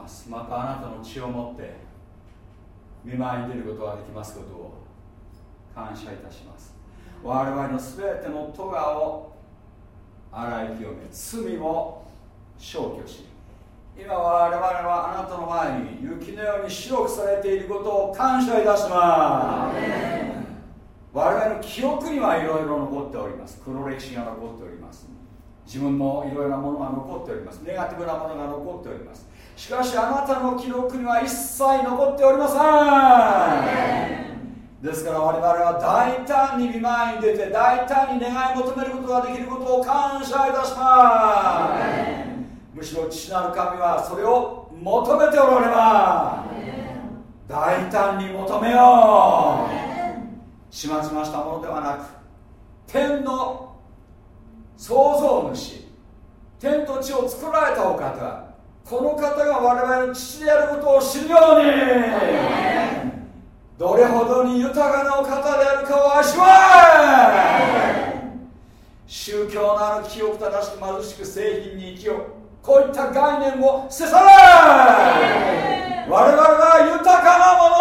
ますまたあなたの血を持って見舞いに出ることができますことを感謝いたします。我々の全ての咎を洗い清め罪を消去し今我々はあなたの前に雪のように白くされていることを感謝いたします。我々の記憶にはいろいろ残っております。黒歴史が残っております。自分のいろいろなものが残っております。ネガティブなものが残っておりますしかしあなたの記録には一切残っておりません。ですから我々は大胆に見舞いに出て大胆に願い求めることができることを感謝いたします。むしろ父なる神はそれを求めておられば大胆に求めよう。しまじましたものではなく天の創造主天と地を作られたお方この方が我々の父であることを知るようにどれほどに豊かなお方であるかを味わえ。宗教のある清く正しく貧しく製品に生きよう。こういった概念を捨て去れ我々は豊かなもの。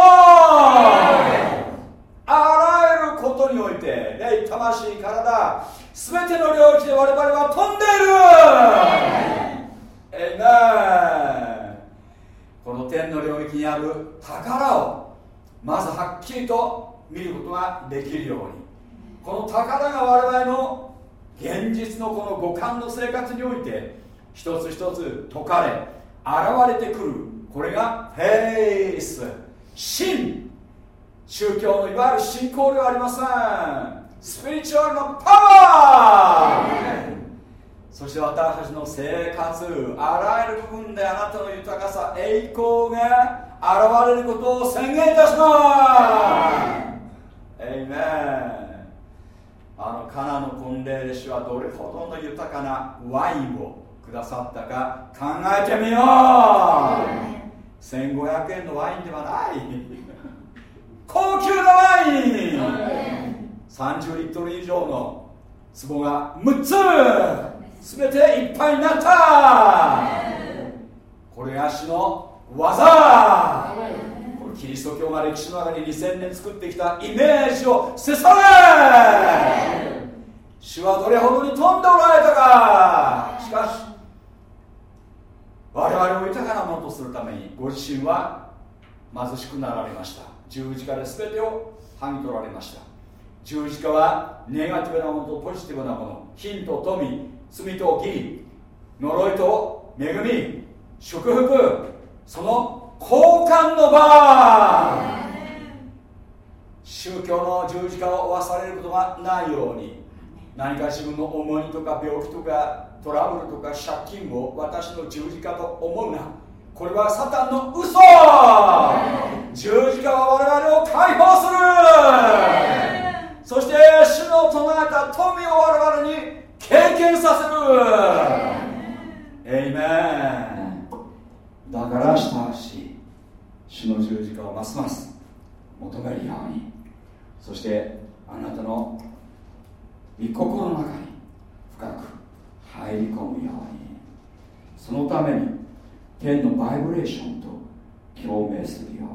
あらゆることにおいて霊魂体全ての領域で我々は飛んでいるえいめこの天の領域にある宝をまずはっきりと見ることができるようにこの宝が我々の現実のこの五感の生活において一つ一つ解かれ現れてくるこれがフェイス真宗教のいわゆる信仰ではありません。スピリチュアルのパワーそして私たちの生活あらゆる部分であなたの豊かさ栄光が現れることを宣言いたします。エイメンあのカナの婚礼で主はどれほどの豊かなワインをくださったか考えてみよう。1500円のワインではない高級なワイン30リットル以上の壺が6つ。全ていっぱいになった。これが主の技。これキリスト教が歴史の中に2000年作ってきたイメージをせされ。主はどれほどに飛んでおられたか。しかし我々を豊かなものとするためにご自身は貧しくなられました。十字架で全てを剥ぎ取られました。十字架はネガティブなものとポジティブなもの金と富罪と義呪いと恵み祝福その交換の場。宗教の十字架を負わされることがないように何か自分の重荷とか病気とかトラブルとか借金を私の十字架と思うな。これはサタンの嘘。十字架は我々を解放する。そして主の唱えた富を我々に経験させる。エイメンだからしたし主の十字架をますます求めるように。そしてあなたの御心の中に深く入り込むように。そのために天のバイブレーションと共鳴するように。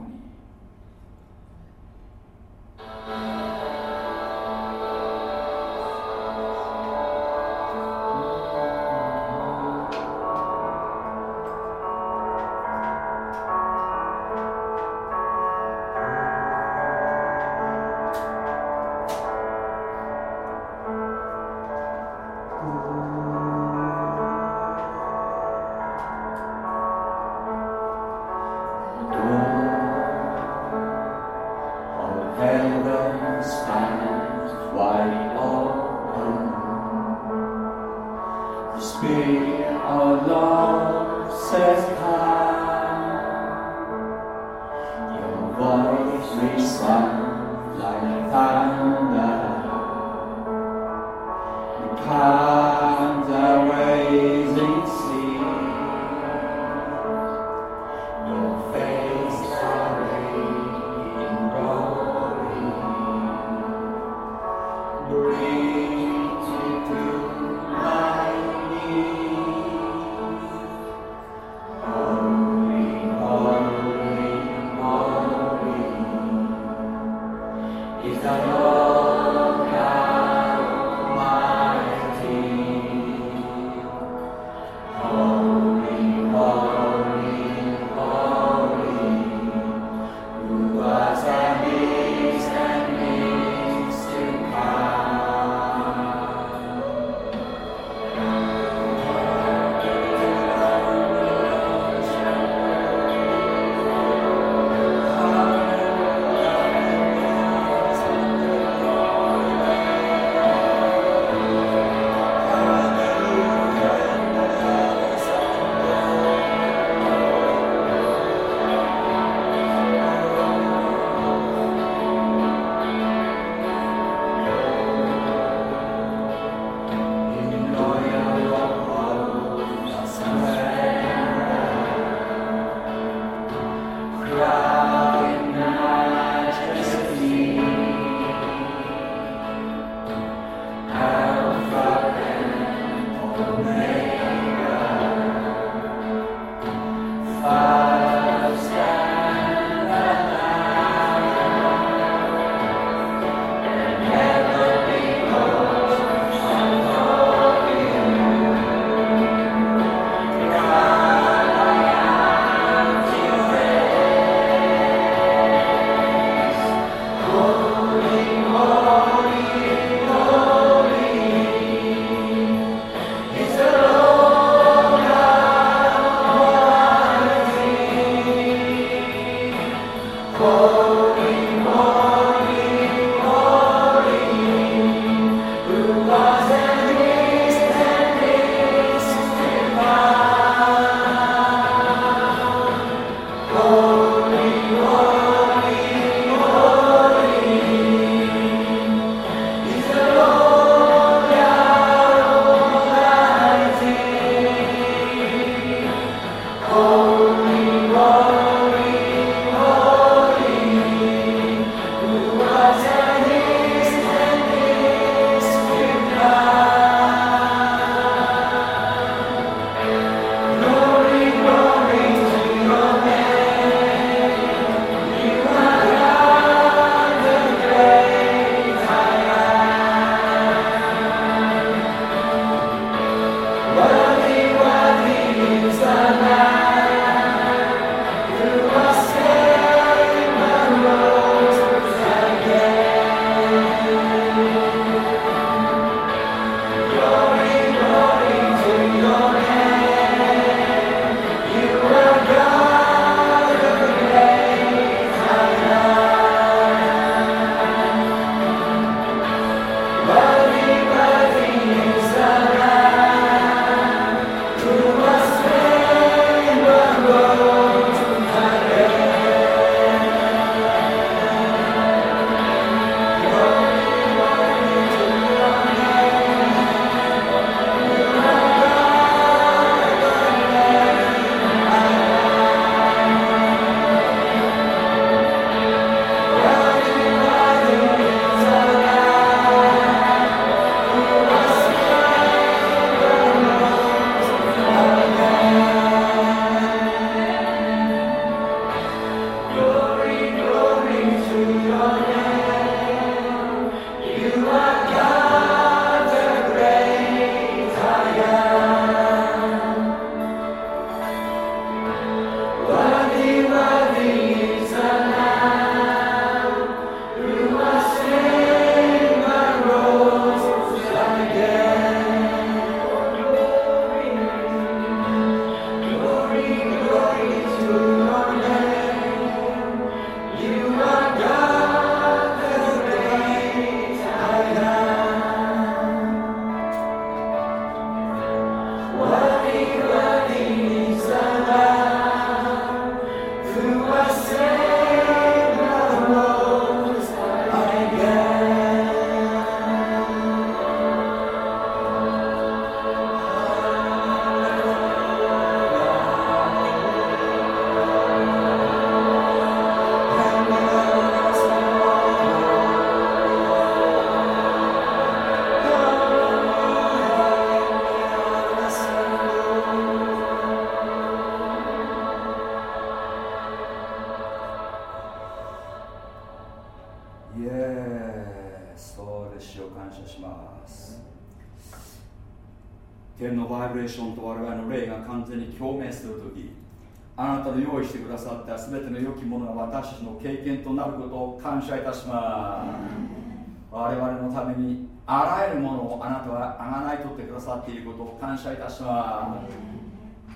全ての良きものが私たちの経験となることを感謝いたします。我々のためにあらゆるものをあなたはあがないとってくださっていることを感謝いたしま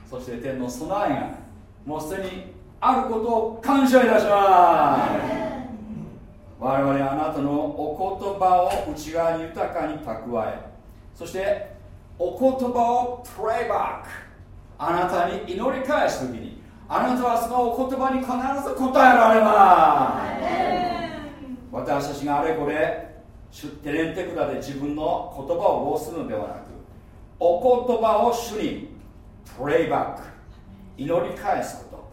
す。そして天の備えがもうすでにあることを感謝いたします。我々はあなたのお言葉を内側に豊かに蓄えそしてお言葉をプレイバックあなたに祈り返す時にあなたはそのお言葉に必ず答えられます。私たちがあれこれテレンテクラで自分の言葉を欲するのではなくお言葉を主にプレイバック祈り返すこと。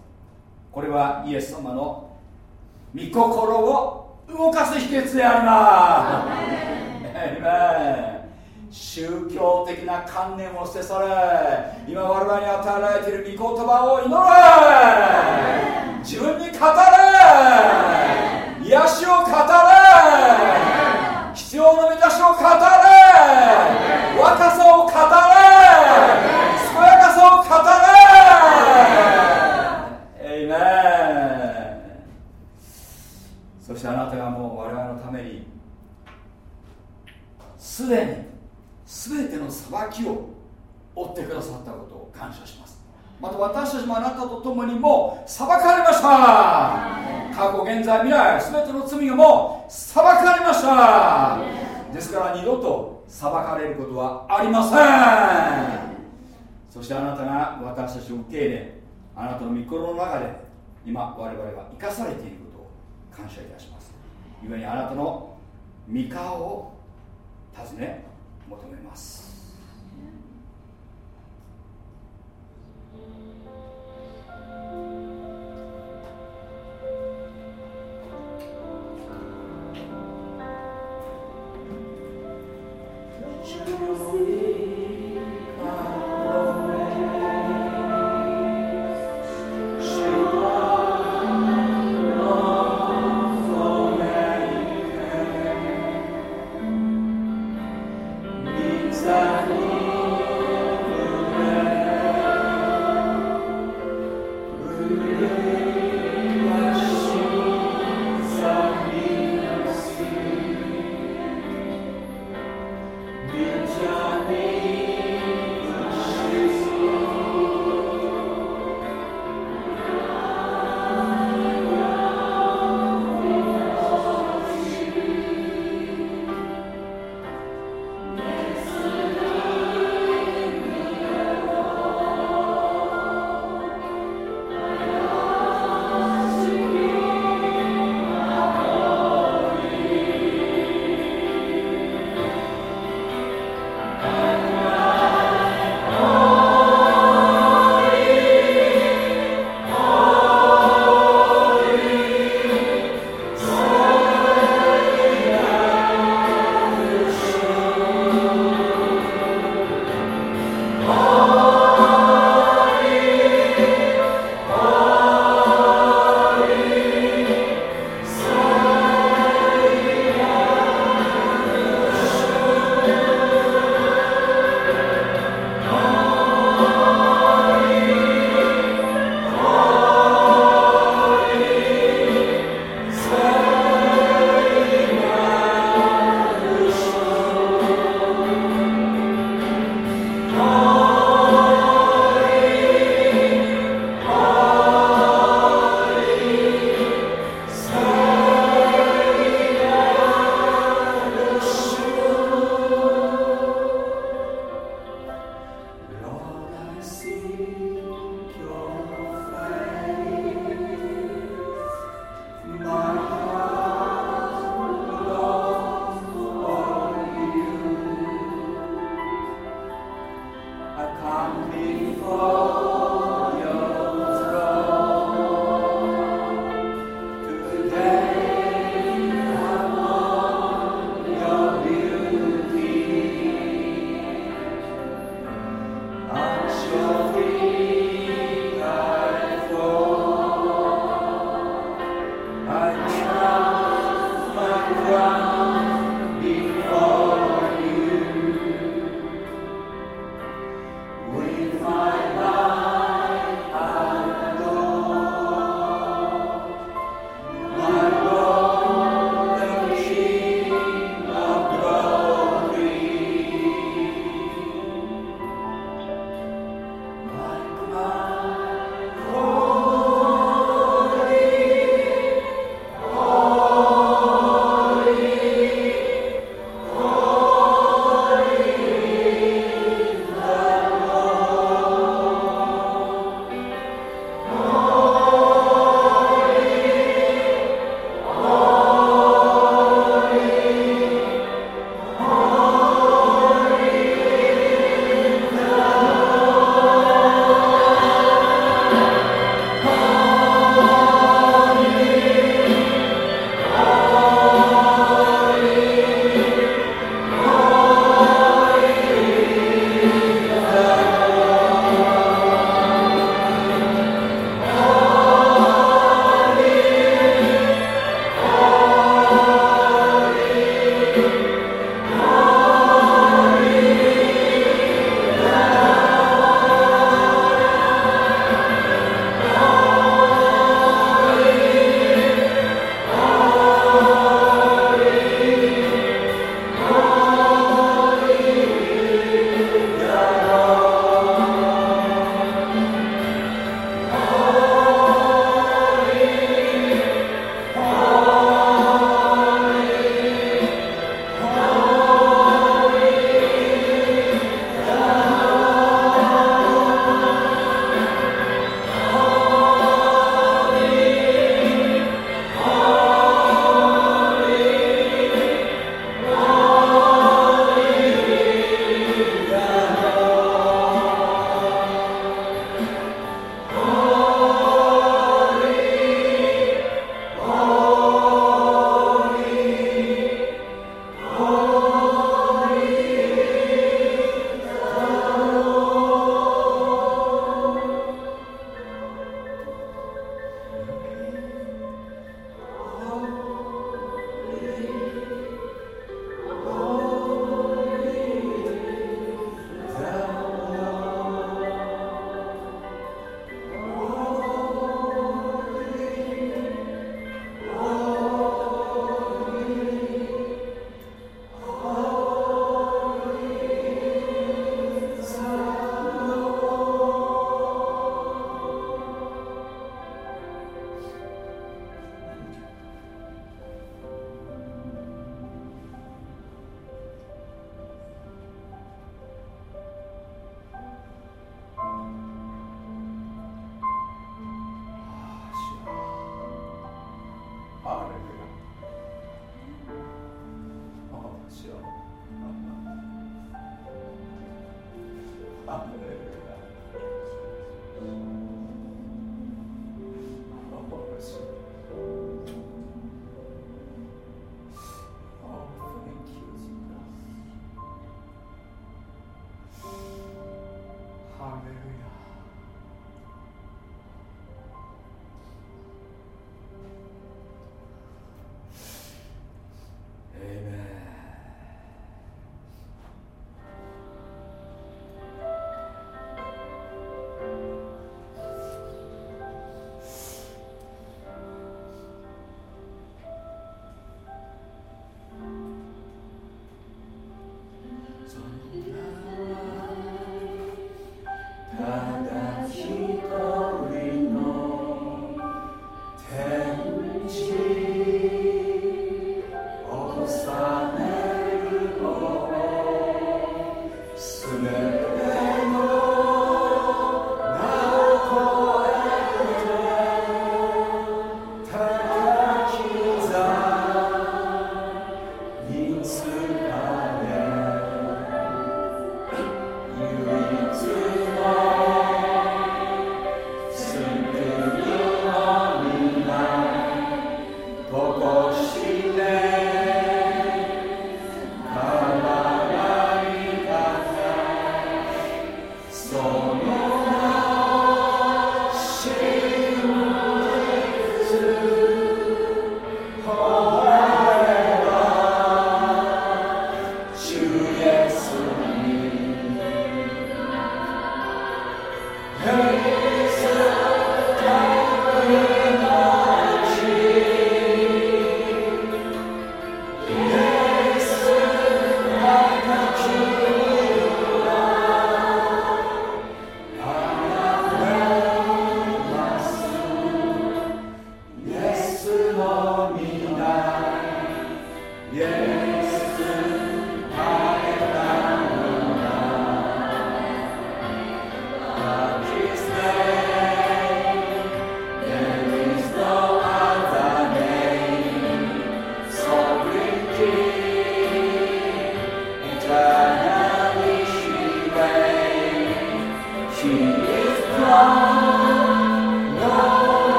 これはイエス様の御心を動かす秘訣であります宗教的な観念を捨て去れ。今我々に与えられている御言葉を祈れ。自分に語れ。癒しを語れ。必要の満たしを語れ。若さを語れ。健やかさを語れ。エイメンそしてあなたがもう我々のためにすでに全ての裁きを負ってくださったことを感謝します。また私たちもあなたと共にもう裁かれました。過去現在未来全ての罪がもう裁かれました。ですから二度と裁かれることはありません。そしてあなたが私たちを受け入れあなたの御心の中で今我々は生かされていることを感謝いたします。故にあなたの御顔を尋ね求めます。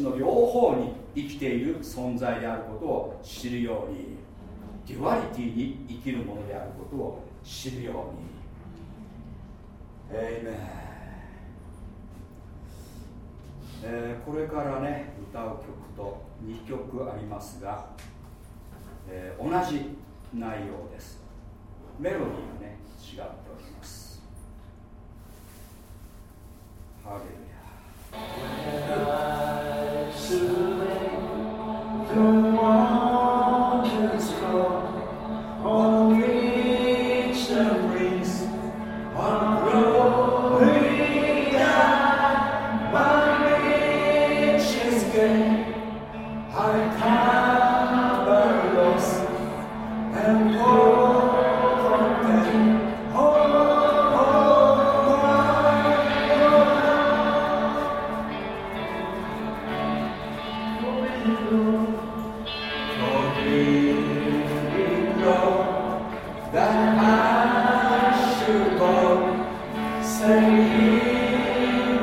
両方に生きている存在であることを知るように duality に生きるものであることを知るように。えいめえー、これからね歌う曲と2曲ありますが、えー、同じ内容です。メロディーがね違っております。ハレルヤ the waters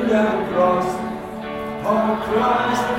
the cross, on Christ.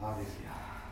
ハレルヤ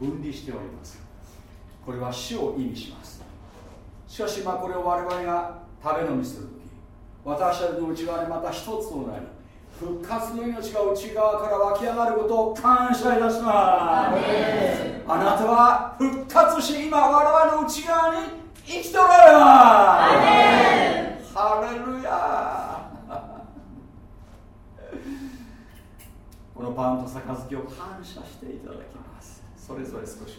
分離しております。これは死を意味します。しかしまあこれを我々が食べ飲みする時私たちの内側にまた一つとなり復活の命が内側から湧き上がることを感謝いたします。あなたは復活し今我々の内側に生きとられます。ハレルヤ このパンと杯を感謝していただきます。それぞれ少し。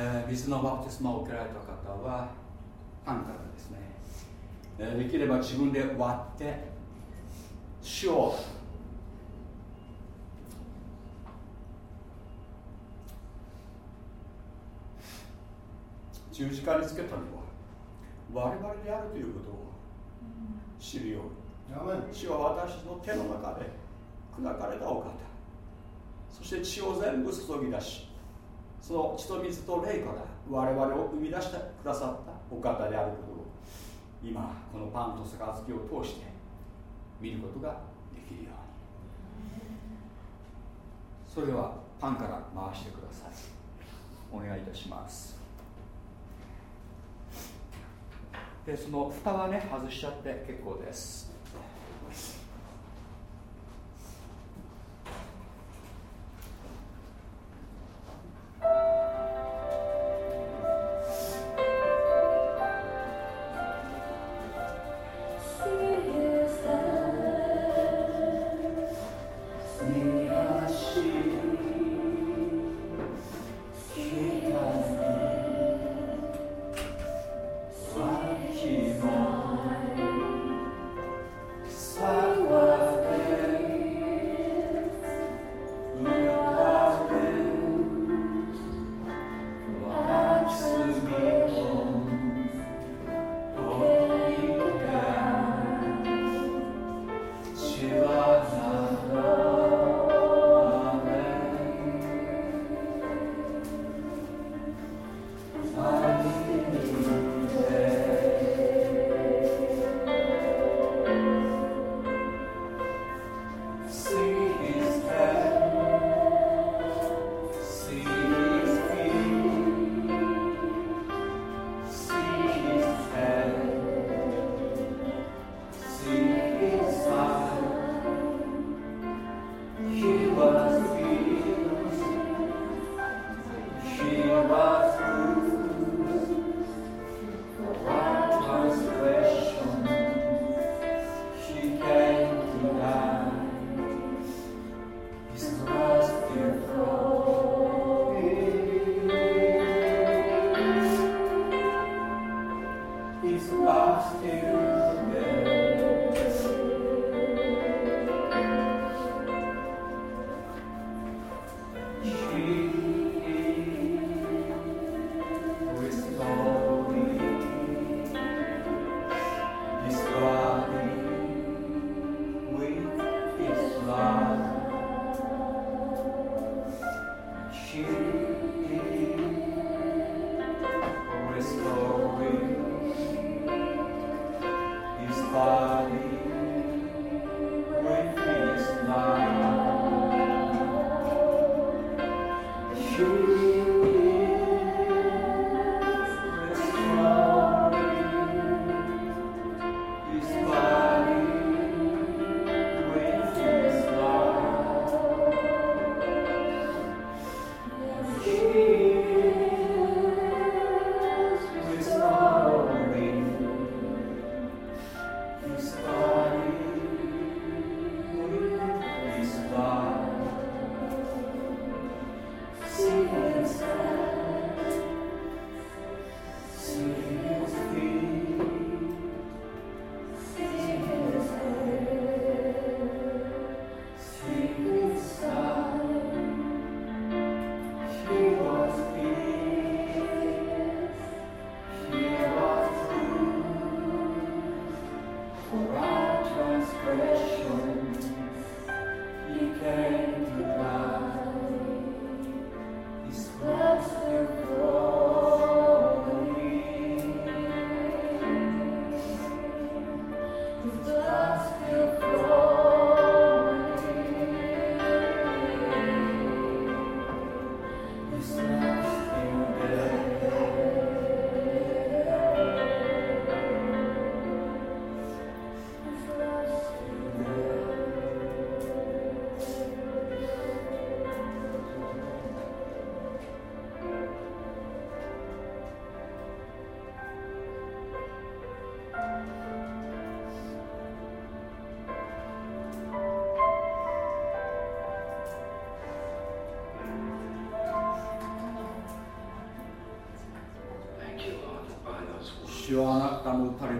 ええ水のバプテスマを受けられた方はパンからですね、できれば自分で割って塩を。十字架につけたのは我々であるということを知るように。主は私の手の中で砕かれたお方。そして血を全部注ぎ出しその血と水と霊から我々を生み出してくださったお方であることを今このパンと杯を通して見ることができるように。それではパンから回してください。お願いいたします。でその蓋はね外しちゃって結構です。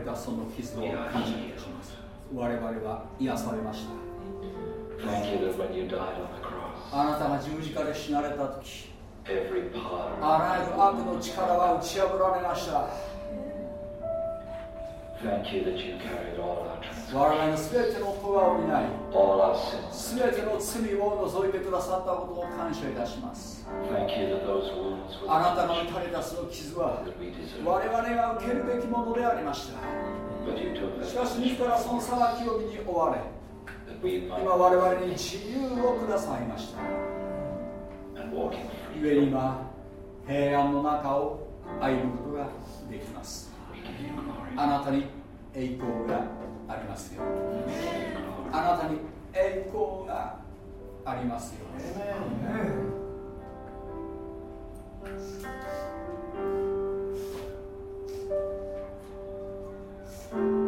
たその傷を感謝いたします我々は癒されましたあなたが十字架で死なれた時あらゆる悪の力は打ち破られました我々のすべての咎を担い.すべての罪を除いてくださったことを感謝いたしますあなたの打たれたその傷は.我々が受けるべきものでありましたしかし自らその裁きを身に追われ今我々に自由をくださいました。and walk in 故に今平安の中を歩むことができます。あなたに栄光がありますよあなたに栄光がありますよ主よ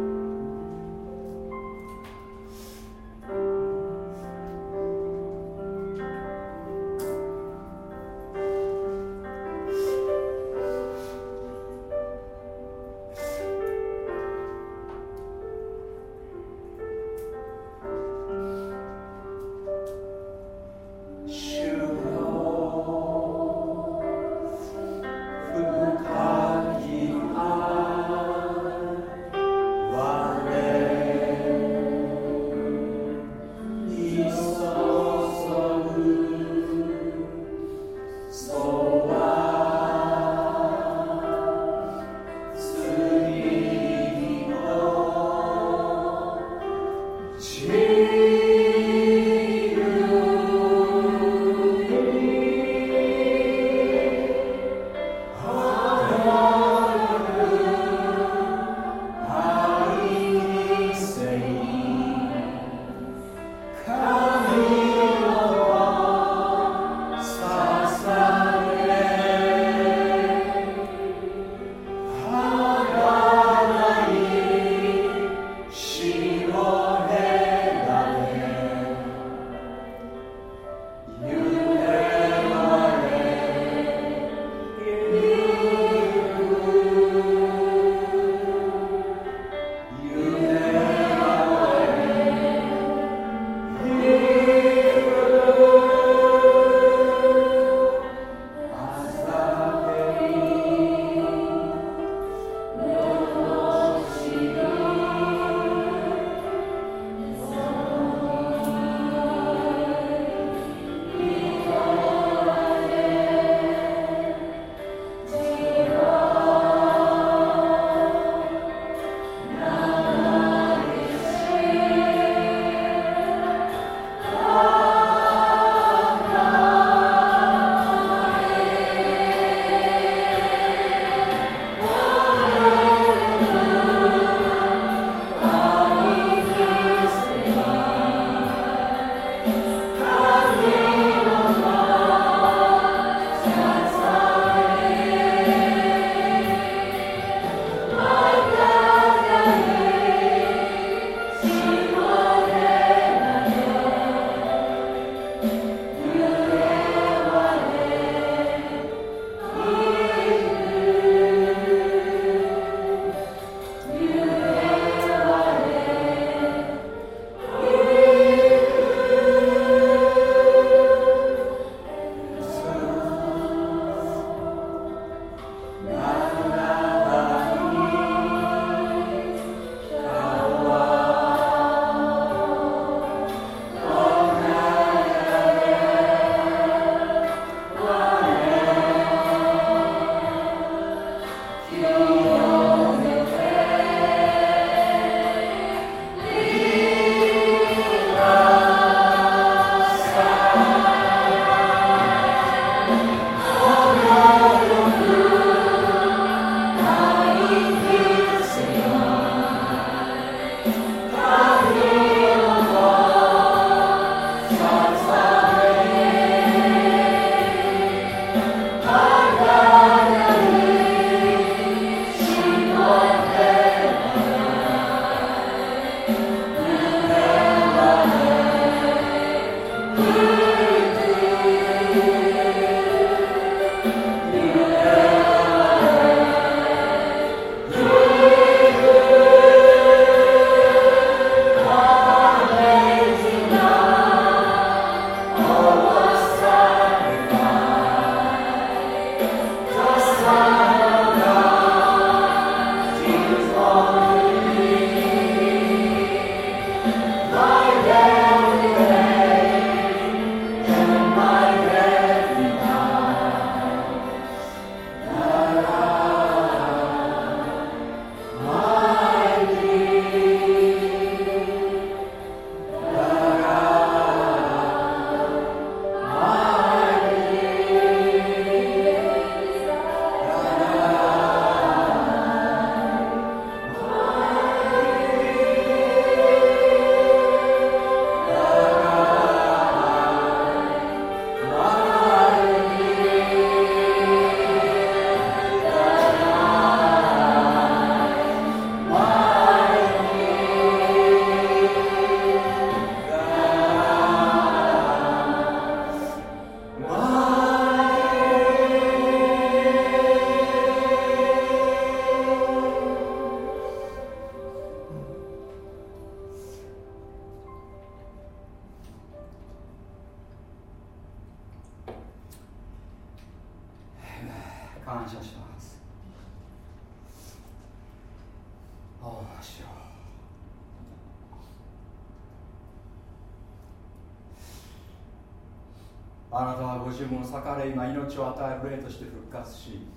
裂かれ今命を与える霊として復活し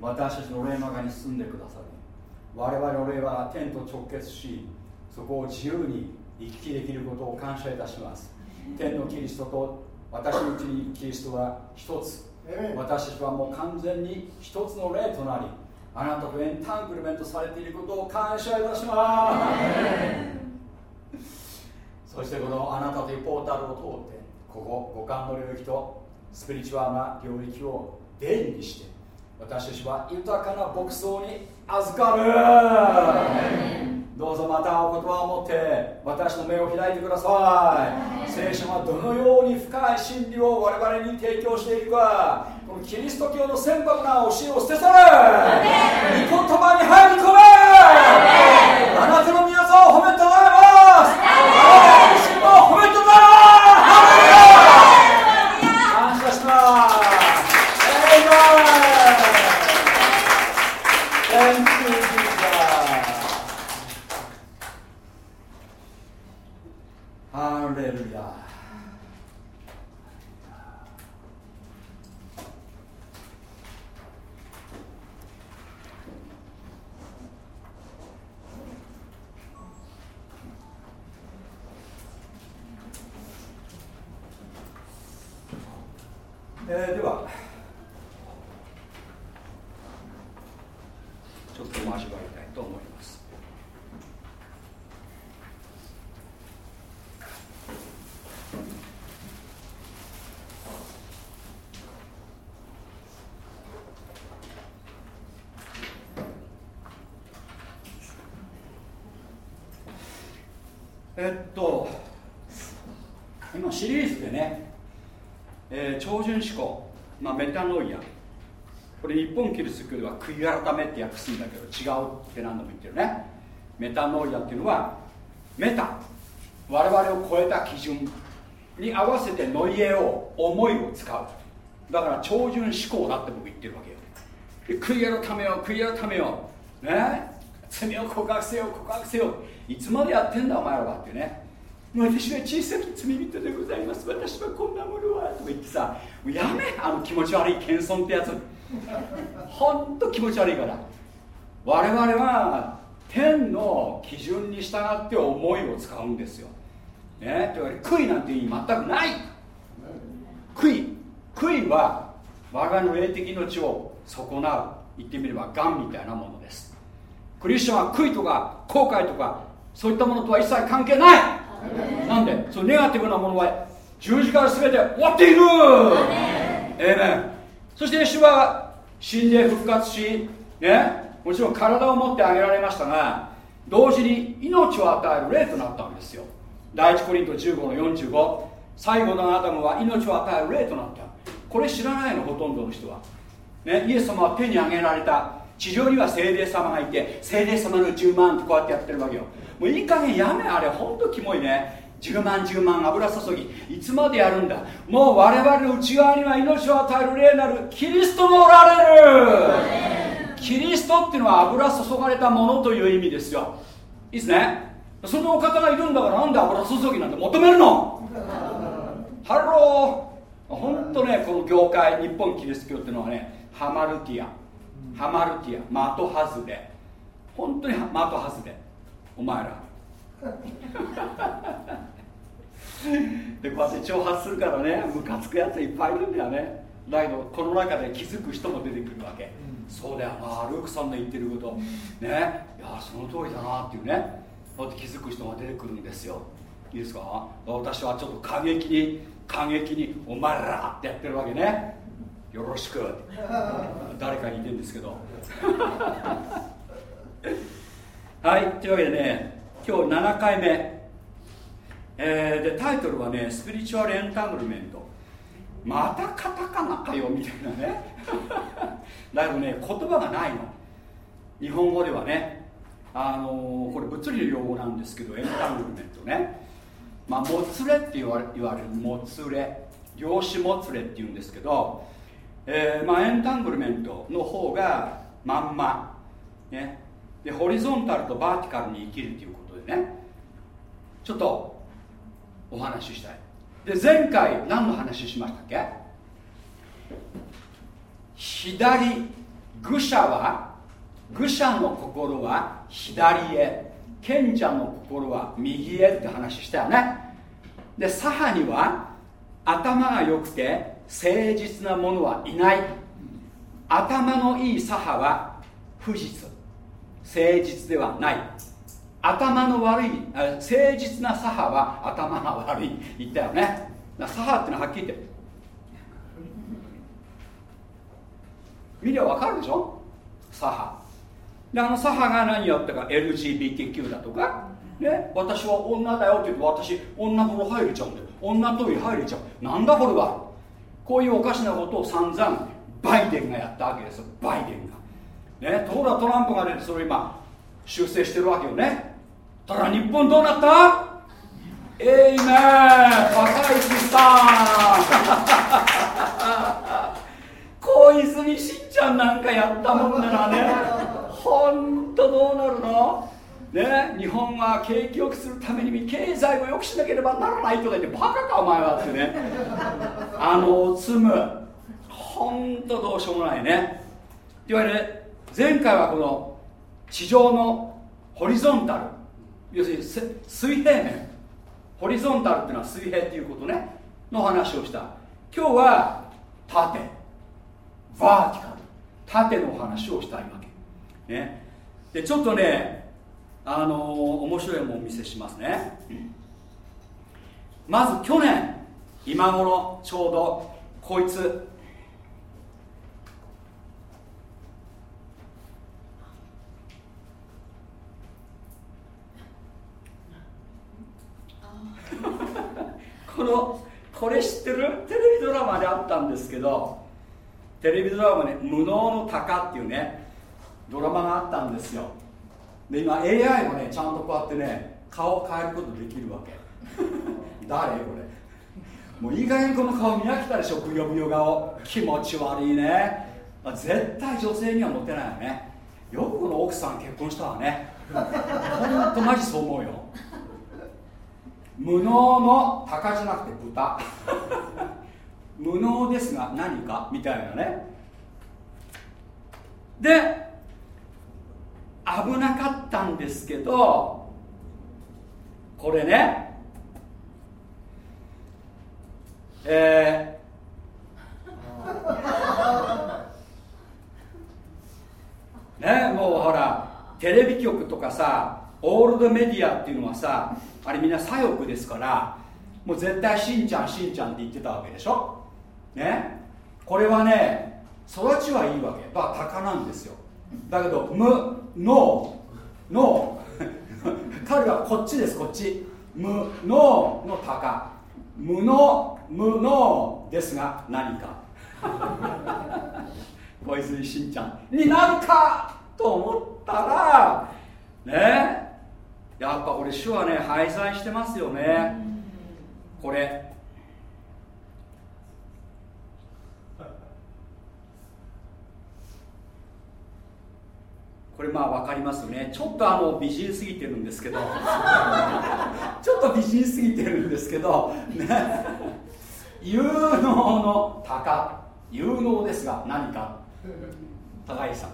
私たちの霊の中に住んでくださり我々の霊は天と直結しそこを自由に行き来できることを感謝いたします。天のキリストと私のうちにキリストは一つ。私たちはもう完全に一つの霊となりあなたとエンタングルメントされていることを感謝いたします。そしてこのあなたというポータルを通ってここ五感の領域とスピリチュアルな領域を伝にして私たちは豊かな牧草に預かる。どうぞまたお言葉を持って私の目を開いてください。聖書がどのように深い真理を我々に提供しているかこのキリスト教の船舶な教えを捨て去れ。御言葉に入り込め。あなたの皆さんを褒めたたえますあなた自身も褒めたたえます感謝します Amen Thank you, Jesus. ハレルヤえーではちょっと交わりたいと思いますえっと今シリーズでね、えー超純思考、まあ、メタノイアこれ日本キリスト教では悔い改めって訳すんだけど違うって何度も言ってるねメタノイアっていうのはメタ我々を超えた基準に合わせてノイエを思いを使うだから超純思考だって僕言ってるわけよで悔い改めよ悔い改めよね罪を告白せよ告白せよいつまでやってんだお前らはっていうね私は小さき罪人でございます私はこんなものはとか言ってさやめあの気持ち悪い謙遜ってやつほんと気持ち悪いから。我々は天の基準に従って思いを使うんですよ、ね、というわけで悔いなんて意味全くない。悔い悔いは我々の霊的命を損なう。言ってみればがんみたいなものです。クリスチャンは悔いとか後悔とかそういったものとは一切関係ない。なんでそのネガティブなものは十字架で全て終わっている。ええねそして主は死んで復活しねもちろん体を持ってあげられましたが同時に命を与える霊となったわけですよ。第一コリント15の45最後のアダムは命を与える霊となった。これ知らないのほとんどの人は、ね、イエス様は手に挙げられた。地上には聖霊様がいて聖霊様の10万ってこうやってやってるわけよ。もういい加減やめあれほんとキモいね。10万10万油注ぎいつまでやるんだもう我々の内側には命を与える霊なるキリストがおられるキリストっていうのは油注がれたものという意味ですよいいですねそのお方がいるんだからなんで油注ぎなんて求めるのハロー本当ねこの業界日本キリスト教っていうのはねハマルティアハマルティア的外れ本当に的外れお前らでこうやって挑発するからねムカつくやついっぱいいるんだよね。だけどこの中で気づく人も出てくるわけ、そうだよなルークさんの言ってること。ね。いやその通りだなっていうね。こうやって気づく人が出てくるんですよ。いいですか？私はちょっと過激に過激にお前らってやってるわけね。よろしく。誰かに言ってるんですけど。はいというわけでね今日7回目、えーでタイトルはね「スピリチュアルエンタングルメント」またカタカナかよみたいなね。だけどね言葉がないの。日本語ではね。あのーこれ物理の用語なんですけどエンタングルメントね。まあもつれって言われ言われる。もつれ。量子もつれって言うんですけどえーまあ、エンタングルメントの方がまんま、ね、でホリゾンタルとバーティカルに生きるということでね。ちょっとお話ししたい。で前回何の話しましたっけ？左愚者は愚者の心は左へ賢者の心は右へって話したよね。で左派には頭が良くて誠実な者はいない。頭のいい左派は不実誠実ではない。頭の悪い誠実な左派は頭が悪い。言ったよね。左派ってのははっきり言って。見りゃ分かるでしょ？左派であの左派が何やったか？LGBTQ だとか、ね、私は女だよって言って私女風呂入れちゃうんだよ。女トイレ入れちゃう。なんだこれは？こういうおかしなことを散々バイデンがやったわけですバイデンが。ね？ところがトランプが出てそれ今修正してるわけよね。ただ日本どうなった？えいめ高市さん。小泉しんちゃんなんかやったもんならね本当どうなるの？ね、日本は景気よくするために経済を良くしなければならないとか言ってバカかお前はってね。あの積む本当どうしようもないね。いわゆる前回はこの地上のホリゾンタル。要するに水平面ホリゾンタルっていうのは水平っていうことねの話をした。今日は縦バーティカル。縦の話をしたいわけ。ね。でちょっとねあのー、面白いものをお見せしますね、まず去年今頃ちょうどこいつこのこれ知ってる？テレビドラマであったんですけどテレビドラマね「無能の鷹」っていうねドラマがあったんですよ。で今 AI もねちゃんとこうやってね顔を変えることできるわけ。誰これ。もういい加減この顔見飽きたでしょブヨブヨ顔気持ち悪いね、ま、絶対女性にはモテないよね。よくこの奥さん結婚したわね。ほんとマジそう思うよ。無能の鷹じゃなくて豚。無能ですが何かみたいなね。で危なかったんですけどこれねえー、ねもうほらテレビ局とかさオールドメディアっていうのはさあれみんな左翼ですからもう絶対しんちゃんしんちゃんって言ってたわけでしょ？ね？これはね育ちはいいわけ。だから鷹なんですよ。だけど無ノーノー彼はこっちですこっち。無ノーの鷹無能無能ですが何か。小泉しんちゃんになるかと思ったらね？やっぱこれ主はね廃材してますよね。これ。これまあ分かりますよね。ちょっとあの美人すぎてるんですけど。ちょっと美人すぎてるんですけど。ね。有能の鷹。有能ですが何か。高井さん。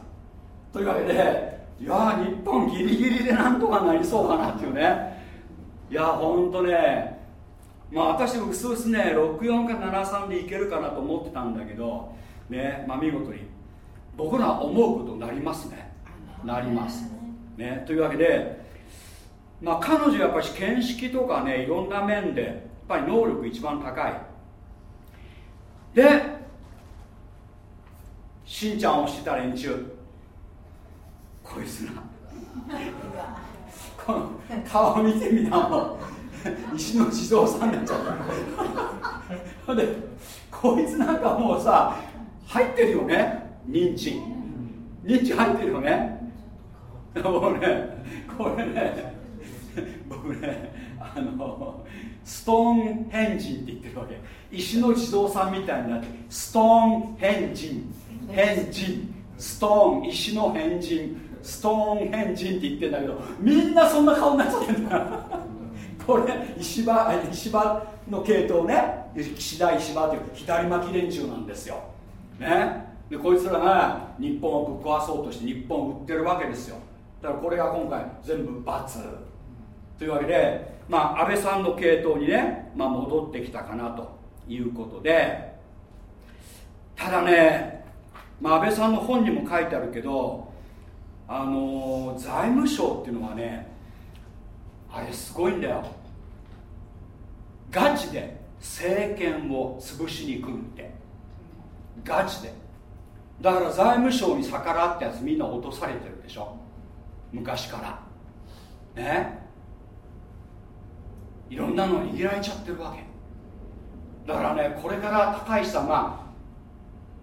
というわけでいや日本ギリギリでなんとかなりそうかなっていうね。いやほんとね。まあ私もうすうすね。64か73でいけるかなと思ってたんだけどねまあ見事に。僕らは思うことになりますね。なります、ね、というわけで、まあ、彼女やっぱり見識とかねいろんな面でやっぱり能力一番高い。でしんちゃんをしてた連中こいつなこの顔見てみたも石の地蔵さんになっちゃったでこいつなんかもうさ入ってるよね？認知。認知入ってるよね？もうねこれね僕ねあのストーンヘンジンって言ってるわけ。石の地蔵さんみたいになってストーンヘンジン。ヘンジン。ストーン石の変人ストーン変人って言ってんだけどみんなそんな顔になっちゃってんだ。これ石破石破の系統ね。岸田石破っていう左巻き連中なんですよ。ね。でこいつらが日本をぶっ壊そうとして日本を売ってるわけですよ。だからこれが今回全部罰。というわけで、まあ、安倍さんの系統にね、まあ、戻ってきたかなということでただね、まあ、安倍さんの本にも書いてあるけどあの財務省っていうのはねあれすごいんだよ。ガチで政権を潰しに来るって。ガチで。だから財務省に逆らったやつみんな落とされてるでしょ。昔から。ね。いろんなの握られちゃってるわけ。だからねこれから高市さんが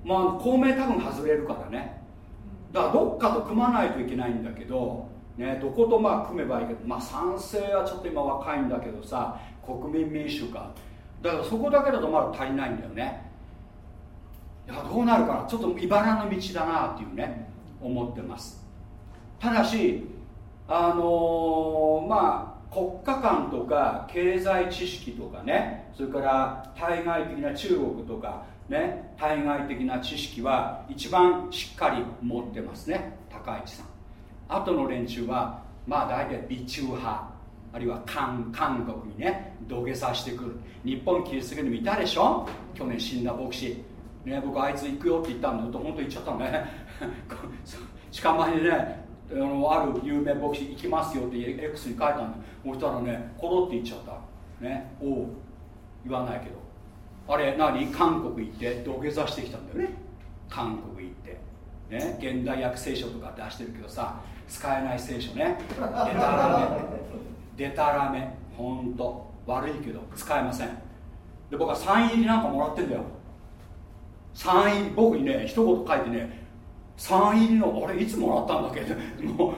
まあ公明多分外れるからね。だからどっかと組まないといけないんだけど、ね、どことまあ組めばいいけど、まあ、賛成はちょっと今若いんだけどさ国民民主か。だからそこだけだとまだ足りないんだよね。いやどうなるかな。ちょっと茨の道だなっていうね思ってます。ただしあのーまあ国家間とか経済知識とかねそれから対外的な中国とかね対外的な知識は一番しっかり持ってますね。高市さん。後の連中はまあ大体美中派あるいは韓韓国にね土下座してくる。日本キリスト教にもいたでしょ？去年死んだ牧師。ね、僕あいつ行くよって言ったんだけど本当行っちゃったのね。近場にねあのある有名牧師行きますよって X に書いたんだそしたらねコロって言っちゃった。ねおう。言わないけど。あれ何？韓国行って土下座してきたんだよね。韓国行って。ね。現代訳聖書とか出してるけどさ使えない聖書ね。でたらめ。でたらめ。ほんと。悪いけど使えません。で僕はサイン入りなんかもらってんだよ。サイン僕にね一言書いてねサイン入りのあれいつもらったんだっけ？もう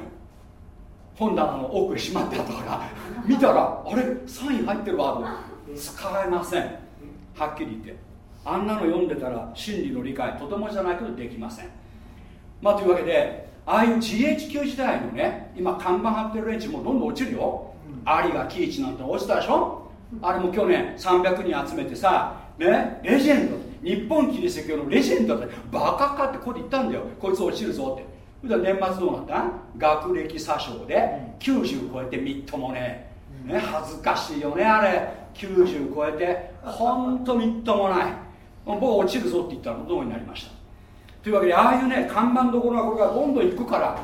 本棚の奥へしまってあったから。見たらあれサイン入ってるわ使えませんはっきり言って。あんなの読んでたら真理の理解とてもじゃないけどできません。まあというわけでああいう GHQ 時代のね今看板張ってる連中もどんどん落ちるよ。有賀喜一なんて落ちたでしょ。あれも去年300人集めてさねレジェンド日本キリスト教のレジェンドだってバカかってここで言ったんだよ。こいつ落ちるぞって。それで年末どうなった？学歴詐称で90超えてみっともねね恥ずかしいよねあれ90超えてほんとみっともない。僕落ちるぞって言ったらどうになりました。というわけでああいうね看板どころがこれがどんどん行くから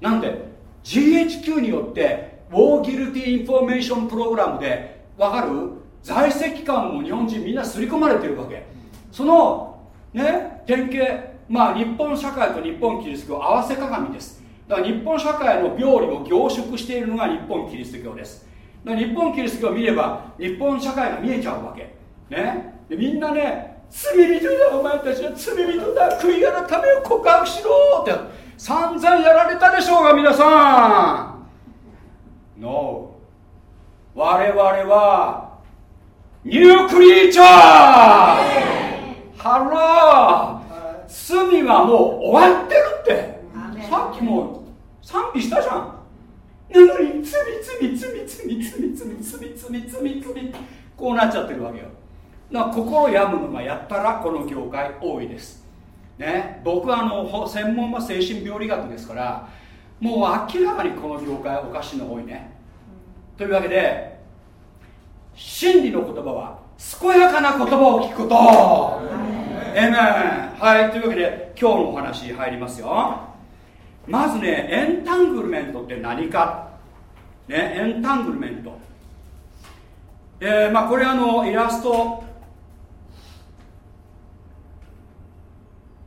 なんで GHQ によってウォーギルティインフォーメーションプログラムでわかる？在籍感も日本人みんな刷り込まれてるわけ。そのね典型まあ日本社会と日本キリスト教合わせ鏡です。だから日本社会の病理を凝縮しているのが日本キリスト教です。日本キリスト教を見れば日本社会が見えちゃうわけ。ね。でみんなね罪人だお前たちは。罪人だ悔い改めを告白しろって。散々やられたでしょうが皆さん。No 我々は new creature。ハロー。罪はもう終わってるって。さっきも賛美したじゃんなのに罪罪罪罪罪罪罪罪罪罪こうなっちゃってるわけよだから心病むのがやったらこの業界多いですね僕はあの専門は精神病理学ですからもう明らかにこの業界おかしいの多いねというわけで真理の言葉は健やかな言葉を聞くことえめはいというわけで今日のお話入りますよまずねエンタングルメントって何か。ねエンタングルメント。えー、まあこれあのイラスト。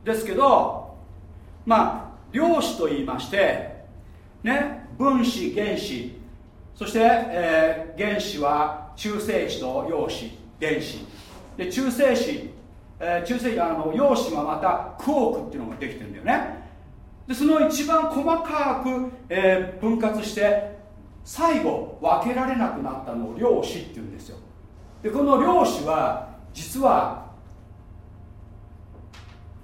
ですけどまあ量子と言いましてね分子原子。そして、えー、原子は中性子と陽子原子。で中性子、えー、中性子あの陽子はまたクォークっていうのができてるんだよね。でその一番細かく、えー、分割して最後分けられなくなったのを量子っていうんですよ。でこの量子は実は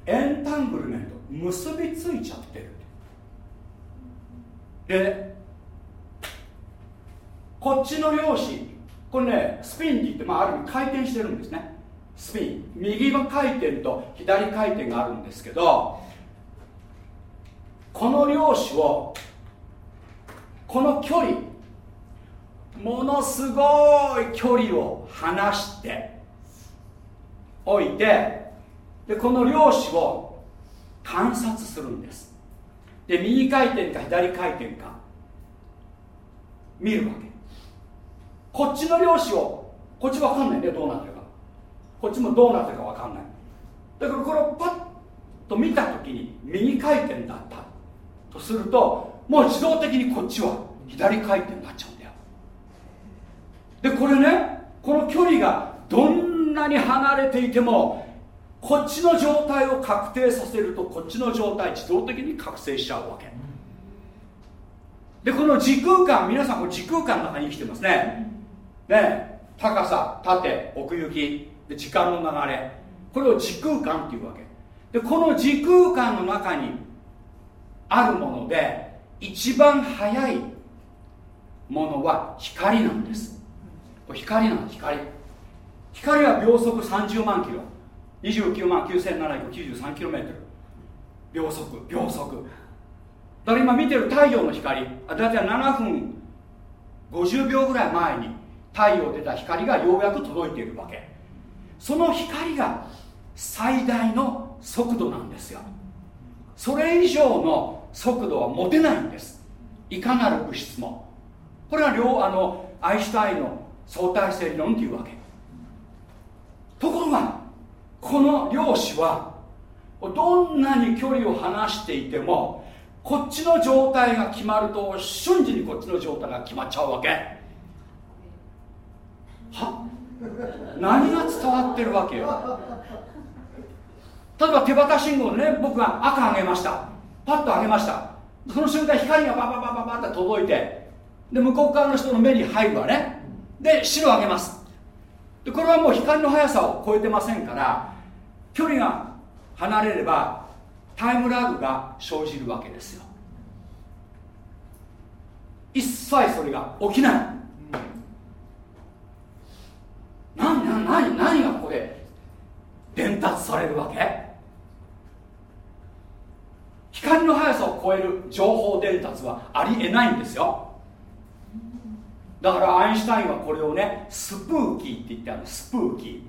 エンタングルメント結びついちゃってる。でこっちの量子これねスピンって言って、まあ、ある意味回転してるんですね。スピン。右回転と左回転があるんですけどこの量子をこの距離ものすごい距離を離しておいてでこの量子を観察するんです。で右回転か左回転か見るわけ。こっちの量子をこっち分かんないねどうなってるか。こっちもどうなってるか分かんない。だからこれをパッと見た時に右回転だった。とするともう自動的にこっちは左回転になっちゃうんだよ。でこれねこの距離がどんなに離れていてもこっちの状態を確定させるとこっちの状態自動的に覚醒しちゃうわけ。でこの時空間皆さんこれ時空間の中に生きてますね。ね高さ縦奥行きで時間の流れ。これを時空間っていうわけ。でこの時空間の中にあるもので一番速いものは光なんです。これ光なん光。光は秒速30万キロ。29万 9793km 秒速秒速。だから今見てる太陽の光。あだいたい7分50秒ぐらい前に太陽出た光がようやく届いているわけ。その光が最大の速度なんですよ。それ以上の速度は持てないんです。いかなる物質も。これは両あのアインシュタインの相対性理論っていうわけ。ところがこの量子はどんなに距離を離していてもこっちの状態が決まると瞬時にこっちの状態が決まっちゃうわけ。は何が伝わってるわけよ。例えば手旗信号ね僕が赤上げました。パッと上げました。その瞬間光がバババババって届いてで向こう側の人の目に入るわね。で白上げます。でこれはもう光の速さを超えてませんから距離が離れればタイムラグが生じるわけですよ。一切それが起きない。何何何何がここで伝達されるわけ？光の速さを超える情報伝達はありえないんですよ。だからアインシュタインはこれをねスプーキーって言ってあるスプーキ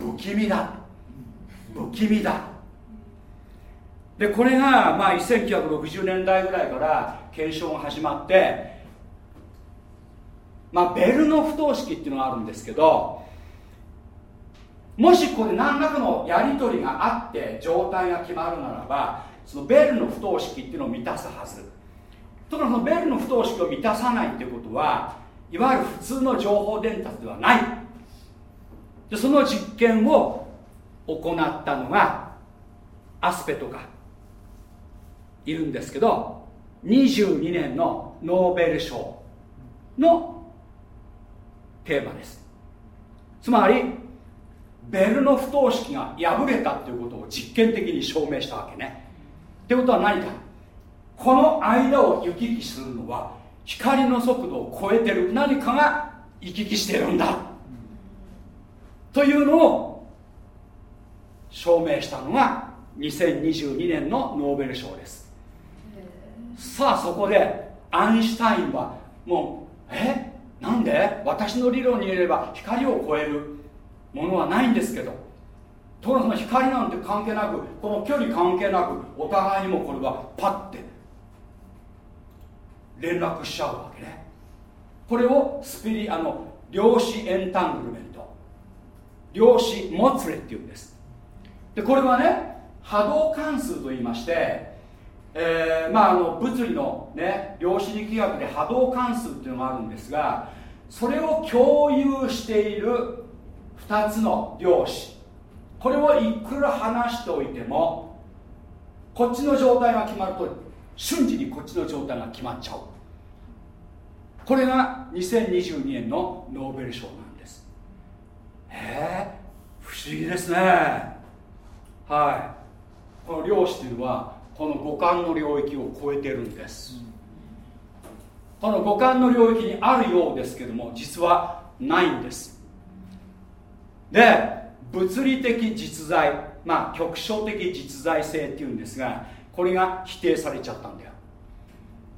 ー。不気味だ。不気味だ。でこれがまあ1960年代ぐらいから検証が始まってまあベルノ不等式っていうのがあるんですけどもしこれ何らかのやり取りがあって状態が決まるならばそのベルの不等式っていうのを満たすはず。ところがそのベルの不等式を満たさないっていうことはいわゆる普通の情報伝達ではない。でその実験を行ったのがアスペとかいるんですけど22年のノーベル賞のテーマです。つまりベルの不等式が破れたっていうことを実験的に証明したわけね。ってことは何か？この間を行き来するのは光の速度を超えてる何かが行き来してるんだ。というのを証明したのが2022年のノーベル賞です。さあそこでアインシュタインはもうえ？なんで？私の理論によれば光を超えるものはないんですけど。ところがその光なんて関係なくこの距離関係なくお互いにもこれはパッて連絡しちゃうわけね。これをスピリあの量子エンタングルメント。量子もつれっていうんです。でこれはね波動関数と言いましてえー、まああの物理のね量子力学で波動関数っていうのがあるんですがそれを共有している2つの量子。これをいくら離しておいてもこっちの状態が決まると瞬時にこっちの状態が決まっちゃう。これが2022年のノーベル賞なんです。へえ、不思議ですね。はい。この漁師というのはこの五感の領域を超えてるんです。この五感の領域にあるようですけども実はないんです。で物理的実在まあ局所的実在性っていうんですがこれが否定されちゃったんだよ。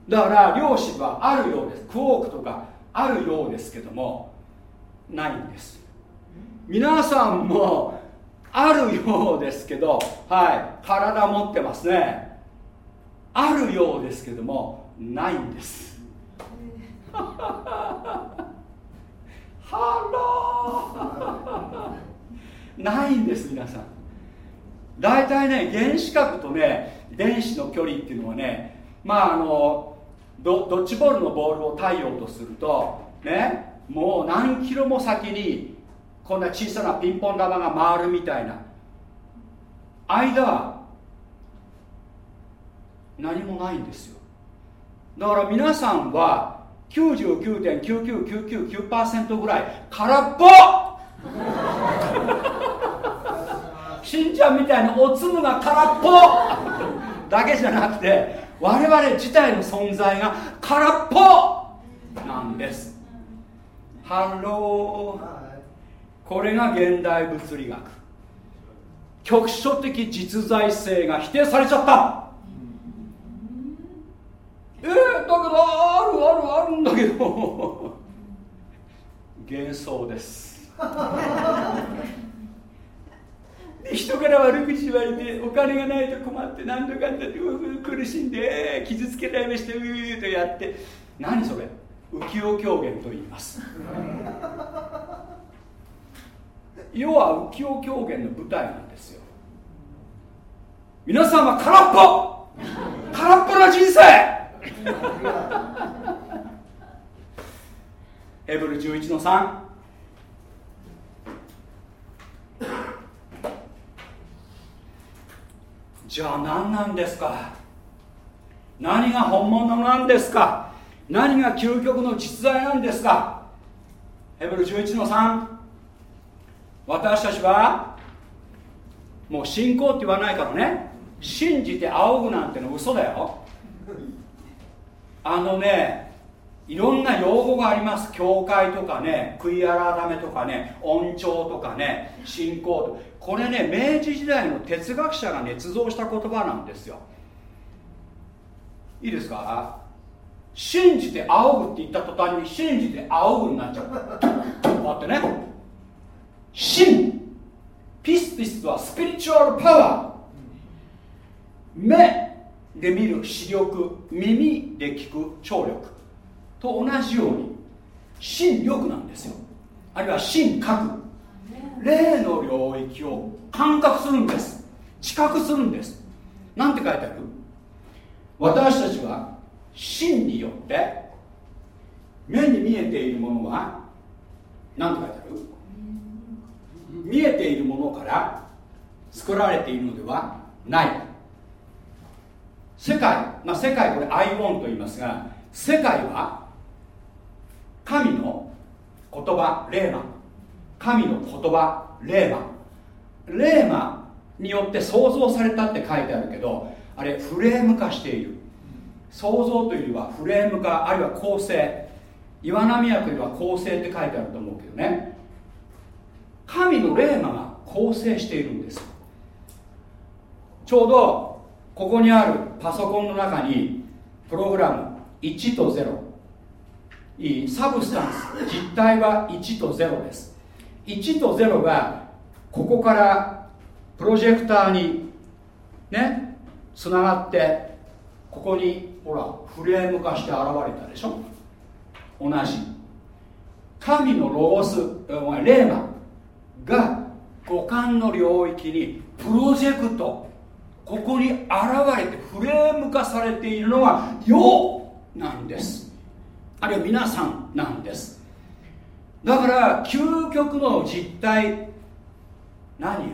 だから量子はあるようです。クォークとかあるようですけどもないんです。皆さんもあるようですけどはい体持ってますね。あるようですけどもないんです。ハローないんです皆さん。大体ね原子核とね電子の距離っていうのはねまああのドッジボールのボールを太陽とするとねもう何キロも先にこんな小さなピンポン玉が回るみたいな。間は何もないんですよ。だから皆さんは99.99999%ぐらい空っぽ。しんちゃんみたいなおつむが空っぽ。だけじゃなくて我々自体の存在が空っぽ。なんです。ハロー。これが現代物理学。局所的実在性が否定されちゃった。えー、だけどあるあるあるんだけど。幻想です。人から悪口言われてお金がないと困って何とかって苦しんで傷つけられましてうーとやって何それ？浮世狂言と言います。要は浮世狂言の舞台なんですよ。皆さんは空っぽ！空っぽな人生！ヘブル11の3じゃあ何なんですか？何が本物なんですか？何が究極の実在なんですか？ヘブル11の3私たちはもう信仰って言わないからね。信じて仰ぐなんての嘘だよ。あのねいろんな用語があります。教会とかね悔い改めとかね恩寵とかね信仰と。これね明治時代の哲学者が捏造した言葉なんですよ。いいですか？信じて仰ぐって言った途端に信じて仰ぐになっちゃう。こうやってね。信。ピスティスはスピリチュアルパワー目で見る視力耳で聞く聴力。と同じように心力なんですよ。あるいは心覚。霊の領域を感覚するんです。知覚するんです。なんて書いてある？私たちは心によって目に見えているものは何て書いてある？見えているものから作られているのではない。世界、まあ、世界これアイオンと言いますが世界は神の言葉レーマ神の言葉レーマ。レーマによって創造されたって書いてあるけどあれフレーム化している。創造というよりはフレーム化あるいは構成。岩波役では構成って書いてあると思うけどね。神のレーマが構成しているんです。ちょうどここにあるパソコンの中にプログラム1と0いいサブスタンス実体は1と0です。1と0がここからプロジェクターにねつながってここにほらフレーム化して現れたでしょ？同じ。神のロゴスレーマが五感の領域にプロジェクトここに現れてフレーム化されているのが「よ」なんです。あるいは皆さんなんです。だから究極の実体何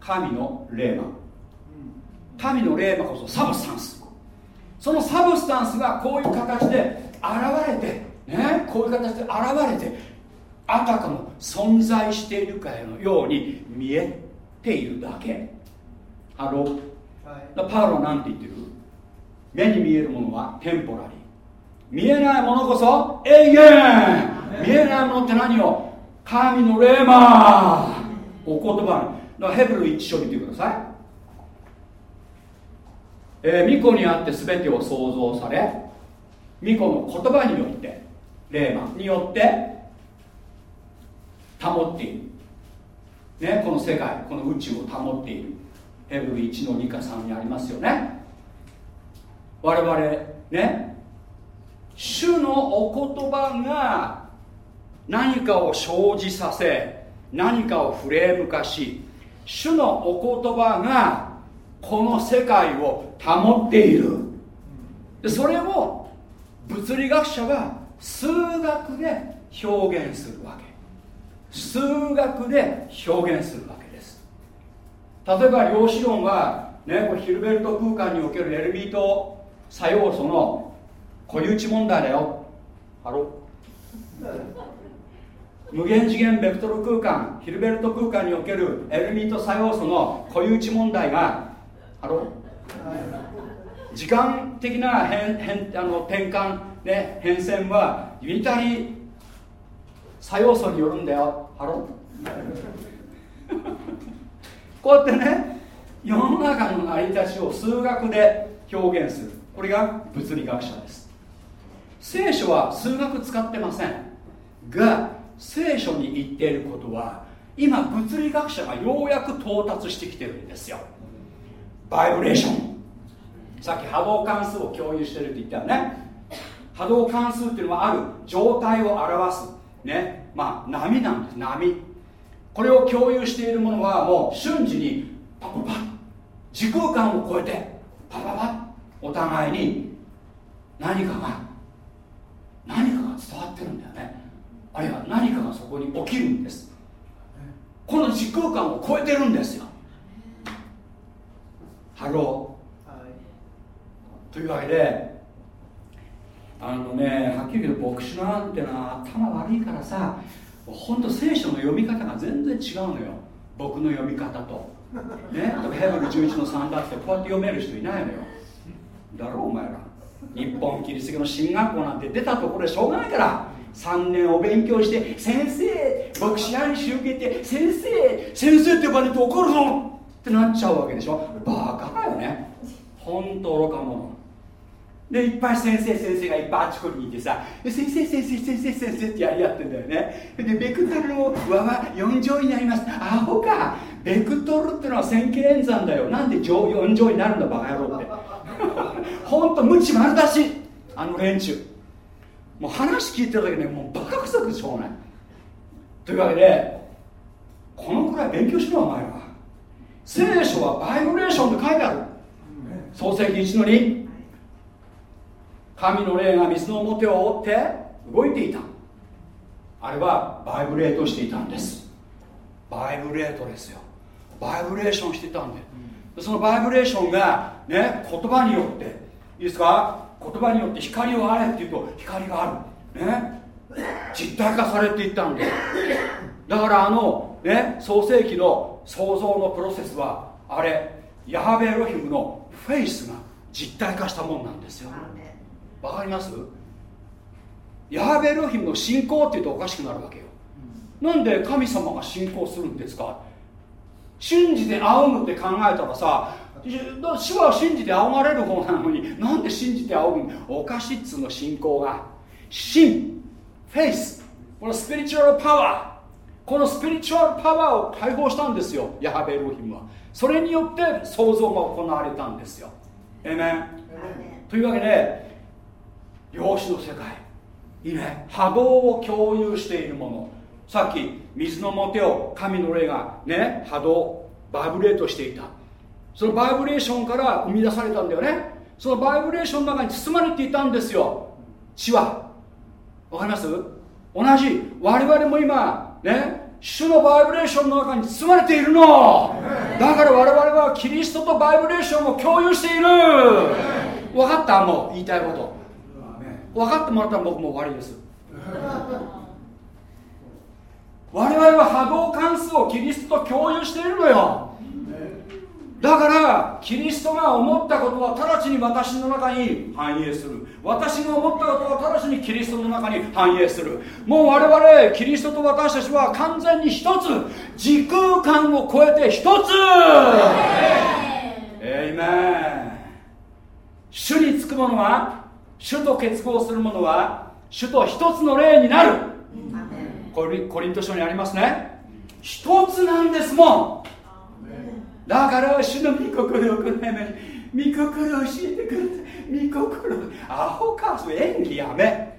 神の霊魔神の霊魔こそサブスタンス。その substance がこういう形で現れてねこういう形で現れて現あたかも存在しているかのように見えているだけ。ハロー。だパウロは何て言ってる？目に見えるものはテンポラリー。見えないものこそ永遠見えないものって何よ神の霊魔。お言葉。だからヘブル一章見てください。えー、巫女にあって全てを創造され巫女の言葉によって霊魔によって保っている、ね、この世界この宇宙を保っているヘブル1の2か3にありますよね。我々ね主のお言葉が何かを生じさせ何かをフレーム化し主のお言葉がこの世界を保っている。でそれを物理学者は数学で表現するわけ。数学で表現するわけです。例えば量子論は、ね、これヒルベルト空間におけるエルミート作用素の固有値問題だよ。ハロ無限次元ベクトル空間ヒルベルト空間におけるエルミート作用素の固有値問題がハロ時間的な変変あの転換、ね、変遷はユニタリー作用素によるんだよ。ハロこうやってね世の中の成り立ちを数学で表現する。これが物理学者です。聖書は数学使ってません。が聖書に言っていることは今物理学者がようやく到達してきてるんですよ。バイブレーション。さっき波動関数を共有してるって言ったよね。波動関数っていうのはある状態を表すね。まあ波なんです。波。これを共有しているものはもう瞬時にパパパッ。時空間を超えてパパパッ。お互いに何かが何かが伝わってるんだよね。あるいは何かがそこに起きるんです。この時空間を超えてるんですよ。ハローというわけであのねはっきり言うけど牧師なんてのは頭悪いからさ本当聖書の読み方が全然違うのよ。僕の読み方と。ね？ヘブル11の3だってこうやって読める人いないのよ。だろお前ら。日本キリスト教の神学校なんて出たところでしょうがないから3年お勉強して先生牧師按手受けて先生先生って呼ばれて怒るぞってなっちゃうわけでしょ。バカだよね。ほんと愚か者。でいっぱい先生先生がいっぱいあちこちにいてさ先生先生先生先生ってやり合ってんだよね。でベクトルの和は4乗になります。アホか。ベクトルってのは線形連算だよ。なんで4乗になるんだバカ野郎って。ほんと無知丸出し。あの連中。もう話聞いてるだけでもうバカくさくしょうがない。というわけでこのくらい勉強しろお前は。聖書はバイブレーションって書いてある。創世記1の2神の霊が水の表を覆って動いていた。あれはバイブレートしていたんです。バイブレートですよ。バイブレーションしてたんで。そのバイブレーションがね言葉によっていいですか？言葉によって光をあれっていうと光がある。ね。実体化されていったんでだからあのね創世紀の創造のプロセスはあれヤハベエロヒムのフェイスが実体化したもんなんですよ。わかります？ヤハベエロヒムの信仰っていうとおかしくなるわけよ。なんで神様が信仰するんですか？信じて仰ぐって考えたらさ主は信じて仰がれる方なのになんで信じて仰ぐおかしいっつうの信仰が。信フェイスこのスピリチュアルパワー。このスピリチュアルパワーを解放したんですよヤハベエロヒムは。それによって創造が行われたんですよ。えめんというわけで量子の世界。いいね。波動を共有しているもの。さっき水のもてを神の霊がね波動バイブレートしていたそのバイブレーションから生み出されたんだよね。そのバイブレーションの中に包まれていたんですよ。血は。わかります？同じ。我々も今ね主のバイブレーションの中に包まれているの。だから我々はキリストとバイブレーションを共有している。分かった？もう言いたいこと。分かってもらったら僕も終わりです。我々は波動関数をキリストと共有しているのよ。だからキリストが思ったことは直ちに私の中に反映する。私が思ったことは直ちにキリストの中に反映する。もう我々キリストと私たちは完全に一つ。時空間を超えて一つ。エイメン主につく者は？主と結合する者は？主と一つの霊になる。コリコリント書にありますね。一つなんですもんだから主の御心を行いまし御心を教えてください。御心アホかそういう演技やめ。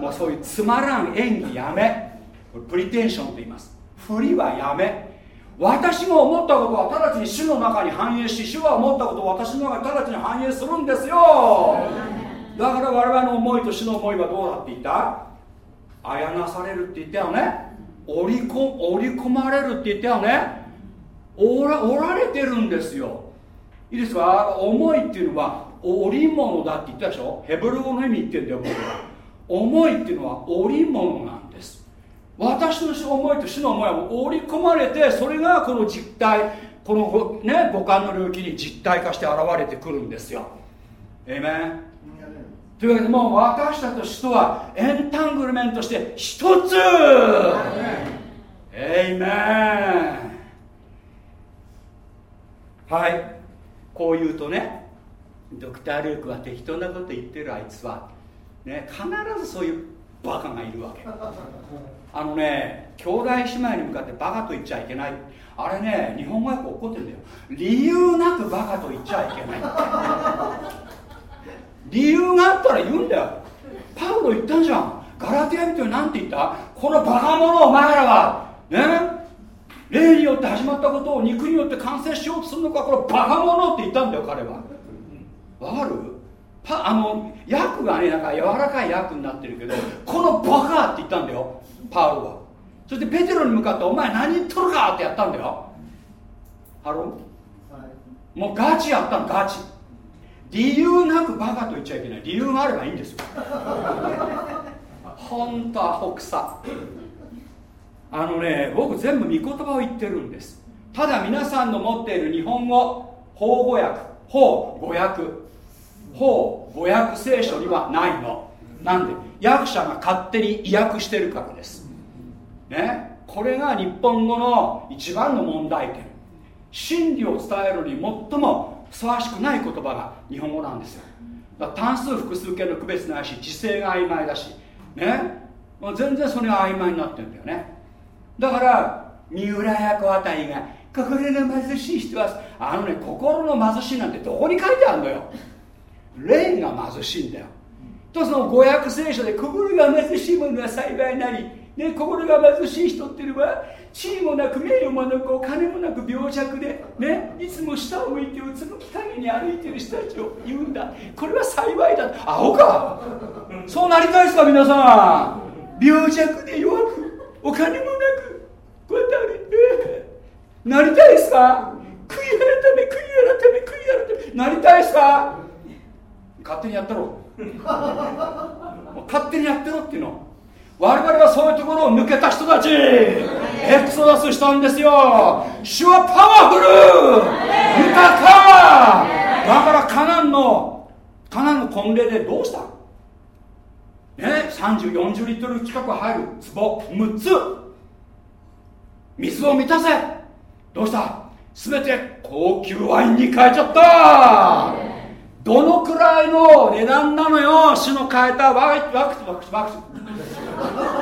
もうそういうつまらん演技やめ。プリテンションと言います。振りはやめ。私が思ったことは直ちに主の中に反映し主が思ったことを私の中に直ちに反映するんですよ。だから我々の思いと主の思いはどうだって言った？あやなされるって言ったよね。織りこ織り込まれるって言ったよねおらおられてるんですよ。いいですか？思いっていうのは織物だって言ったでしょ？ヘブル語の意味言ってんだよ僕は。思いっていうのは織物なんです。私の思いと主の思いは織り込まれてそれがこの実体このね五感の領域に実体化して現れてくるんですよ。えめんというわけでもう私たちと主とはエンタングルメントして一つ。えいめんはい。こう言うとねドクター・ルークは適当なこと言ってるあいつは、ね、必ずそういうバカがいるわけ。あのね兄弟姉妹に向かってバカと言っちゃいけない。あれね日本語訳怒ってるんだよ。理由なくバカと言っちゃいけない。理由があったら言うんだよ。パウロ言ったんじゃん。ガラティア人に何て言った？このバカ者お前らは。ね？霊によって始まったことを肉によって完成しようとするのかこれバカ者って言ったんだよ彼は。わかる？パあの訳がねなんか柔らかい訳になってるけどこのバカって言ったんだよパウロは。そしてペテロに向かってお前何言っとるかってやったんだよ。ハロー、はい、もうガチやったのガチ。理由なくバカと言っちゃいけない。理由があればいいんですよ。本当アホくさあのね僕全部御言葉を言ってるんです。ただ皆さんの持っている日本語法語訳法語訳。法語訳聖書にはないの。なんで訳者が勝手に意訳してるからです。ね。これが日本語の一番の問題点。真理を伝えるに最もふさわしくない言葉が日本語なんですよ。だ単数複数形の区別ないし時勢が曖昧だし。ね。もう全然それが曖昧になってるんだよね。だから三浦綾子あたりが心の貧しい人はあのね心の貧しいなんてどこに書いてあるのよ。霊が貧しいんだよ。とその語訳聖書で心が貧しい者は幸いなり、ね、心が貧しい人っていうのは地位もなく名誉もなくお金もなく病弱で、ね、いつも下を向いてうつむき陰に歩いてる人たちを言うんだ。これは幸いだ。アホか。そうなりたいですか皆さん病弱で弱くお金もなくこうやって歩いて。なりたいですか悔い改め悔い改め悔い改め。なりたいですか勝手にやってろ。勝手にやってろっていうの。我々はそういうところを抜けた人たち。エクソダスしたんですよ。主はパワフル。豊か。だからカナンのカナンの婚礼でどうした？ね3040リットル近く入る壺6つ。水を満たせ。どうした？全て高級ワインに変えちゃった。どのくらいの値段なのよ？主の変えた。ワインワクワクワク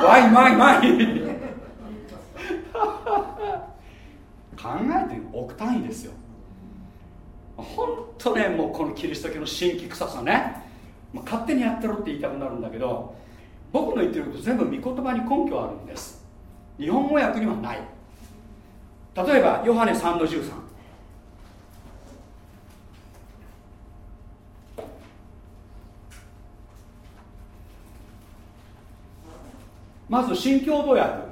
ワインワインワイ考えて億単位ですよ。本当ねもうこのキリスト教の新規臭さね、まあ、勝手にやってろって言いたくなるんだけど僕の言ってること全部御言葉に根拠あるんです。日本語訳にはない。例えばヨハネ3の13まず新共同訳。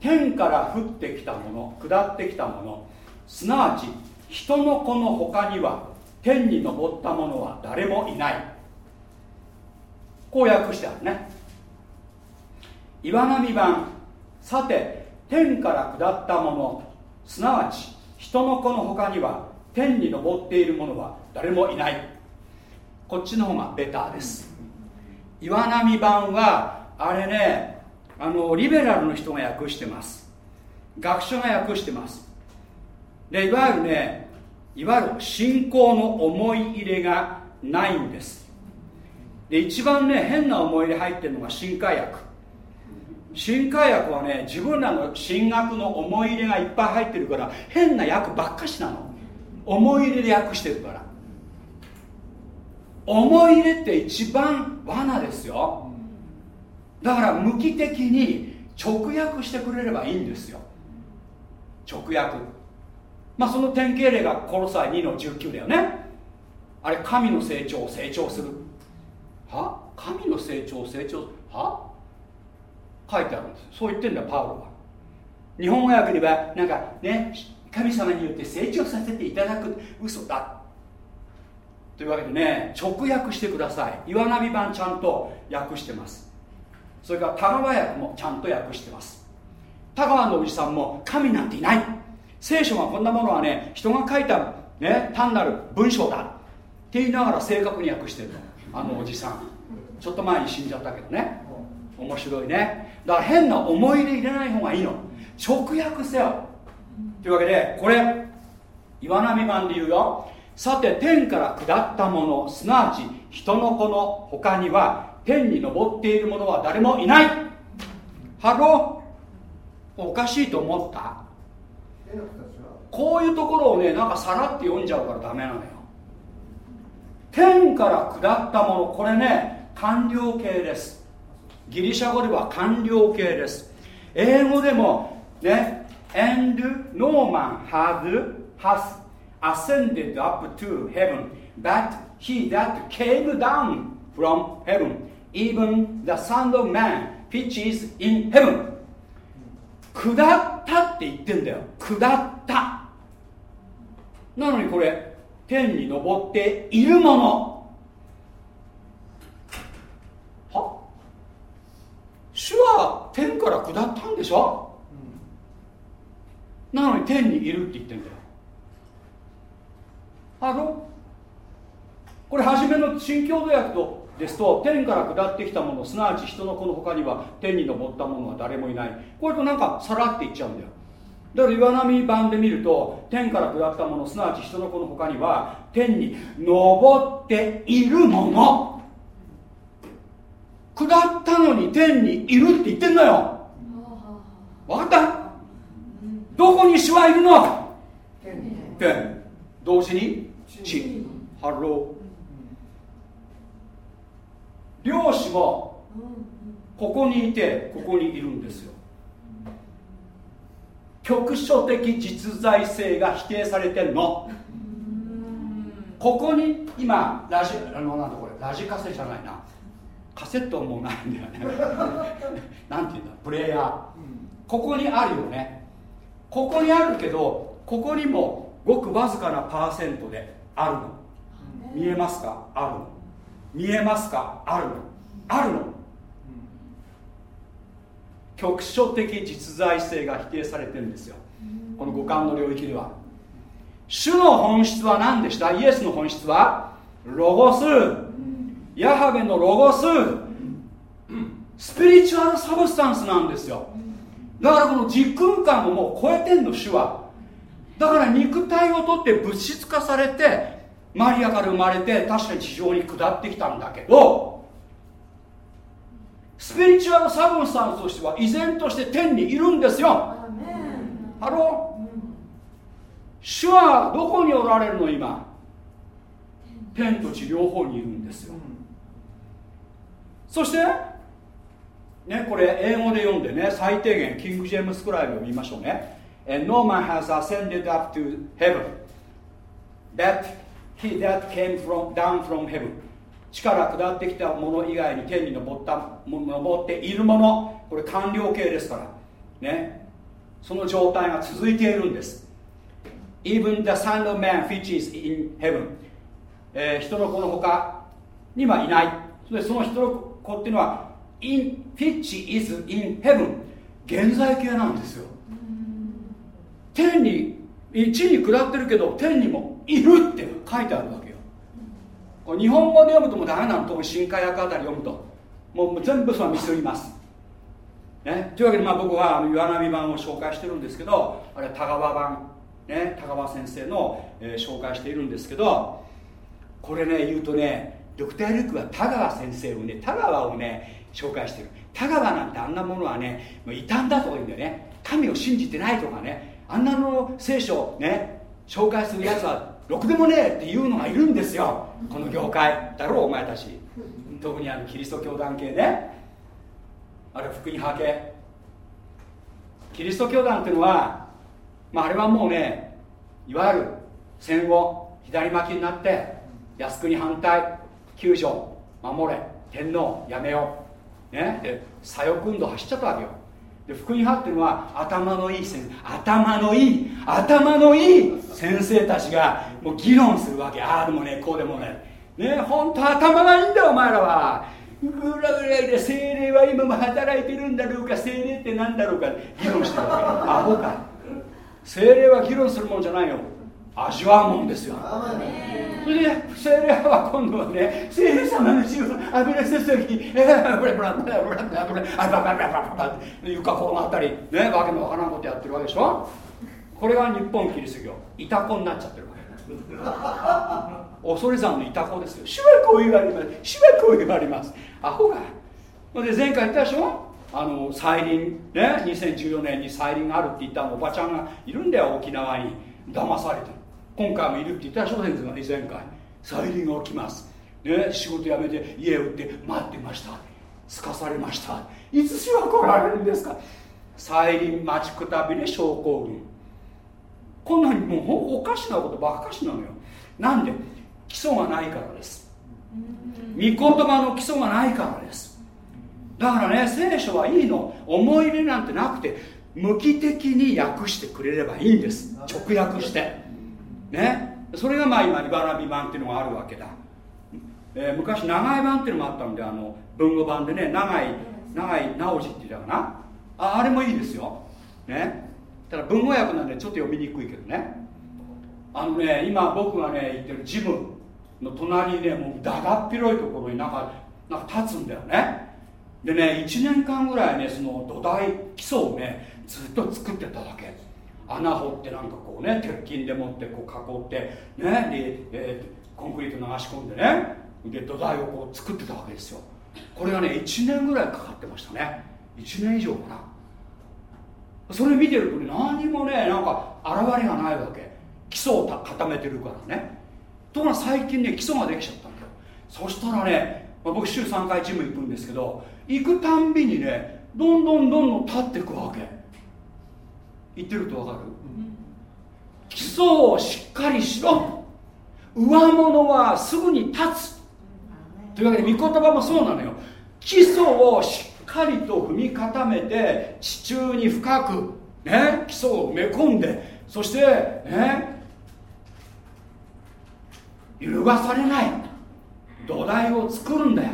天から降ってきたもの下ってきたもの。すなわち人の子の他には天に昇った者は誰もいない。こう訳してあるね。岩波版さて天から下ったものすなわち人の子の他には天に昇っている者は誰もいない。こっちの方がベターです。岩波版はあれねあのリベラルの人が訳してます。学者が訳してます。でいわゆるねいわゆる信仰の思い入れがないんです。で一番ね変な思い入れ入ってるのが新海訳新海訳はね自分らの進学の思い入れがいっぱい入ってるから変な訳ばっかしなの。思い入れで訳してるから。思い入れって一番罠ですよ。だから無機的に直訳してくれればいいんですよ。直訳。まあその典型例がコロサイ2の19だよね。あれ神の成長を成長する。は？神の成長を成長は？書いてあるんですそう言ってんだよパウロは。日本語訳にはなんかね神様によって成長させていただく嘘だ。というわけでね直訳してください。岩波版ちゃんと訳してます。それから田川訳もちゃんと訳してます。田川のおじさんも神なんていない。聖書がこんなものはね人が書いた、ね、単なる文章だ。って言いながら正確に訳してるの。あのおじさん。ちょっと前に死んじゃったけどね。面白いね。だから変な思い入れ入れない方がいいの。直訳せよ。というわけでこれ岩波版で言うよ。さて天から下ったものすなわち人の子の他には天に昇っている者は誰もいない。ハロー。おかしいと思った？こういうところをねなんかさらって読んじゃうからダメなのよ天から下ったものこれね完了形ですギリシャ語では完了形です英語でもね and no man had has ascended up to heaven, but he that came down from heaven, even the Son of Man, which is in heaven. 下ったって言ってんだよ。下った。なのにこれ、天に昇っているもの。は？主は天から下ったんでしょ？う、なのに天にいるって言ってんだよ。あの？これ初めの新共同訳とですと天から下ってきたものすなわち人の子の他には天に昇ったものは誰もいない。これとなんかさらっていっちゃうんだよ。だから岩波版で見ると天から下ったものすなわち人の子の他には天に昇っているもの。下ったのに天にいるって言ってんのよ。分かった？どこに主はいるの？天。同時に？地ハロー量子もここにいてここにいるんですよ。局所的実在性が否定されてるの。ここに今ラジあのなんだこれラジカセじゃないな。カセットもないんだよね。なんていうんだプレイヤー。ここにあるよね。ここにあるけどここにもごくわずかなパーセントであるの。見えますか？あるの見えますか？あるの。あるの。局所的実在性が否定されてるんですよ。この五感の領域では。主の本質は何でした？イエスの本質はロゴス。ヤハベのロゴス。スピリチュアルサブスタンスなんですよ。だからこの時空間をもう超えてんの主は。だから肉体をとって物質化されてマリアから生まれて確かに地上に下ってきたんだけど spiritual substance としては依然として天にいるんですよ。ハロー主はどこにおられるの今？天と地両方にいるんですよ。そしてねこれ英語で読んでね最低限キング・ジェームス・クライブを見ましょうね。And no man has ascended up to heaven. That he that came from, down from heaven. 地から下ってきたもの以外に天に昇った昇っているものこれ完了形ですから。ね。その状態が続いているんです。Even the son of man which is in heaven、えー人の子の他にはいない。それその人の子っていうのは in which is in heaven 現在形なんですよ。天に地に下ってるけど天にも。いるって書いてあるわけよ。これ日本語で読むともうダメなの。特に新海訳あたり読むと。もう全部それはミスります。ね、というわけでまあ僕は岩波版を紹介してるんですけどあれは田川版、ね、田川先生の、えー紹介しているんですけどこれね言うとねドクター・ルークは田川先生をね田川をね紹介してる。田川なんてあんなものはねもう異端だとか言うんだよね。神を信じてないとかね。あんなの聖書ね紹介するやつはろくでもねえっていうのがいるんですよ。この業界。だろうお前たち。特にあのキリスト教団系ねあれ福音派系。キリスト教団っていうのは、まあ、あれはもうねいわゆる戦後左巻きになって靖国反対救助守れ天皇やめよう、ね、で左翼運動走っちゃったわけよ。で福音派っていうのは頭のいい先生頭のいい頭のいい先生たちがもう議論するわけ。ああでもねこうでもねね本当頭がいいんだお前らは。ぐらぐらで精霊は今も働いてるんだろうか精霊って何だろうか議論してるわけ。アホか。精霊は議論するもんじゃないよ。味わうもんですよ。それで精霊は今度はね精霊様の仕事油注ぎえーブラブラブラブラブラブラあババババババって床転がったりねわけのわからんことやってるわけでしょこれが日本キリスト教いたこになっちゃってるわけ恐山のいたこですよ主はこう言われます主はこう言われますアホがほんで前回言ったでしょあの再臨ね2014年に再臨があるって言ったのおばちゃんがいるんだよ沖縄に騙されて今回もいるって言ったでしょ先生がね前回再臨が起きます。ね仕事辞めて家を売って待ってました。すかされました。いつしは来られるんですか？再臨待ちくたびれ症候群こんなにもうほんおかしなことばっかしなのよ。なんで？基礎がないからです。御言葉の基礎がないからです。だからね聖書はいいの。思い入れなんてなくて無機的に訳してくれればいいんです。直訳して。ね。それがまあ今茨城版っていうのがあるわけだ、えー昔長い版っていうのもあったんであの文語版でね長い長い直字って言ったかな。ああれもいいですよ。ね。ただ文語訳なんでちょっと読みにくいけどね。あのね今僕がね行ってるジムの隣にねもうだだっ広いところになんかなんか立つんだよね。でね1年間ぐらいねその土台基礎をねずっと作ってたわけ。穴掘ってなんかこうね鉄筋でもってこう囲ってねで、えーコンクリート流し込んでねで土台をこう作ってたわけですよ。これがね1年ぐらいかかってましたね。1年以上かな。それ見てるとね何もねなんか現れがないわけ。基礎を固めてるからね。ところが最近ね基礎ができちゃったんだよ。そしたらねまあ僕週3回ジム行くんですけど行くたんびにねどんどんどんどん立っていくわけ。言ってるとわかる、基礎をしっかりしろ。上物はすぐに立つ。というわけで御言葉もそうなのよ。基礎をしっかりと踏み固めて地中に深く、ね、基礎を埋め込んでそしてね揺るがされない。土台を作るんだよ。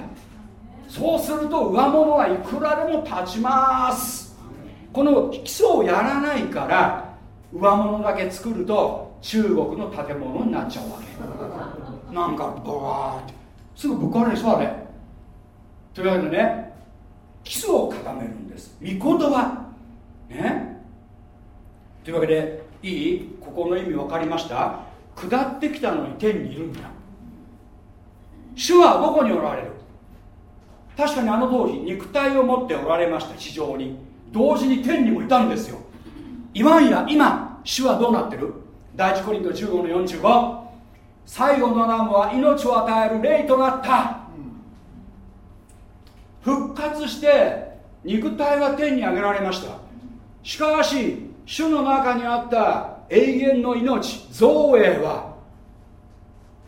そうすると上物はいくらでも立ちますこの基礎をやらないから上物だけ作ると中国の建物になっちゃうわけ。なんかブワーって。すぐぶっ壊れるでしょあれ。というわけでね基礎を固めるんです。御言葉ね。というわけでいい？ここの意味分かりました？下ってきたのに天にいるんだ。主はどこにおられる？確かにあの当時肉体を持っておられました地上に。同時に天にもいたんですよ。今や今主はどうなってる？第一コリント15の45最後のナムは命を与える霊となった。復活して肉体は天に上げられました。しかし主の中にあった永遠の命造営は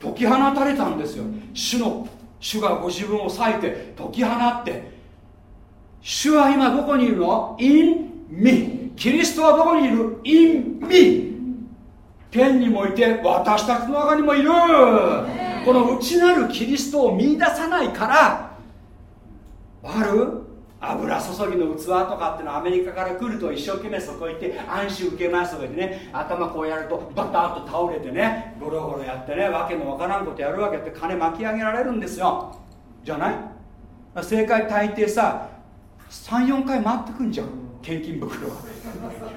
解き放たれたんですよ。主の主がご自分を割いて解き放って主は今どこにいるの ?in me. キリストはどこにいる ?in me. 天にもいて私たちの中にもいる。この内なるキリストを見出さないからわかる油注ぎの器とかっていうのアメリカから来ると一生懸命そこ行って安心受けますとか言ってね頭こうやるとバタッと倒れてねゴロゴロやってねわけのわからんことやるわけって金巻き上げられるんですよ。じゃない？正解大抵さ34回回ってくんじゃん献金袋は。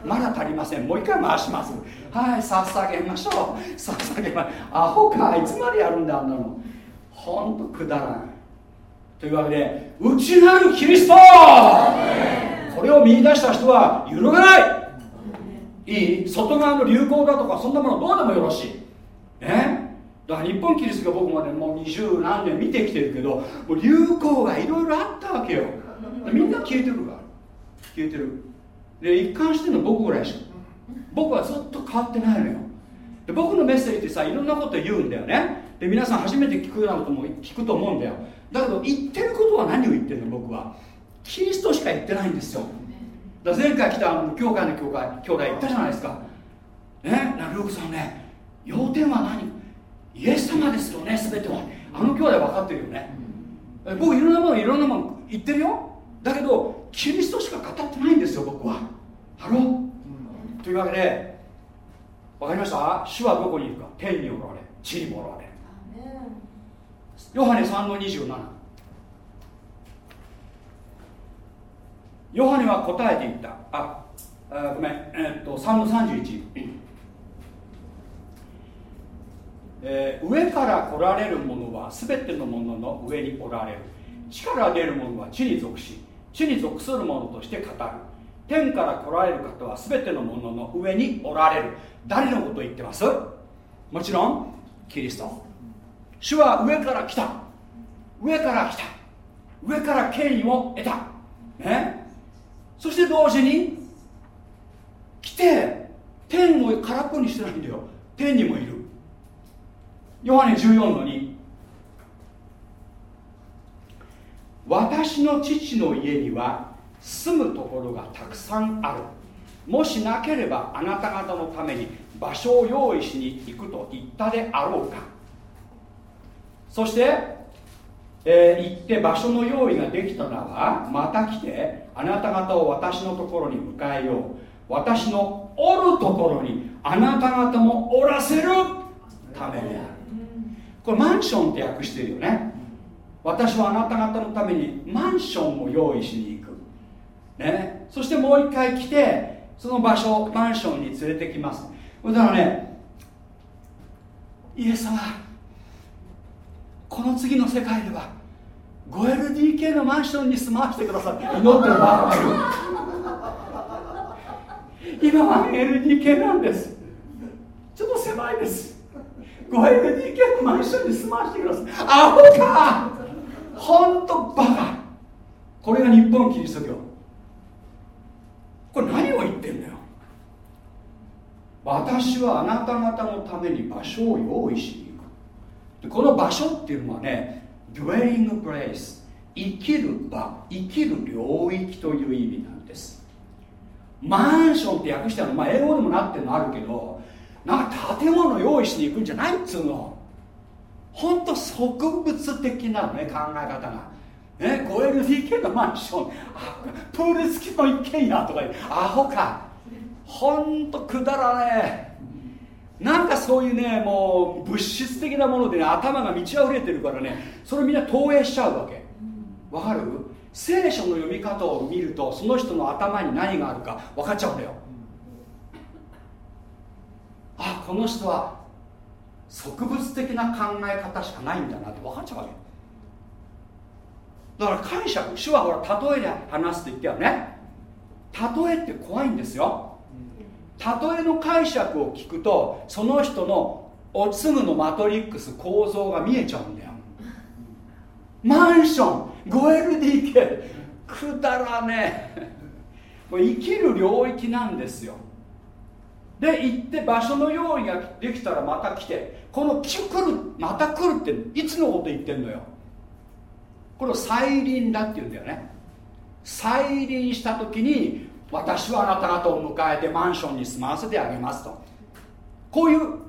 まだ足りません。もう一回回します。はい捧げましょう。捧げまアホかいつまでやるんだあんなの。ほんとくだらないというわけで内なるキリスト！これを見出した人は揺るがない！いい？外側の流行だとかそんなものどうでもよろしい。ね？だから日本キリストが僕までもう二十何年見てきてるけどもう流行がいろいろあったわけよ。みんな消えてるから。消えてる。で一貫してるの僕ぐらいしか。僕はずっと変わってないのよ。で僕のメッセージってさいろんなこと言うんだよね。で皆さん初めて聞くようなことも聞くと思うんだよ。だけど言ってることは何を言ってるの僕は。キリストしか言ってないんですよ。だ前回来たあの教会の教会兄弟言ったじゃないですか。ねなるおくさんね要点は何？イエス様ですよね全ては。あの兄弟分かってるよね。僕いろんなものいろんなもの言ってるよ。だけどキリストしか語ってないんですよ僕は。ハロー、というわけで分かりました？主はどこにいるか？天におられ地にもおられ。るヨハネ3の27ヨハネは答えて言った。ああごめん、えーっと3の31、えー上から来られる者は全てのものの上におられる。地から出る者は地に属し地に属する者として語る。天から来られる方は全てのものの上におられる。誰のことを言ってます？もちろんキリスト。主は上から来た。上から来た。上から権威を得た。ね？そして同時に来て天を空っぽにしてないんだよ。天にもいる。ヨハネ14の2私の父の家には住むところがたくさんある。もしなければあなた方のために場所を用意しに行くと言ったであろうか。そして、えー行って場所の用意ができたならまた来てあなた方を私のところに迎えよう。私のおるところにあなた方もおらせるためである。これマンションって訳してるよね私はあなた方のためにマンションを用意しに行く、ね、そしてもう一回来てその場所マンションに連れてきます。だからねイエス様この次の世界では 5LDK のマンションに住まわせてくださいって祈ってる場合今は LDK なんです。ちょっと狭いです。5LDK のマンションに住まわせてください。アホかほんとバカ。これが日本キリスト教。これ何を言ってんだよ。私はあなた方のために場所を用意しに行く。でこの場所っていうのはね dwelling place 生きる場生きる領域という意味なんです。マンションって訳したの、まあ、英語でもなってるのあるけどなんか建物用意しに行くんじゃないっつうの。本当植物的なね考え方が。ね 5LDK のマンション。プール付きの一軒家とかアホか。ほんとくだらねえ。なんかそういうねもう物質的なものでね頭が満ち溢れてるからねそれみんな投影しちゃうわけ。わかる？聖書の読み方を見るとその人の頭に何があるか分かっちゃうんだよ。あこの人は植物的な考え方しかないんだなって分かっちゃうわけ。だから解釈主はほら例えで話すって言ったよね。例えって怖いんですよ。例えの解釈を聞くとその人のおつむのマトリックス構造が見えちゃうんだよ。マンション 5LDK くだらねえ。これ生きる領域なんですよ。で行って場所の用意ができたらまた来てこの来るまた来るっていつのこと言ってんのよ。これを再臨だって言うんだよね。再臨した時に私はあなた方を迎えてマンションに住まわせてあげますと。こういう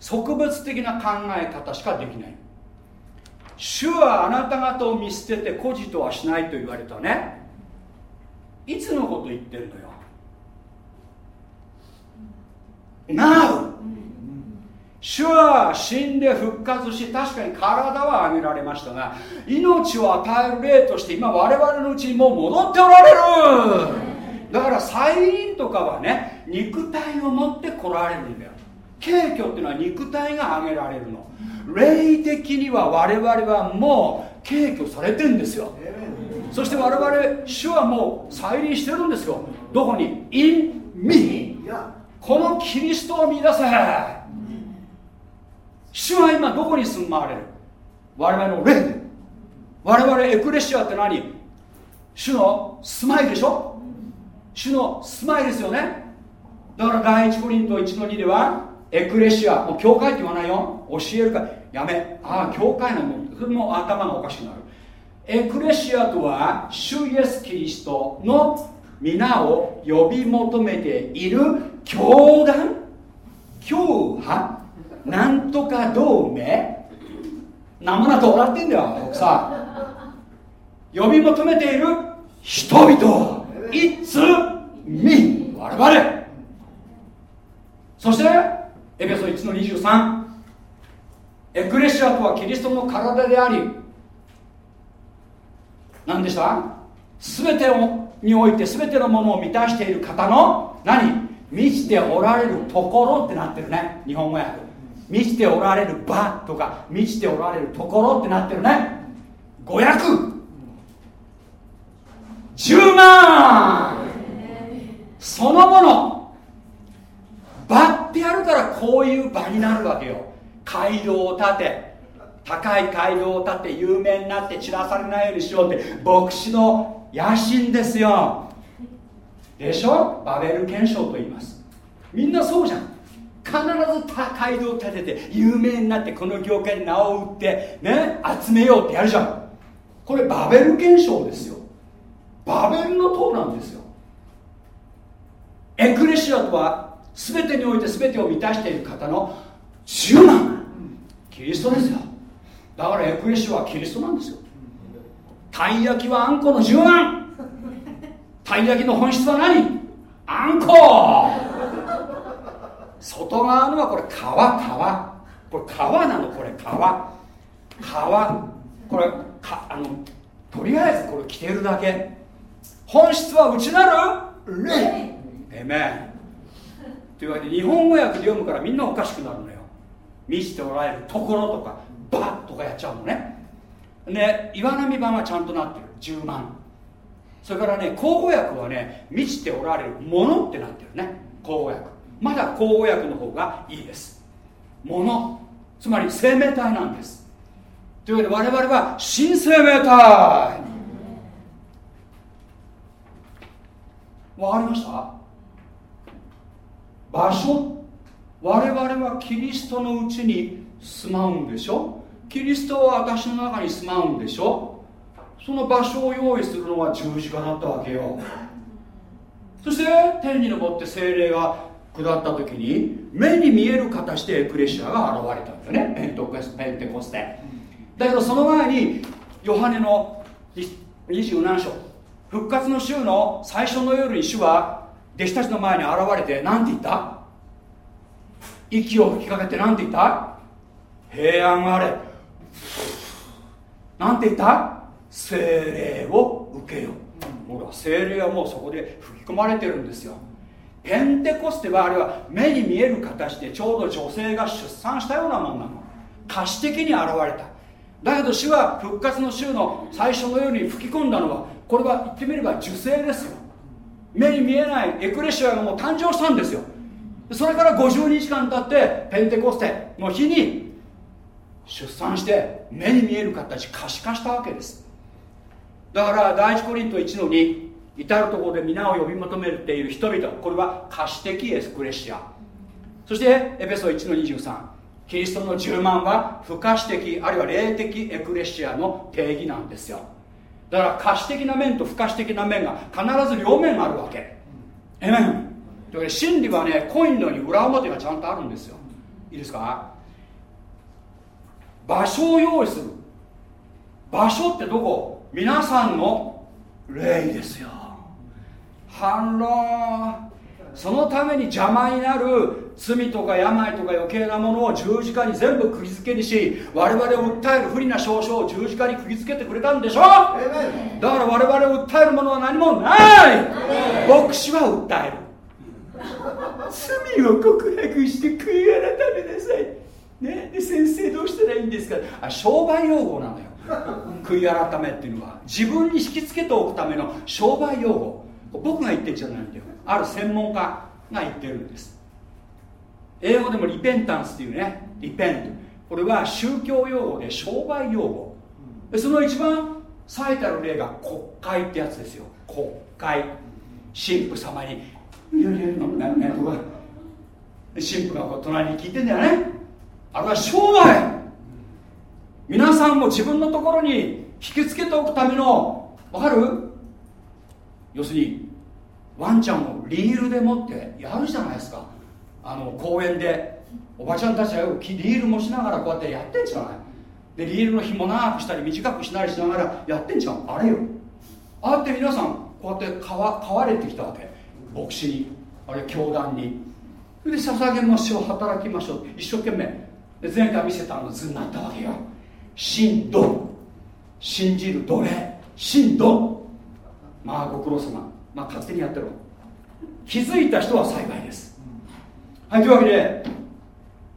植物的な考え方しかできない。主はあなた方を見捨てて孤児とはしないと言われたね。いつのこと言ってんのよ。Now. 主は死んで復活し確かに体は挙げられましたが命を与える霊として今我々のうちにもう戻っておられる。だから再臨とかはね肉体を持って来られるんだよ。軽挙っていうのは肉体が挙げられるの。霊的には我々はもう軽挙されてんですよ。そして我々主はもう再臨してるんですよ。どこに ?in me このキリストを見出せ主は今どこに住まわれる？我々の霊で。我々エクレシアって何？主の住まいでしょ？主の住まいですよね。だから第一コリント1の2ではエクレシアもう教会って言わないよ。教えるから。やめ。ああ教会なのそれも頭がおかしくなる。エクレシアとは主イエス・キリストの皆を呼び求めている教団？教派？なんとか同盟？名もなと笑ってんだよさ呼び求めている人々 It's me 我々。そしてエペソ1の23エクレシアとはキリストの体であり。何でした？全てをにおいて全てのものを満たしている方の何？満ちておられるところってなってるね。日本語訳。満ちておられる場とか満ちておられるところってなってるね。語訳。10万。そのもの。場ってやるからこういう場になるわけよ。街道を建て高い街道を建て有名になって散らされないようにしようって牧師の野心ですよ。でしょ？バベル憲章と言います。みんなそうじゃん。必ず街道を建てて有名になってこの業界に名を売ってね集めようってやるじゃん。これバベル憲章ですよ。バベルの塔なんですよ。エクレシアとは全てにおいて全てを満たしている方の10万。キリストですよ。だからエクレシアはキリストなんですよ。たい焼きはあんこの10万たい焼きの本質は何？あんこ。外側のはこれ皮皮。これ皮なのこれ皮。皮。これかあのとりあえずこれ着てるだけ。本質は内なる？霊えめんというわけで日本語訳で読むからみんなおかしくなるのよ。見せておられるところとかバッとかやっちゃうのねで岩波版はちゃんとなってる。10万。それからね口語訳はね満ちておられるものってなってるね。口語訳。まだ口語訳の方がいいです。ものつまり生命体なんです。というわけで我々は新生命体。わかりました？場所？我々はキリストのうちに住まうんでしょ？キリストは私の中に住まうんでしょ？その場所を用意するのは十字架だったわけよ。そして天に昇って精霊が下った時に目に見える形でエクレシアが現れたんだよね。ペントコスペンテコステ。だけどその前にヨハネの27章。復活の週の最初の夜に主は弟子たちの前に現れて何て言った？息を吹きかけて何て言った？平安あれ。なんて言った？精霊を受けよ。ほら精霊はもうそこで吹き込まれてるんですよ。ペンテコステはあれは目に見える形でちょうど女性が出産したようなもんなの。可視的に現れた。だけど主は復活の週の最初のように吹き込んだのはこれは言ってみれば受精ですよ。目に見えないエクレシアがもう誕生したんですよ。それから50日間経ってペンテコステの日に出産して目に見える形可視化したわけです。だから第一コリント1の2至る所で皆を呼び求めている人々これは可視的エスクレシア。そしてエペソ1の23キリストの10万は不可視的あるいは霊的エクレシアの定義なんですよ。だから可視的な面と不可視的な面が必ず両面あるわけ。えめんというわけで真理はねコインのように裏表がちゃんとあるんですよ。いいですか？場所を用意する。場所ってどこ？皆さんの霊ですよ。反論。そのために邪魔になる罪とか病とか余計なものを十字架に全部釘付けにし我々を訴える不利な証書を十字架に釘付けてくれたんでしょだから我々を訴えるものは何もない。牧師は訴える。罪を告白して悔い改めなさい、ね、で先生どうしたらいいんですか？あ商売用語なのよ。悔い改めっていうのは。自分に引きつけておくための商売用語。僕が言ってんじゃないんだよ。ある専門家が言ってるんです。英語でもリペンタンスっていうね。リペント。これは宗教用語で商売用語。でその一番最たる例が国会ってやつですよ。国会。神父様に「いやいやななとか神父がこう隣に聞いてんだよねあれは商売皆さんも自分のところに引きつけておくためのわかる？要するにワンちゃんをリールで持ってやるじゃないですか。あの公園でおばちゃんたちはよくリールもしながらこうやってやってんじゃない。でリールの紐長くしたり短くしたりしながらやってんじゃん。あれよ。ああって皆さんこうやって買わ買われてきたわけ。牧師にあれ教団に。それで捧げましょう働きましょう一生懸命で前回見せたの図になったわけよ。信道信じる奴隷。信道まあご苦労様。まあ勝手にやってろ。気づいた人は幸いです。はいというわけで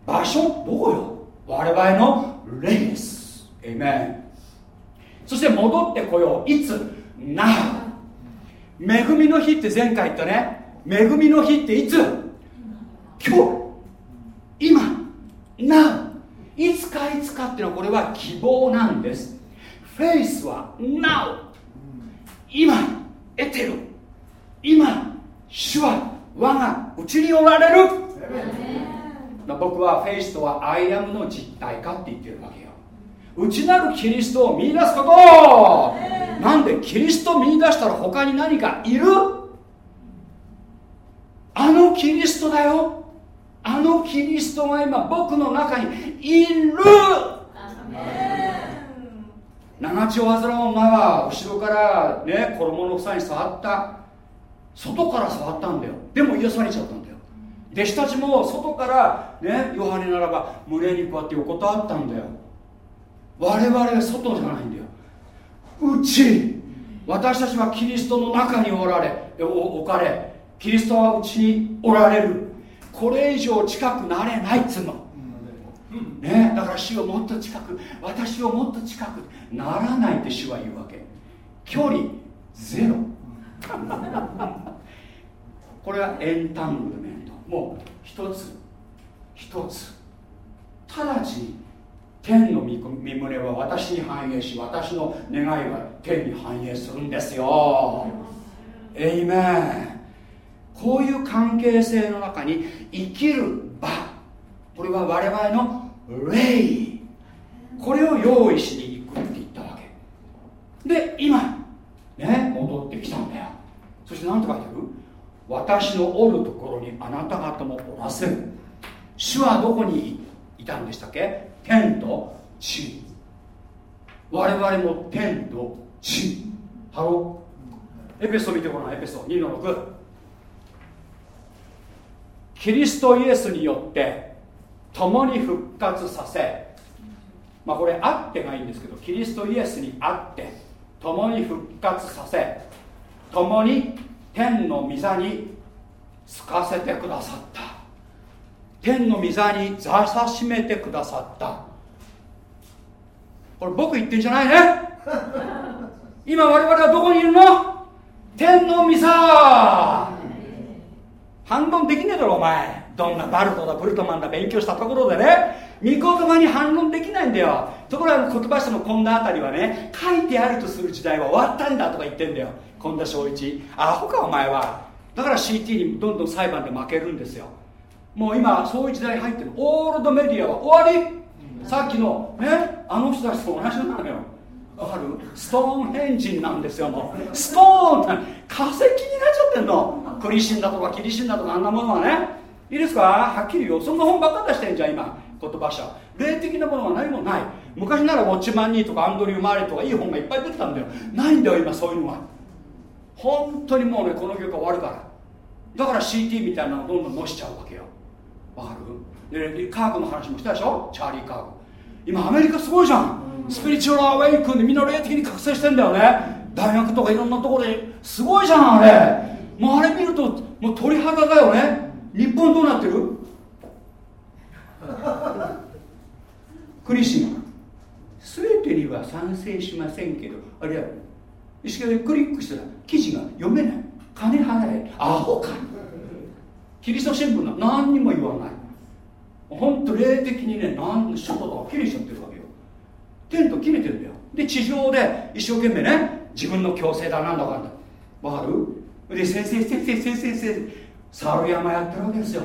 場所どこよ？我々の霊ですエイメンそして戻ってこよう。いつ？な恵みの日って前回言ったね。恵みの日っていつ？今日今。ないつかいつかっていうのはこれは希望なんです。フェイスは Now 今得てる。今主は我がうちにおられる。僕はフェイスとはアイアムの実体化って言ってるわけよ。内なるキリストを見出すこ。となんでキリスト見出したら他に何かいる？あのキリストだよあのキリストが今僕の中にいる。長血を患う女は後ろからね衣の房に触った。外から触ったんだよ。でも癒されちゃったんだよ。弟子たちも外からねヨハネならば胸にこうやって横たわったんだよ。我々は外じゃないんだよ。うち私たちはキリストの中におられ。お置かれ。キリストはうちにおられるこれ以上近くなれないっつうの、ね、だから主をもっと近く私をもっと近くならないって主は言うわけ。距離ゼロ。これはエンタングルメント。もう一つ一つ。直ちに天の御胸は私に反映し私の願いは天に反映するんですよ。エイメンこういう関係性の中に生きる場。これは我々の霊。これを用意しに行くって言ったわけ。で今ね戻ってきたんだよ。そして何て書いてある？私のおるところにあなた方もおらせる。主はどこにいたんでしたっけ？天と地。我々も天と地。ハロー。エペソ見てごらんエペソ。2の6キリストイエスによって共に復活させまあこれあってがいいんですけどキリストイエスにあって共に復活させ共に天の御座につかせてくださった。天の御座に座さしめてくださった。これ僕言ってんじゃないね。今我々はどこにいるの？天の御座。反論できねえだろお前。どんなバルトだブルトマンだ勉強したところでね。御言葉に反論できないんだよ。ところが言葉書のこんなあたりはね書いてあるとする時代は終わったんだとか言ってんだよ。本田正一。アホかお前は。だから CT にどんどん裁判で負けるんですよ。もう今そういう時代入ってるオールドメディアは終わり。さっきのねあの人たちと同じなのよ。わかる？ストーンヘンジンなんですよもう。ストーン化石になっちゃってんの。クリシンだとかキリシンだとかあんなものはね。いいですか？はっきり言うよ。そんな本ばっか出してんじゃん今。言葉社霊的なものは何もない。昔ならウォッチマンニーとかアンドリュー・マーレとかいい本がいっぱい出てたんだよ。ないんだよ今そういうのは。本当にもうねこの業界終わるから。だから CT みたいなのをどんどんのしちゃうわけよ。わかる？でカークの話もしたでしょ？チャーリー・カーク今アメリカすごいじゃん。スピリチュアルアウェイクンでみんな霊的に覚醒してんだよね。大学とかいろんなところですごいじゃんあれ。もうあれ見るともう鳥肌だよね。日本どうなってる？クリスチャン全てには賛成しませんけどあれや石川でクリックしたら記事が読めない。金払え。アホか。キリスト新聞は何にも言わない。本当霊的にね何の仕事とか切れちゃってるわテント切れてるんだよ。で地上で一生懸命ね自分の強制だなんだかんだ。わかる？で先生先生先生先生猿山やってるわけですよ。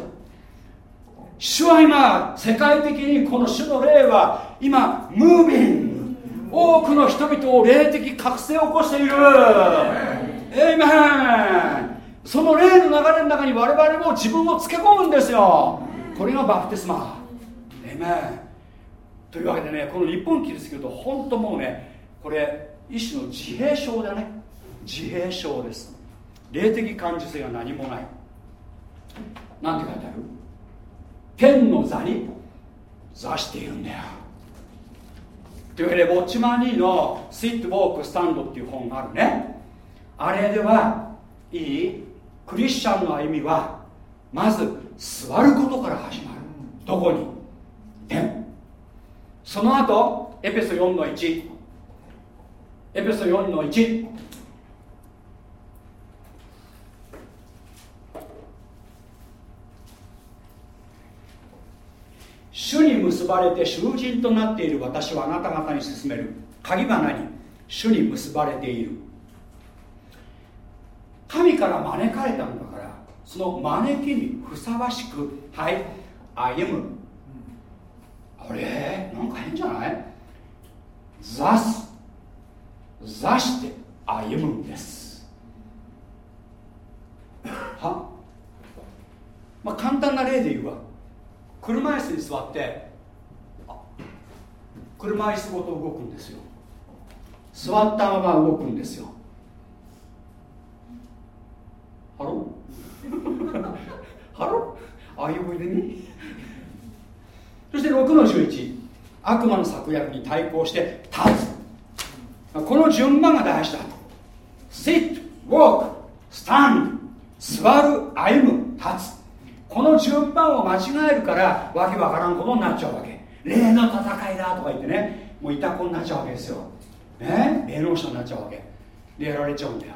主は今世界的にこの主の霊は今ムービン。グ多くの人々を霊的覚醒を起こしている。エイメン。その霊の流れの中に我々も自分をつけ込むんですよ。これがバプテスマ。エイメン。というわけでねこの日本キリスト教と本当もうねこれ一種の自閉症だね。自閉症です。霊的感受性が何もない。なんて書いてある？天の座に座しているんだよ。というわけでウォッチマニーの「シット・ウォーク・スタンド」っていう本があるね。あれではいいクリスチャンの歩みはまず座ることから始まる。どこに？天。その後エペソ4の1エペソ4の1主に結ばれて囚人となっている私はあなた方に進める。鍵花に主に結ばれている。神から招かれたのだからその招きにふさわしくはい歩む。あれなんか変じゃない？座す。座して歩むんです。は？まあ簡単な例で言うわ。車椅子に座って車椅子ごと動くんですよ。座ったまま動くんですよ。 Hello？ハロ Are you with me? そして6の11悪魔の策略に対抗して立つ。この順番が大事だ Sit, walk, stand 座る、歩む、立つ。この順番を間違えるからわけわからんことになっちゃうわけ。霊の戦いだとか言ってねもういたこになっちゃうわけですよ。ね？霊能者になっちゃうわけ。でやられちゃうんだよ。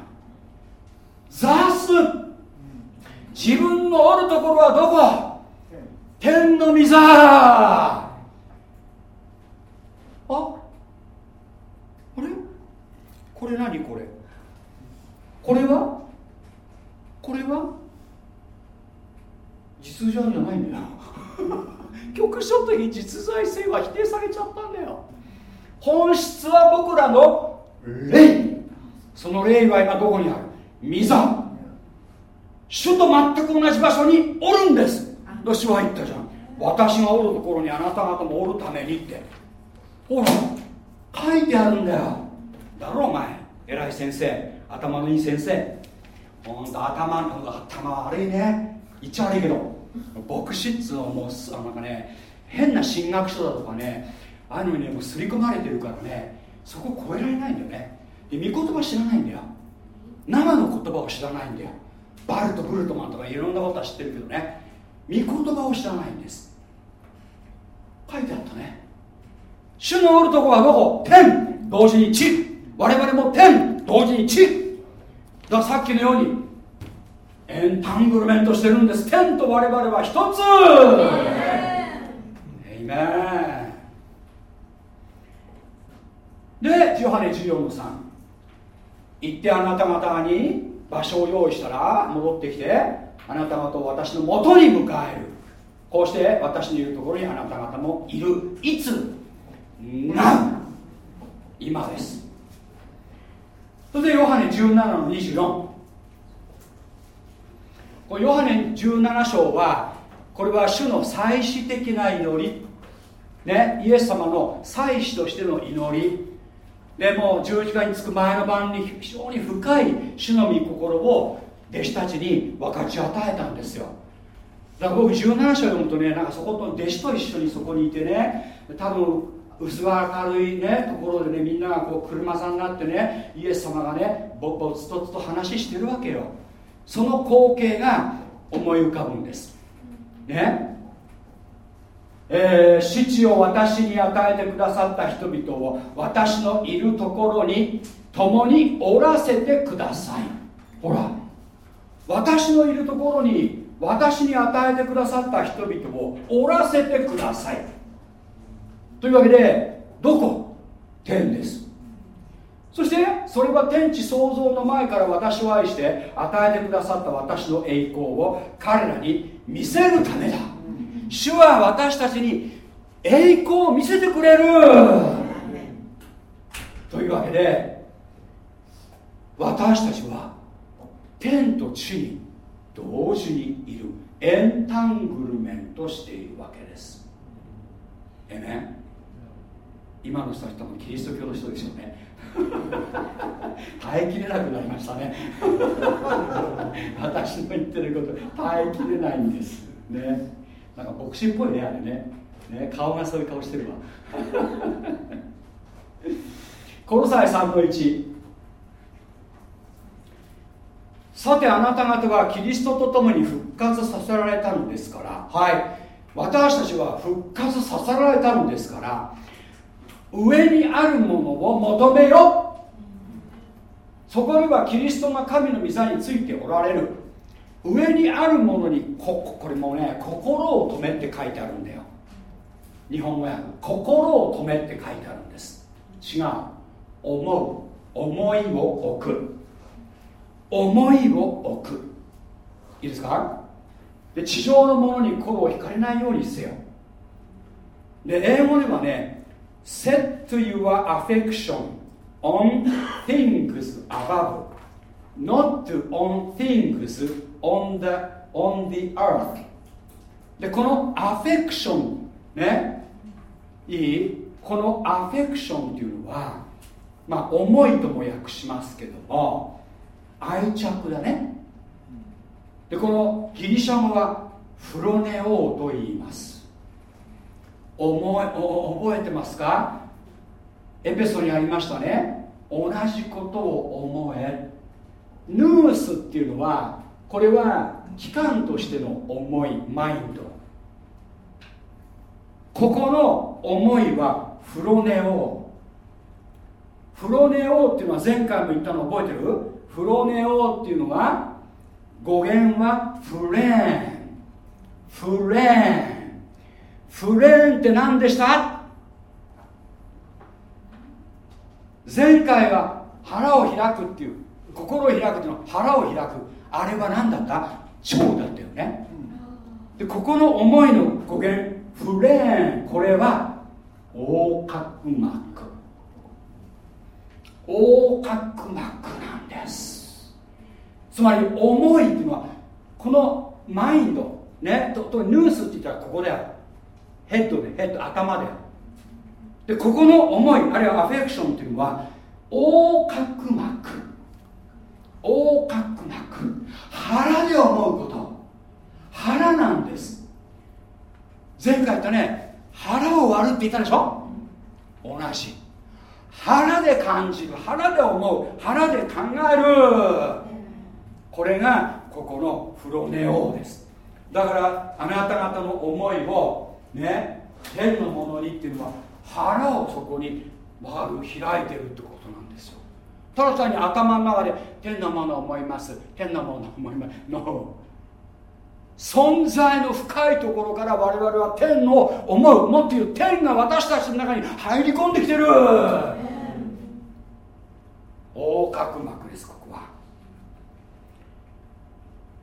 ザス自分のおるところはどこ？天の御座。あ？あれ？これ何これ？これは？これは？実在じゃないんだよ。局所的実在性は否定されちゃったんだよ。本質は僕らの霊。その霊は今どこにある？御座。主と全く同じ場所におるんです。と主は言ったじゃん。私がおるところにあなた方もおるためにって。ほら書いてあるんだよ。だろお前。偉い先生。頭のいい先生。ほんと頭の頭悪いね。言っちゃ悪いけど。牧師っつうのもうあのなんかね変な進学書だとかね。ああいうのにねもう刷り込まれてるからね。そこ超えられないんだよね。で御言葉知らないんだよ。生の言葉を知らないんだよ。バルト・ブルトマンとかいろんなことは知ってるけどね。御言葉を知らないんです。書いてあったね。主のおるとこはどこ？天。同時に地。我々も天。同時に地。だからさっきのようにエンタングルメントしてるんです。天と我々は一つ。エイメンでヨハネ14の3行ってあなた方に場所を用意したら戻ってきて。あなた方を私のもとに迎える。こうして私のいるところにあなた方もいる。いつ？な今です。それでヨハネ17の24このヨハネ17章はこれは主の祭祀的な祈り、ね、イエス様の祭司としての祈り。でもう十字架につく前の晩に非常に深い主の御心を弟子たちに分かち与えたんですよ。だから僕17章読むとねなんかそこと弟子と一緒にそこにいてね多分薄明るいねところでねみんながこう車座になってねイエス様がねぼぼつとつと話してるわけよ。その光景が思い浮かぶんです。ね。えー、父を私に与えてくださった人々を私のいるところに共におらせてください。ほら。私のいるところに私に与えてくださった人々をおらせてください。というわけでどこ？天です。そしてそれは天地創造の前から私を愛して与えてくださった私の栄光を彼らに見せるためだ。主は私たちに栄光を見せてくれる。というわけで私たちは天と地に同時にいるエンタングルメントしているわけです。えね今の人は多分キリスト教の人ですよね。耐えきれなくなりましたね。私の言ってること。耐えきれないんです。ね。なんか牧師っぽいねあれね。ね。顔がそういう顔してるわ。コロサイ3の1さてあなた方はキリストと共に復活させられたのですからはい。私たちは復活させられたのですから上にあるものを求めよ。そこにはキリストが神の御座についておられる。上にあるものにここれもね心を止めって書いてあるんだよ。日本語訳。心を止めって書いてあるんです。違う。思う。思いを置く。思いを置く。いいですか？で地上のものに心を惹かれないようにせよ。で英語ではね set your affection on things above not on things on the, on the earth. でこのアフェクションねいいこのアフェクションっていうのはまあ思いとも訳しますけども愛着だね。でこのギリシャ語はフロネオーと言います。覚えてますか？エペソにありましたね。同じことを思え。ヌースっていうのはこれは機関としての思いマインド。ここの思いはフロネオ。フロネオっていうのは前回も言ったの覚えてる？フロネオっていうのは語源はフレーン。フレーン。フレーンって何でした？前回は腹を開くっていう。心を開くっていうの。は腹を開く。あれは何だった？腸だったよね。でここの思いの語源フレーン。これは横隔膜。横隔膜なんです。つまり思いっていうのはこのマインドねととヌースって言ったらここだよヘッドでヘッド頭ででここの思いあるいはアフェクションっていうのは横隔膜。横隔膜。腹で思うこと。腹なんです。前回言ったね腹を割るって言ったでしょ？同じ。腹で感じる腹で思う腹で考える。これがここのフロネオです。だからあなた方の思いをね天のものにっていうのは腹をそこに丸開いてるってことなんですよ。ただ単に頭の中で天のものを思います天のものを思います。No 存在の深いところから我々は天の思う。もっと言う天が私たちの中に入り込んできてる。横隔膜ですここは。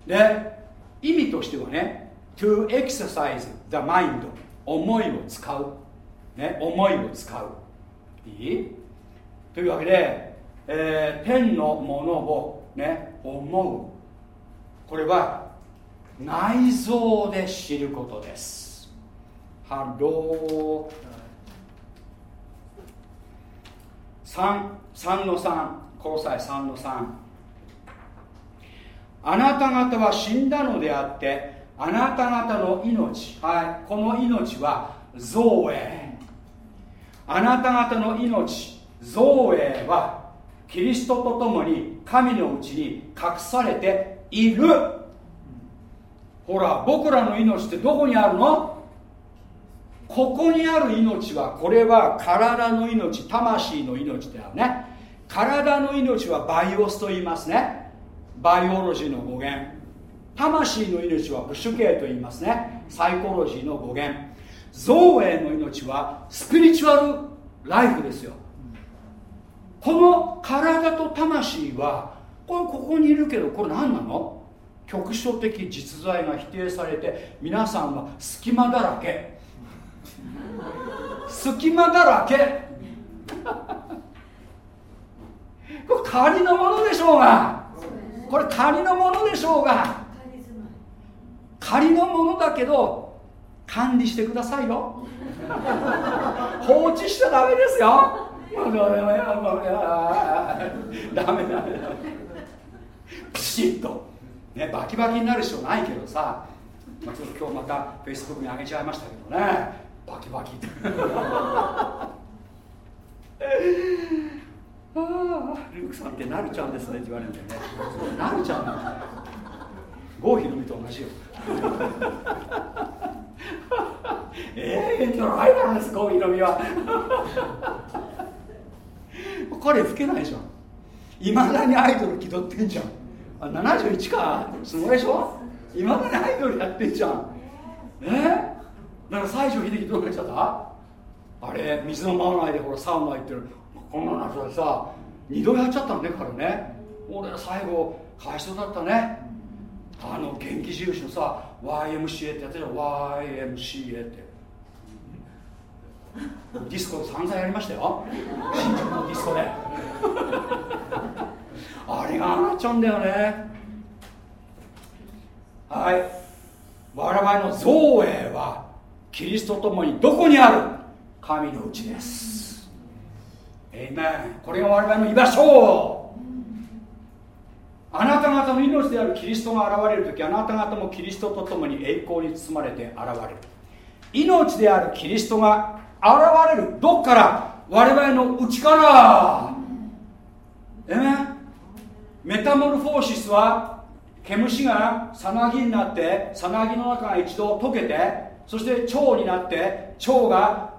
で意味としてはね to exercise the mind 思いを使う、ね、思いを使う。いい？というわけで、えー、天のものをね思う。これは内臓で知ることです。 Hello。3, 3の3コロサイ3の3あなた方は死んだのであってあなた方の命、はい、この命はゾーエー。あなた方の命ゾーエーはキリストと共に神のうちに隠されている。ほら僕らの命ってどこにあるの？ここにある命はこれは体の命魂の命だよね。体の命はバイオスと言いますね。バイオロジーの語源。魂の命はブシュケイと言いますね。サイコロジーの語源。造営の命はスピリチュアルライフですよ。この体と魂はこれここにいるけどこれ何なの？局所的実在が否定されて皆さんは隙間だらけ。隙間だらけ。これ仮のものでしょうが。これ仮のものでしょうが。仮のものだけど管理してくださいよ。放置しちゃダメですよ。ダメダメダメピシッと。ねバキバキになる必要ないけどさ、まあ、ちょっと今日またフェイスブックに上げちゃいましたけどね。バキバキ。ああルークさんってなるちゃんですねって言われるんだよね。なるちゃんなんだ郷ひろみと同じよ。永遠のライバルです郷ひろみは。彼老けないじゃん。いまだにアイドル気取ってんじゃん。あ71かすごいでしょ？いまだにアイドルやってんじゃん。えだから西城秀樹どうなっちゃった？あれ水飲まないでほらサウナ行ってる。こんなのでさ二度やっちゃったんだからね。俺ら最後かわいそうだったね。あの元気印のさ YMCA ってやってた YMCA って。ディスコ散々やりましたよ。新宿のディスコで。あれが上がっちゃうんだよね。はい。我々の造営はキリストともにどこにある？神のうちです。エイメンこれが我々の居場所。あなた方の命であるキリストが現れる時あなた方もキリストと共に栄光に包まれて現れる。命であるキリストが現れるどっから？我々の内から。えメタモルフォーシスは毛虫がさなぎになってさなぎの中が一度溶けてそして蝶になって蝶が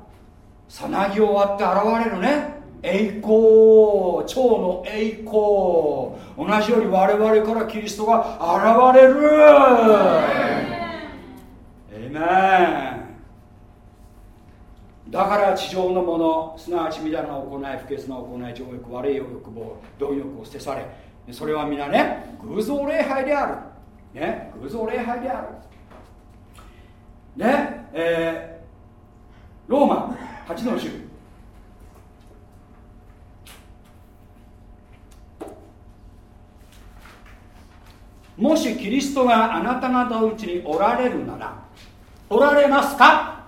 さなぎを割って現れるね。栄光蝶の栄光。同じように我々からキリストが現れる。エイメンだから地上のものすなわちみだらな行い不潔な行い情欲悪い欲望貪欲を捨てされ。それは皆ね偶像礼拝である。ね偶像礼拝である。ねえー、ローマ8の10もしキリストがあなた方のうちにおられるならおられますか？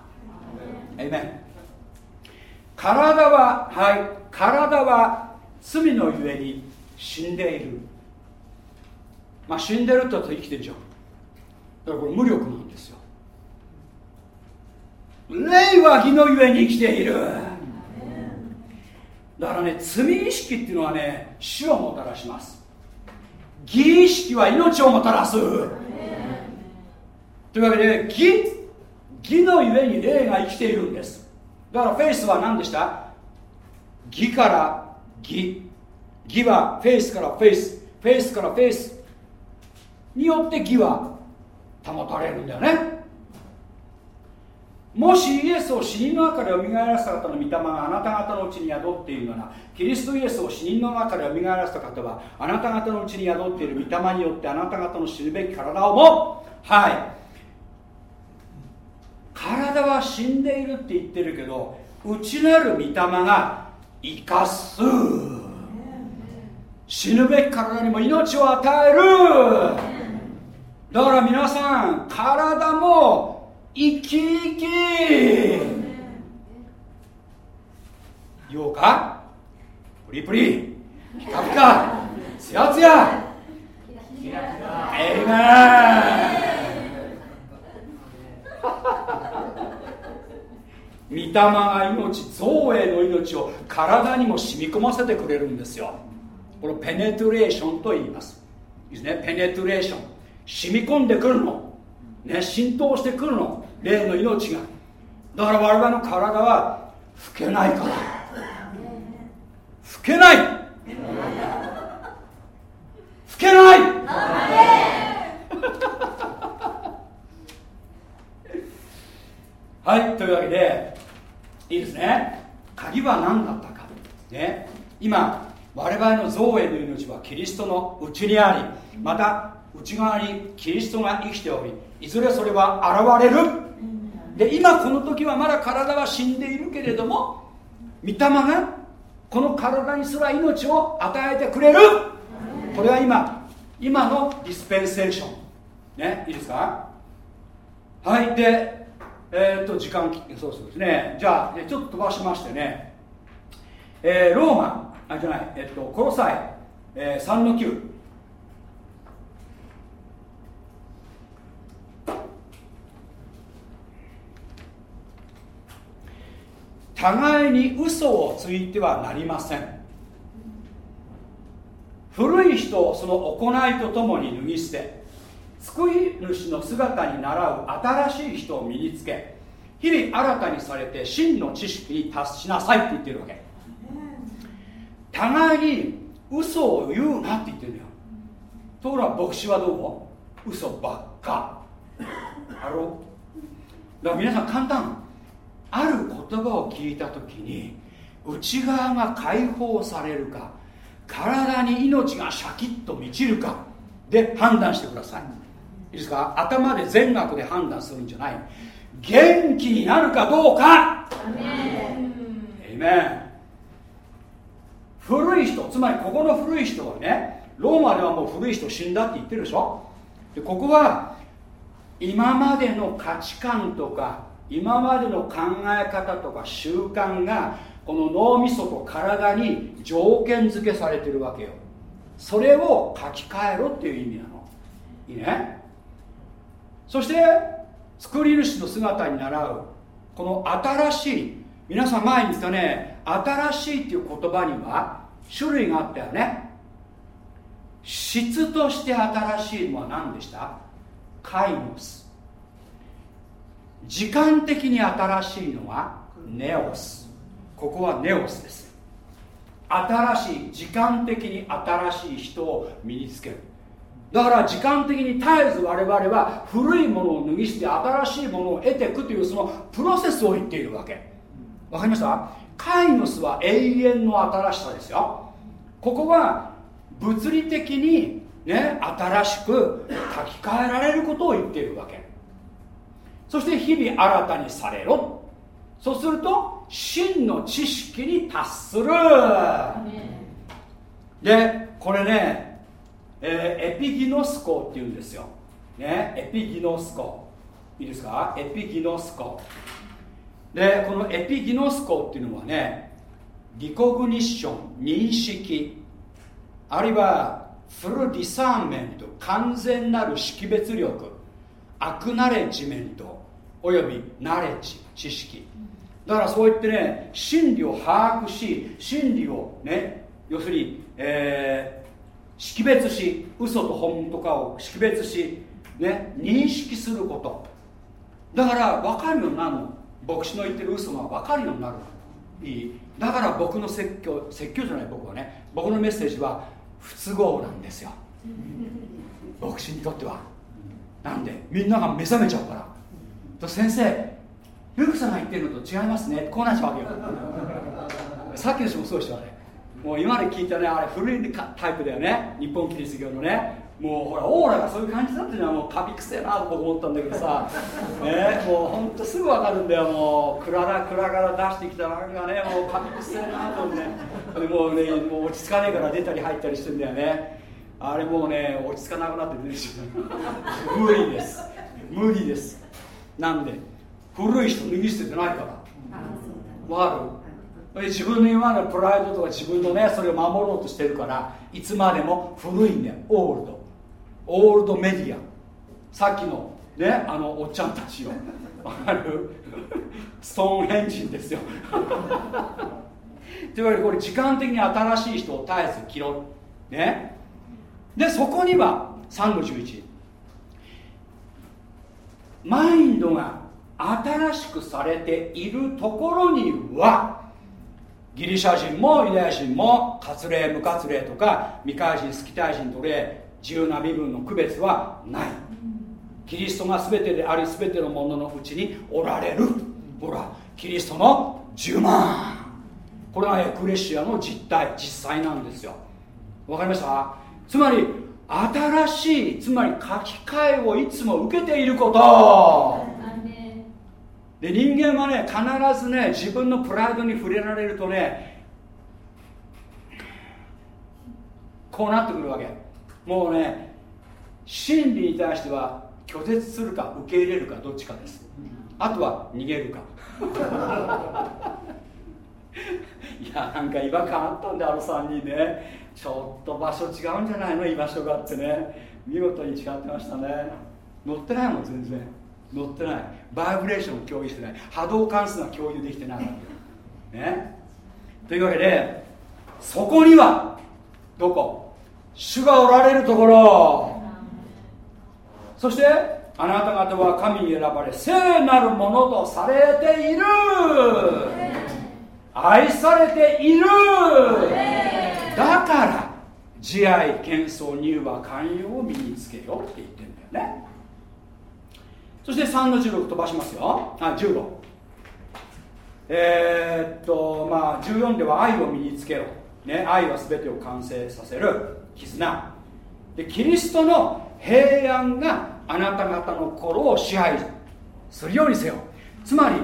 エメン体ははい体は罪のゆえに死んでいる。まあ死んでるって言ったら生きてんじゃん。だからこれ無力なんですよ。霊は義のゆえに生きている。だからね罪意識っていうのはね死をもたらします。儀意識は命をもたらす。というわけで義義のゆえに霊が生きているんです。だからフェイスは何でした？義から義義はフェイスからフェイス。フェイスからフェイス。によって義は保たれるんだよね。もしイエスを死人の中で蘇らせた方の御霊があなた方のうちに宿っているならキリストイエスを死人の中で蘇らせた方はあなた方のうちに宿っている御霊によってあなた方の死ぬべき体をもはい。体は死んでいるって言ってるけど内なる御霊が生かす。死ぬべき体にも命を与える。だから皆さん体も生き生き。ようか？プリプリ。ピカピカ。ツヤツヤ。エイメン御霊が命造営の命を体にも染み込ませてくれるんですよ。これペネトレーションと言います。いいですね？ペネトレーション。染み込んでくるの、ね、浸透してくるの。霊の命が。だから我々の体は老けないから。老けない。老けない。はいというわけでいいですね。鍵は何だったか。ね。今我々の造営の命はキリストの内にありまた内側にキリストが生きておりいずれそれは現れる。で今この時はまだ体は死んでいるけれども御霊がこの体にすら命を与えてくれる。これは今今のディスペンセーション。ねいいですか？はいでえーっと時間そうそうですね。じゃあちょっと飛ばしましてね、えーローマあじゃないえっとコロサイ、えー、3の9互いに嘘をついてはなりません。古い人をその行いとともに脱ぎ捨て救い主の姿に倣う新しい人を身につけ日々新たにされて真の知識に達しなさいって言ってるわけ。互いに嘘を言うなって言ってるんだよ。ところが牧師はどう嘘ばっか。あろだから皆さん簡単。ある言葉を聞いた時に内側が解放されるか体に命がシャキッと満ちるかで判断してください。いいですか？頭で善悪で判断するんじゃない。元気になるかどうか。エイメン。古い人つまりここの古い人はねローマではもう古い人死んだって言ってるでしょ？でここは今までの価値観とか今までの考え方とか習慣がこの脳みそと体に条件付けされてるわけよ。それを書き換えろっていう意味なの。いいね？そして作り主の姿に倣う。この新しい皆さん前に言ったね新しいっていう言葉には種類があったよね。質として新しいのは何でした？カイノス。時間的に新しいのはネオス。ここはネオスです。新しい時間的に新しい人を身につける。だから時間的に絶えず我々は古いものを脱ぎ捨て新しいものを得ていくというそのプロセスを言っているわけ。わかりました？カイノスは永遠の新しさですよ。ここは物理的にね新しく書き換えられることを言っているわけ。そして日々新たにされろ。そうすると真の知識に達する。でこれね、えーエピギノスコっていうんですよ、ね、エピギノスコ。いいですか？エピギノスコ。でこのエピギノスコっていうのはねリコグニッション認識。あるいはフルディサーメント完全なる識別力。アクナレッジメントおよびナレッジ知識。だからそう言ってね真理を把握し真理をね要するに、えー識別し嘘と本とかを識別し、ね、認識すること。だから分かるようになるの。牧師の言ってる嘘が分かるようになるいい？だから僕の説教説教じゃない僕はね僕のメッセージは不都合なんですよ。牧師にとっては。なんで？みんなが目覚めちゃうから。と先生ルークさんが言ってるのと違いますね。こうなっちゃうわけよ。さっきの人もそうでしたね。もう今まで聞いたねあれ古いタイプだよね。日本キリスト教のね。もうほらオーラがそういう感じだっていうのはもうカビくせえなと思ったんだけどさ。ねもうほんとすぐ分かるんだよ。もう蔵ら蔵から出してきたなんかねもうカビくせえなと思ってでもうねもう落ち着かねえから出たり入ったりしてんだよね。あれもうね落ち着かなくなって出てきちゃう無理です。無理です。なんで古い人脱ぎ捨ててないから。わかるで自分の今のプライドとか自分のねそれを守ろうとしてるからいつまでも古いんだよ。オールド。オールドメディア。さっきのねあのおっちゃんたちよ。わかる？ストーンヘンジンですよ。というわけでこれ時間的に新しい人を絶えず切ろうね。でそこには3の11マインドが新しくされているところにはギリシャ人もユダヤ人も割礼無割礼とか未開人スキタイ人奴隷自由な身分の区別はない。キリストが全てであり全てのもののうちにおられる。ほらキリストの10万。これがエクレシアの実態実際なんですよ。わかりました？つまり新しいつまり書き換えをいつも受けていること。で人間はね必ずね自分のプライドに触れられるとねこうなってくるわけ。もうね真理に対しては拒絶するか受け入れるかどっちかです。あとは逃げるか。いやなんか違和感あったんであの3人ねちょっと場所違うんじゃないの居場所があってね。見事に違ってましたね。乗ってないもん全然。乗ってない。バイブレーションを共有してない。波動関数が共有できてなかった。ね。というわけでそこにはどこ？主がおられるところ。そしてあなた方は神に選ばれ聖なるものとされている。愛されているだから慈愛謙遜乳和寛容を身につけようって言ってるんだよね。そして3の16飛ばしますよ。あ15えー、っとまあ14では愛を身につけろ、ね、愛は全てを完成させる。絆。でキリストの平安があなた方の心を支配するようにせよ。つまり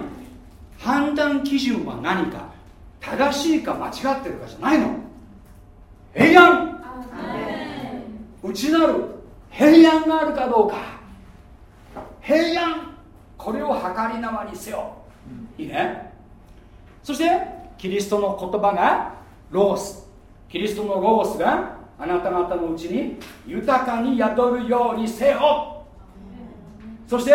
判断基準は何か正しいか間違ってるかじゃないの。平安。内なる平安があるかどうか。平安。これを計り縄にせよ。いいね。そしてキリストの言葉がロース。キリストのロースがあなた方のうちに豊かに宿るようにせよ。そして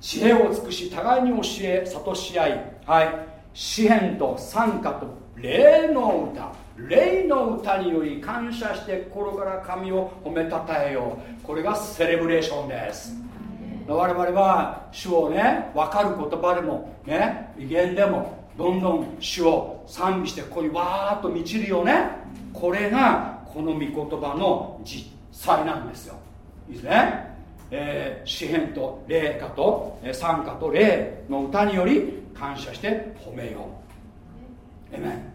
知恵を尽くし互いに教え諭し合い。はい。詩篇と賛歌と霊の歌霊の歌により感謝して心から神を褒めたたえよう。これがセレブレーションです。我々は主をね分かる言葉でもね威厳でもどんどん主を賛美してここにわーっと満ちるよね。これがこの御言葉の実際なんですよ。いいですね、えー、詩篇と霊歌と賛歌と霊の歌により感謝して褒めよう。えめ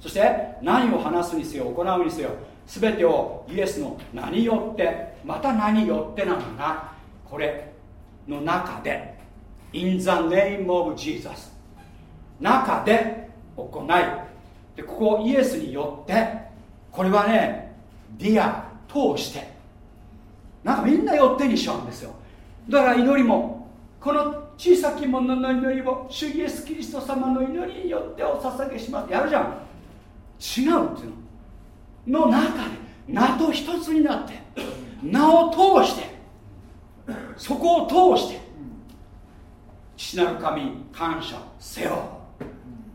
そして何を話すにせよ行うにせよ全てをイエスの名によってまた名によってなのがこれの中で In the name of Jesus 中で行い。でここイエスによってこれはねδιά 通して。なんかみんなよってにしちゃうんですよ。だから祈りもこの小さき者の祈りを主イエス・キリスト様の祈りによってお捧げします。やるじゃん。違うっていうの。の中で名と一つになって名を通してそこを通して父なる神感謝せよ。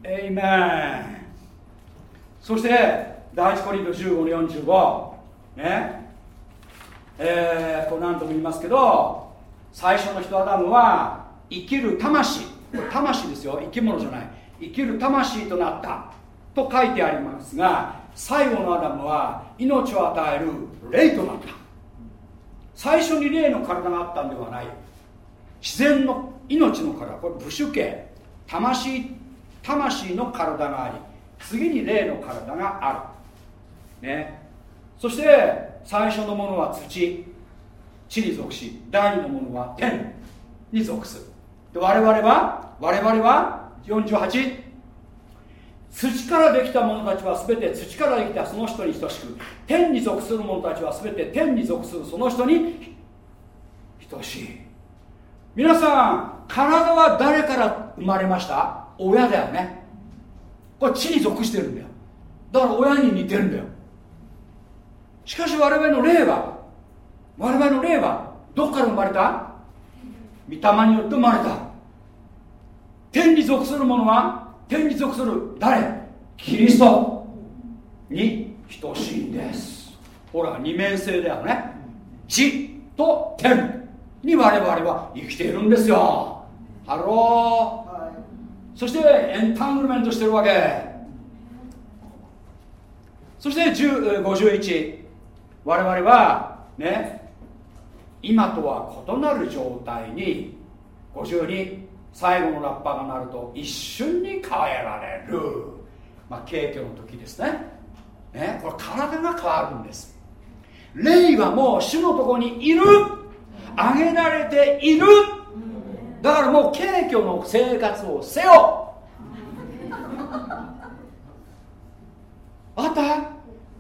エイメンそして第一コリント15の45ね。えー、これ何度も言いますけど最初の人アダムは生きる魂魂ですよ。生き物じゃない。生きる魂となった。と書いてありますが最後のアダムは命を与える霊となった。最初に霊の体があったんではない。自然の命の体。これ武種系魂魂の体があり次に霊の体がある。ね。そして最初のものは土。地に属し第二のものは天に属する。で我々は我々は48土からできた者たちは全て土からできたその人に等しく天に属する者たちは全て天に属するその人に等しい。皆さん体は誰から生まれました？親だよね。これ地に属してるんだよ。だから親に似てるんだよ。しかし我々の霊は我々の霊はどこから生まれた？御霊によって生まれた。天に属する者は天に属する誰？キリストに等しいんです。ほら二面性だよね。地と天に我々は生きているんですよ。Hello。そして entanglement してるわけ。そして10 51我々はね今とは異なる状態に52最後のラッパが鳴ると一瞬に変えられる。まあ携挙の時ですね。ねこれ体が変わるんです。霊はもう主のところにいる。あげられている。だからもう軽挙の生活をせよ。あった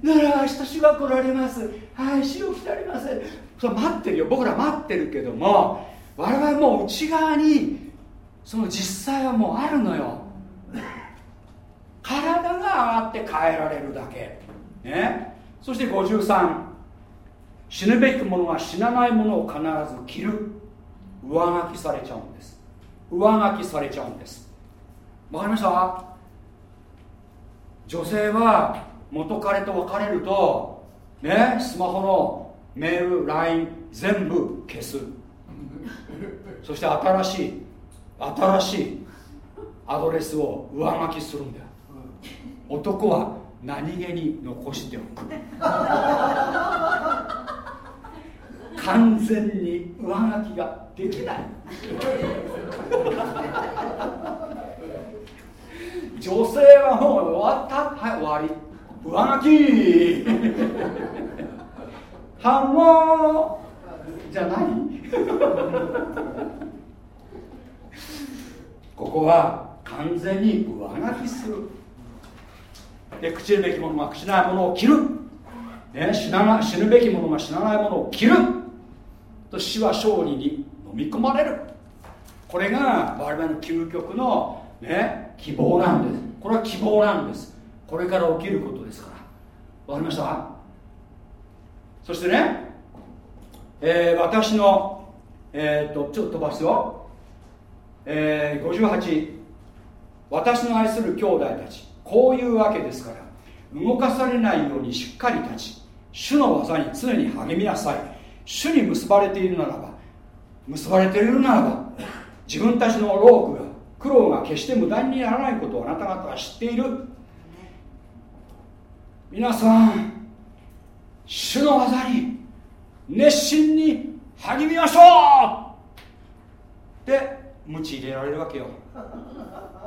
なら明日主が来られます。はい主を来たります。それ待ってるよ。僕ら待ってるけども我々もう内側にその実際はもうあるのよ。体が上がって変えられるだけ。ね。そして53死ぬべき者が死なないものを必ず着る。上書きされちゃうんです。上書きされちゃうんです。わかりました？女性は元彼と別れるとねスマホのメール LINE 全部消す。そして新しい新しいアドレスを上書きするんだよ。男は何気に残しておく。完全に上書きができない。女性はもう終わった。はい終わり。上書き。反応じゃない。ここは完全に上書きする。で朽ちるべきものが朽ちないものを切る、ね、死なな死ぬべきものが死なないものを切る。と死は勝利に飲み込まれる。これが我々の究極の、ね、希望なんです。これは希望なんです。これから起きることですから。わかりました？そしてね、えー私のえーっとちょっと飛ばすよ、えー58私の愛する兄弟たち。こういうわけですから動かされないようにしっかり立ち主の技に常に励みなさい。主に結ばれているならば結ばれているならば自分たちの労苦が苦労が決して無駄にならないことをあなた方は知っている。皆さん主の技に熱心に励みましょう。って鞭入れられるわけよ。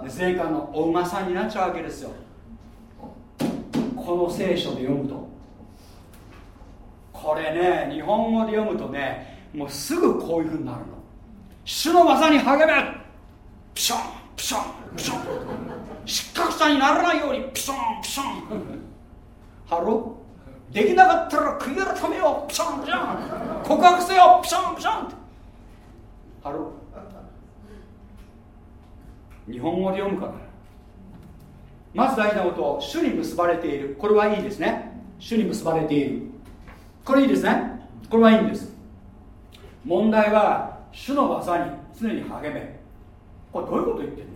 で前回のお馬さんになっちゃうわけですよ。この聖書で読むと。これね日本語で読むとねもうすぐこういうふうになるの。主の技に励め。ピションピションピション。失格者にならないようにピションピション。ハロできなかったら悔い改めよう。ピションピション。告白せよ。ピションピションって。ハロ日本語で読むからまず大事なこと主に結ばれている。これはいいですね。主に結ばれている。これいいですね。これはいいんです。問題は主の技に常に励め。これどういうこと言ってるの？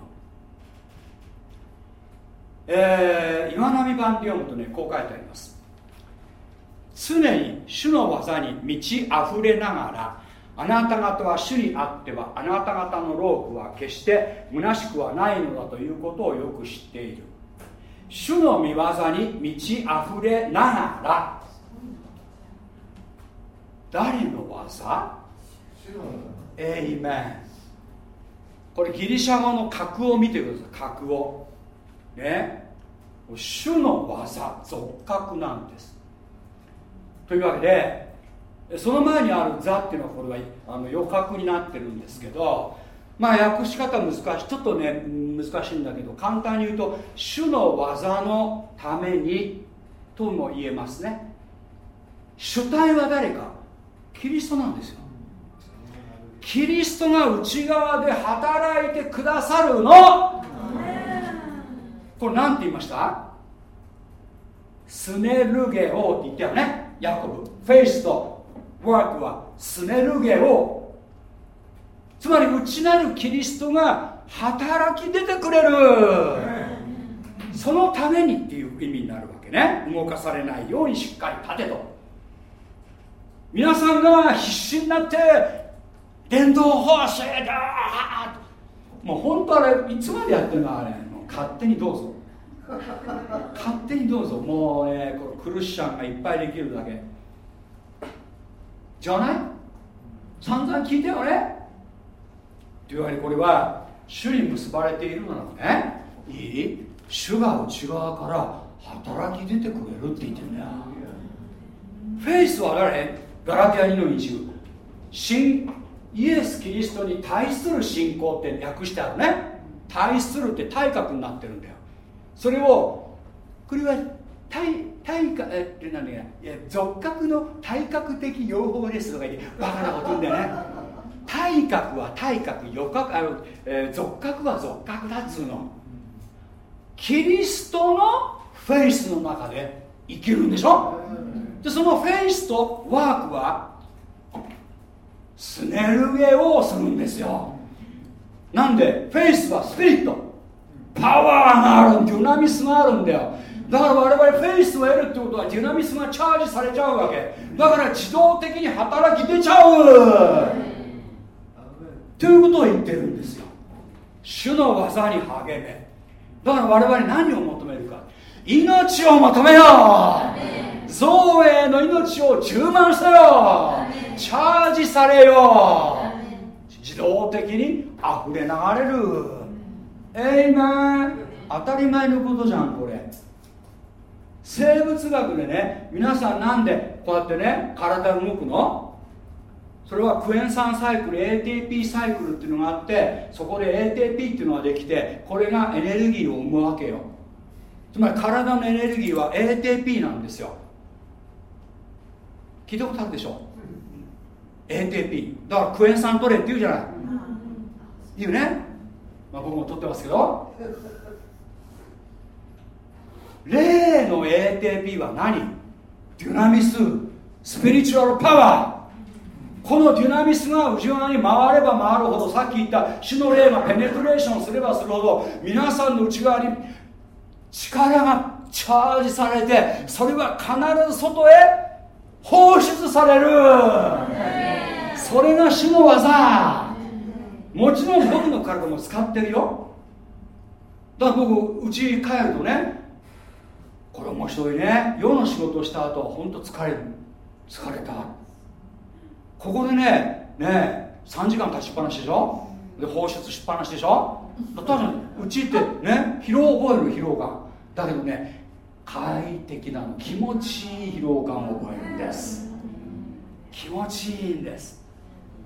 えー、岩波版で読むとねこう書いてあります。常に主の技に満ち溢れながらあなた方は主にあってはあなた方の労苦は決して虚しくはないのだということをよく知っている。主の御業に満ち溢れながら誰の技？エイメンこれギリシャ語の格を見てください。格を。ね。主の技俗格なんです。というわけでその前にある「座」っていうのはこれはあの余格になってるんですけどまあ訳し方難しい。ちょっとね難しいんだけど簡単に言うと主の技のためにとも言えますね。主体は誰か？キリストなんですよ。キリストが内側で働いてくださるの？これ何て言いました？スネルゲオって言ったよねヤコブ。フェイスとワークはスネルゲオつまり内なるキリストが働き出てくれる。そのためにっていう意味になるわけね。動かされないようにしっかり立てと。皆さんが必死になって電動法制だもう本当あれいつまでやってるのあれ。もう勝手にどうぞ。勝手にどうぞ。もうねこのクルシャンがいっぱいできるだけ。じゃない？散々聞いたよねというわけでこれは主に結ばれているのなのね。いい？主が内側から働き出てくれるって言ってるんだよ。フェイスは誰？ガラティア2の20新イエス・キリストに対する信仰って訳してあるね。対するって体格になってるんだよ。それをこれは体体格えって何だいや俗格の体格的用法ですとか言ってバカなこと言うんだよね。体格は体格余格あの、えー、俗格は俗格だっつうの。キリストのフェイスの中で生きるんでしょ。でそのフェイスとワークはスネルゲをするんですよ。なんでフェイスはスピリット。パワーがあるデュナミスがあるんだよ。だから我々フェイスを得るってことはデュナミスがチャージされちゃうわけ。だから自動的に働き出ちゃう。ということを言ってるんですよ。主の業に励め。だから我々何を求めるか。命を求めよう。造営の命を充満せよ。チャージされよ。自動的に溢れ流れる。えいま当たり前のことじゃんこれ。生物学でね皆さんなんでこうやってね体動くの？それはクエン酸サイクル ATP サイクルっていうのがあってそこで ATP っていうのができてこれがエネルギーを生むわけよ。つまり体のエネルギーは ATP なんですよ。聞いたことあるでしょ？ATP だからクエン酸取れって言うじゃない。言うね、まあ、僕も取ってますけど例の ATP は何？デュナミス。スピリチュアルパワーこのデュナミスが内側に回れば回るほどさっき言った主の霊がペネトレーションすればするほど皆さんの内側に力がチャージされてそれは必ず外へ放出される。それが主の技。もちろん僕の体も使ってるよ。だから僕家帰るとねこれ面白いね。世の仕事をした後本当疲れる。疲れた。ここでねね3時間立ちっぱなしでしょ？で放出しっぱなしでしょ？確かにうちってね疲労を覚える疲労感。だけどね快適なの気持ちいい疲労感を覚えるんです。気持ちいいんです。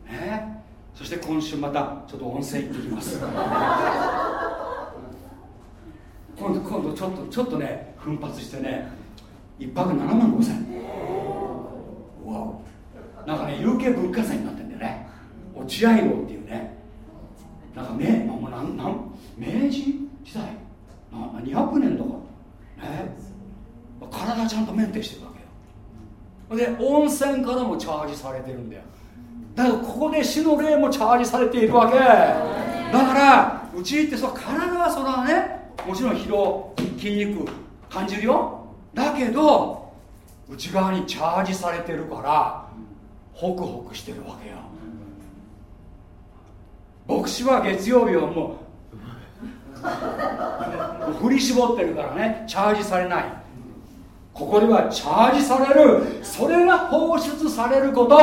ねそして今週またちょっと温泉行ってきます。今度今度ちょっとちょっとね奮発してね1泊7万5千。わお。なんかね有形文化財になってんだよね。落合楼っていうね。なんかねもうなんなん明治時代？な200年とか。ね。体ちゃんとメンテしてるわけよ。で温泉からもチャージされてるんだよ。だからここで死の霊もチャージされているわけ。だからうちってそ体はそれはねもちろん疲労筋肉感じるよ。だけど内側にチャージされてるからホクホクしてるわけよ。牧師は月曜日はもう振り絞ってるからね。チャージされない。ここではチャージされる。それが放出されること。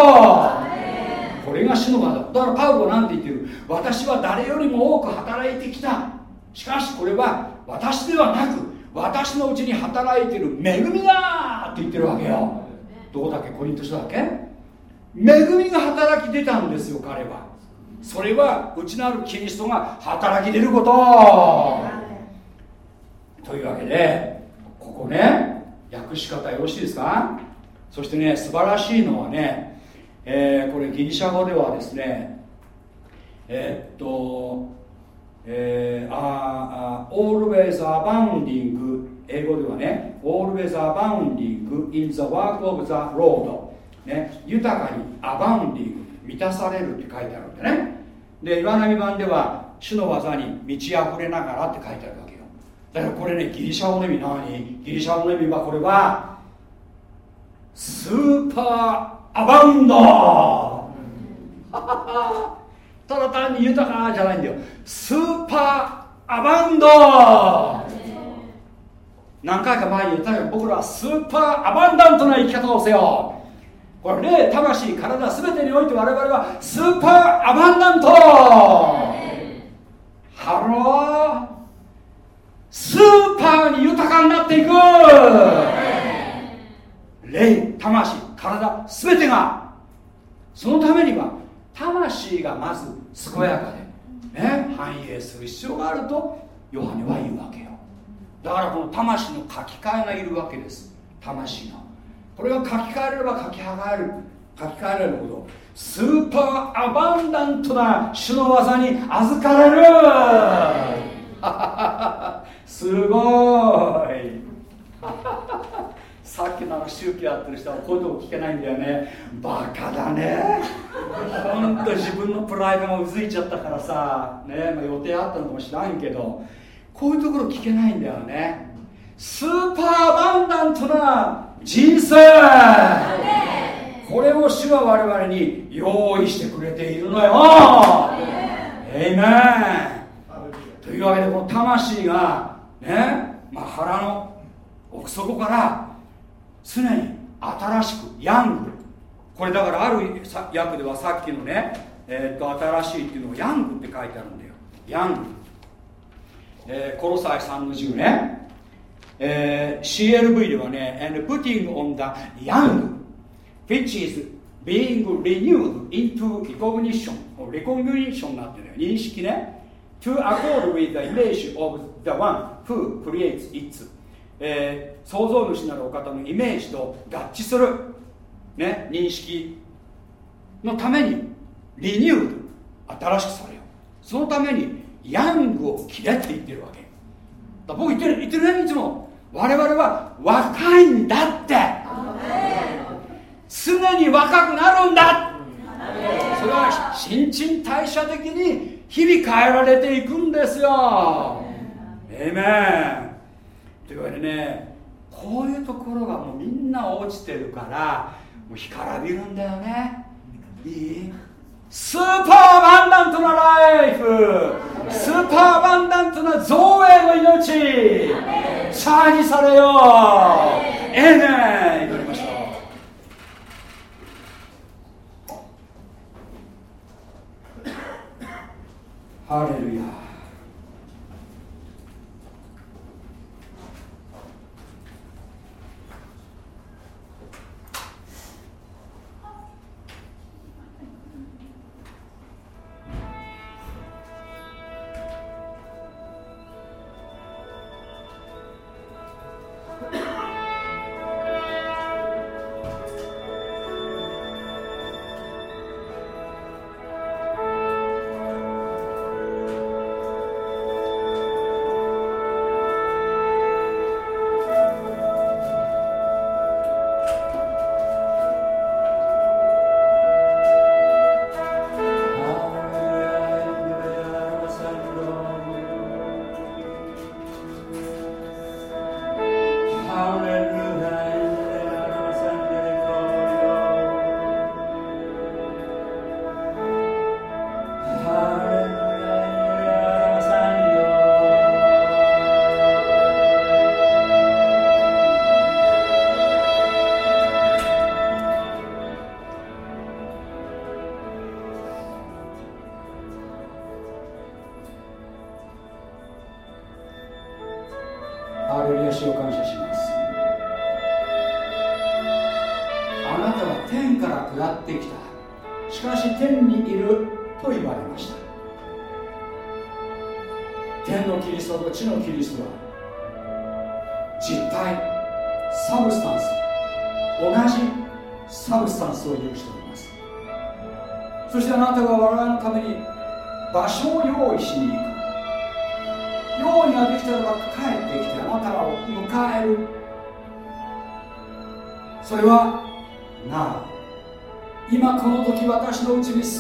これが主の場だだからパウロなんて言ってる。私は誰よりも多く働いてきた。しかしこれは私ではなく私のうちに働いてる恵みだって言ってるわけよ。どこだっけ？コリント書だっけ？恵みが働き出たんですよ彼は。それは内なるキリストが働き出ること。というわけでここね訳し方よろしいですか？そしてね素晴らしいのはね、えー、これギリシャ語ではですねえー、っとえー、ああ always abounding 英語ではね always abounding in the work of the Lord、ね、豊かに abounding 満たされるって書いてあるんでね。で岩波版では主の技に満ち溢れながらって書いてあるわけよ。だからこれねギリシャ語の意味何？ギリシャ語の意味はこれはスーパーアバウンドただ単に豊かじゃないんだよ。 super abound。何回か前に言ったよ僕らは super abundant な生き方をせよ。これ霊魂体全てにおいて我々は super abundant。 Hello。 super に豊かになっていく。霊魂体全てがそのためには魂がまず健やかで、ね、繁栄する必要があるとヨハネは言うわけよ。だからこの魂の書き換えがいるわけです。魂の。これが書き換えれれば書き換える。書き換えられるほどスーパーアバンダントな主の技に預かれる。すごいさっきのあの宗教やってる人はこういうとこ聞けないんだよね。バカだね。ほんと自分のプライドがうずいちゃったからさ、ねまあ、予定あったのかもしれんけど。こういうところ聞けないんだよね。スーパーバンダントな人生。これを主は我々に用意してくれているのよ。エイメンというわけでこの魂がね、まあ、腹の奥底から常に新しくヤングこれだからある訳ではさっきのね、えー、っと新しいっていうのをヤングって書いてあるんだよヤング、えー、コロサイ3の10ね、えー、CLV ではね and putting on the young which is being renewed into recognition recognition になってるよ認識ね to accord with the image of the one who creates it えー、創造主なるお方のイメージと合致する、ね、認識のためにリニュード新しくされよそのためにヤングを切れって言ってるわけ。だ僕言ってる言ってるねいつも。我々は若いんだって。常に若くなるんだ。それは新陳代謝的に日々変えられていくんですよ。えめんというわけでねこういうところがもうみんな落ちてるからもう干からびるんだよね。いい？スーパーバンダントなライフ。スーパーバンダントな造営の命。チャージされよう。ええね祈りましょう。ハレルヤ。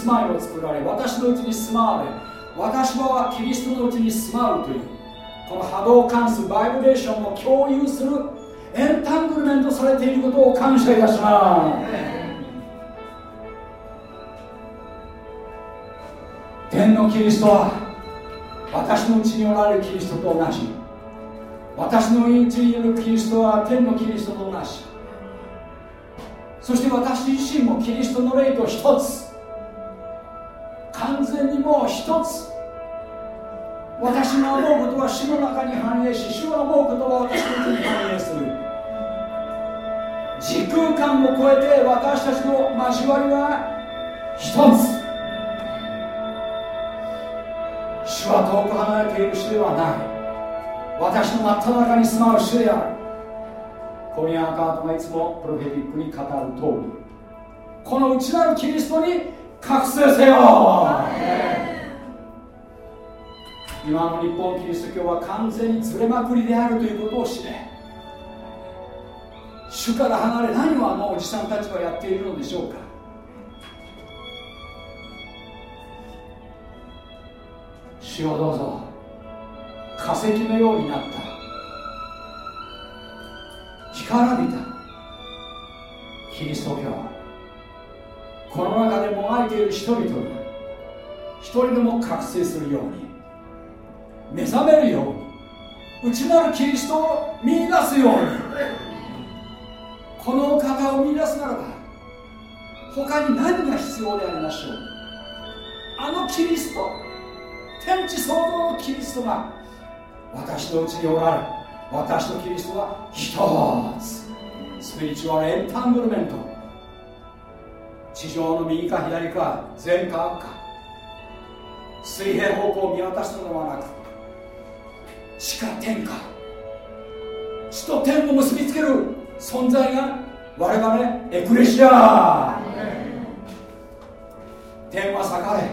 住まいを作られ私のうちに住まわれ私はキリストのうちに住まうというこの波動関数バイブレーションを共有するエンタングルメントされていることを感謝いたします。天のキリストは私のうちにおられるキリストと同じ。私のうちにいるキリストは天のキリストと同じ。そして私自身もキリストの霊と一つ。完全にもう一つ私の思うことは死の中に反映し主の思うことは私のうちに反映する。時空間を超えて私たちの交わりは一つ。主は遠く離れている主ではない。私の真っ只中に住まう主である。コニアンカートがいつもプロフェティックに語る通り。この内なるキリストに覚醒せよ。今の日本キリスト教は完全にずれまくりであるということを知れ。主から離れ何をあのおじさんたちはやっているのでしょうか。主をどうぞ。化石のようになった。干からびた。キリスト教。この中でもがいている人々が一人でも覚醒するように目覚めるように内なるキリストを見出すようにこのお方を見出すならば他に何が必要でありましょう。あのキリスト天地創造のキリストが私のうちにおられ私とキリストは一つ。スピリチュアルエンタングルメント。地上の右か左か前か悪か水平方向を見渡すのではなく地下天下。地と天を結びつける存在が我々エクレシア。天は裂かれ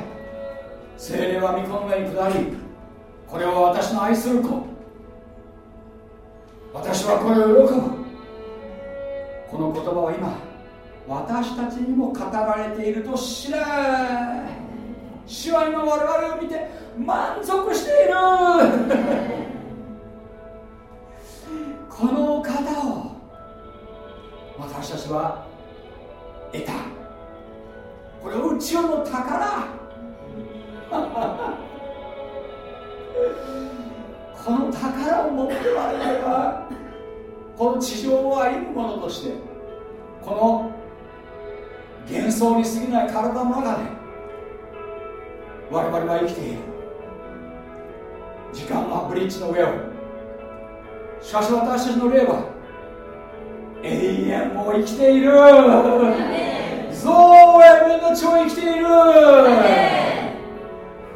精霊は御子の上に下りこれは私の愛する子。私はこれを喜ぶ。この言葉は今私たちにも語られていると知れ主は今我々を見て満足している。このお方を私たちは得た。これは宇宙の宝。この宝を持って我々はこの地上を歩む者としてこの幻想に過ぎない体の中で我々は生きている。時間はブリッジの上を。しかし私たちの霊は永遠も生きている。造営の地を生きている。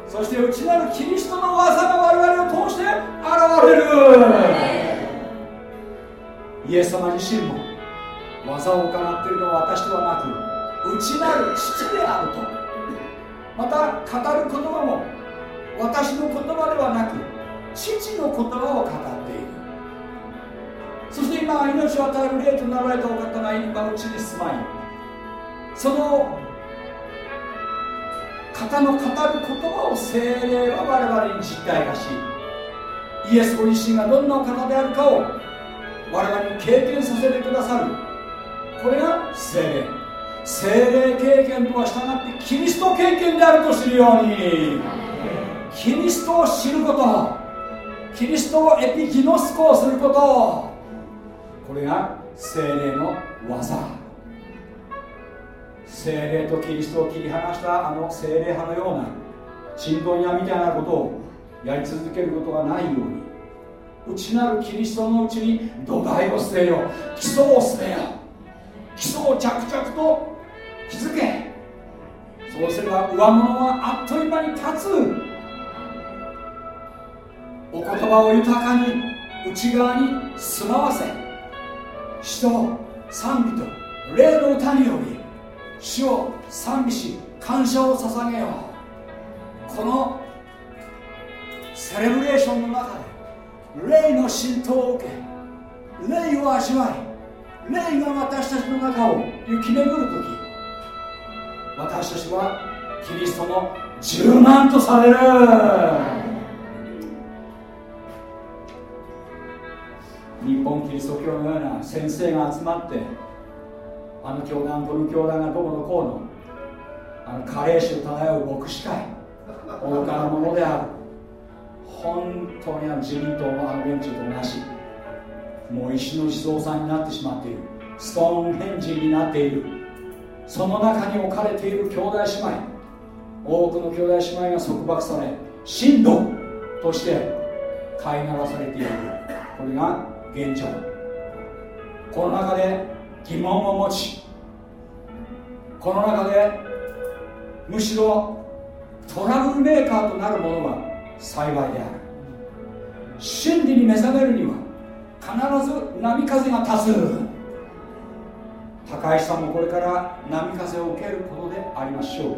そして内なるキリストの技が我々を通して現れる。イエス様自身も技を行っているのは私ではなく内なる父であると。また語る言葉も私の言葉ではなく父の言葉を語っている。そして今命を与える霊となられたお方が今うちに住まいその方の語る言葉を精霊は我々に実体化しイエスご自身がどんなお方であるかを我々に経験させてくださるこれが精霊。精霊経験とは従ってキリスト経験であると知るようにキリストを知ることキリストをエピギノスコをすることこれが精霊の技。精霊とキリストを切り離したあの精霊派のようなチンドニアみたいなことをやり続けることがないように内なるキリストのうちに土台を捨てよ基礎を捨てよ基礎を着々と築け。そうすれば上物はあっという間に立つ。お言葉を豊かに内側に住まわせ。死と賛美と霊の歌により主を賛美し感謝を捧げよう。このセレブレーションの中で霊の浸透を受け霊を味わい霊が私たちの中を行き巡る時私たちはキリストの充満とされる。日本キリスト教のような先生が集まってあの教団この教団がどこのこうのあの加齢臭漂う牧師会愚かなものである。本当にあの自民党のあの連中と同じもう石の地蔵さんになってしまっている。ストーンヘンジになっている。その中に置かれている兄弟姉妹多くの兄弟姉妹が束縛され神道として飼いならされている。これが現状この中で疑問を持ちこの中でむしろトラブルメーカーとなる者は幸いである。真理に目覚めるには必ず波風が立つ。高石さんもこれから波風を受けることでありましょ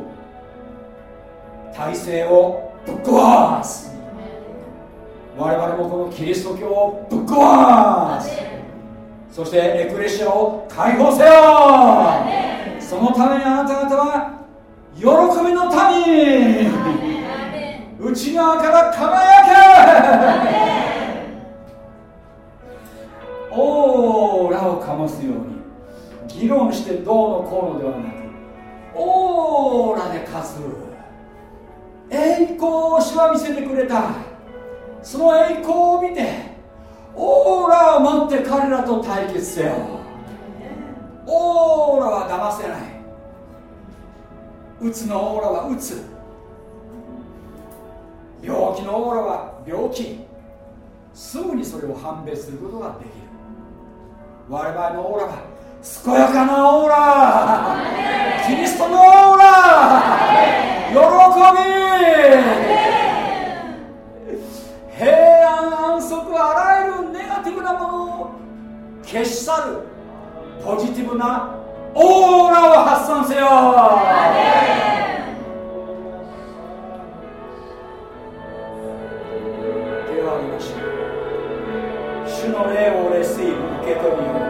う。体制をぶっ壊す。我々もこのキリスト教をぶっ壊す。そしてエクレシアを解放せよ。そのためにあなた方は喜びの民。内側から輝け。オーラを醸すように議論してどうのこうのではなくオーラで勝つ栄光を主は見せてくれた。その栄光を見てオーラを持って彼らと対決せよ。オーラは騙せない。うつのオーラはうつ。病気のオーラは病気。すぐにそれを判別することができる。我々のオーラは健やかなオーラ。キリストのオーラ。喜び。平安安息あらゆるネガティブなものを消し去るポジティブなオーラを発散せよ。手を挙げましょう主の霊をレシーブ受け取るよう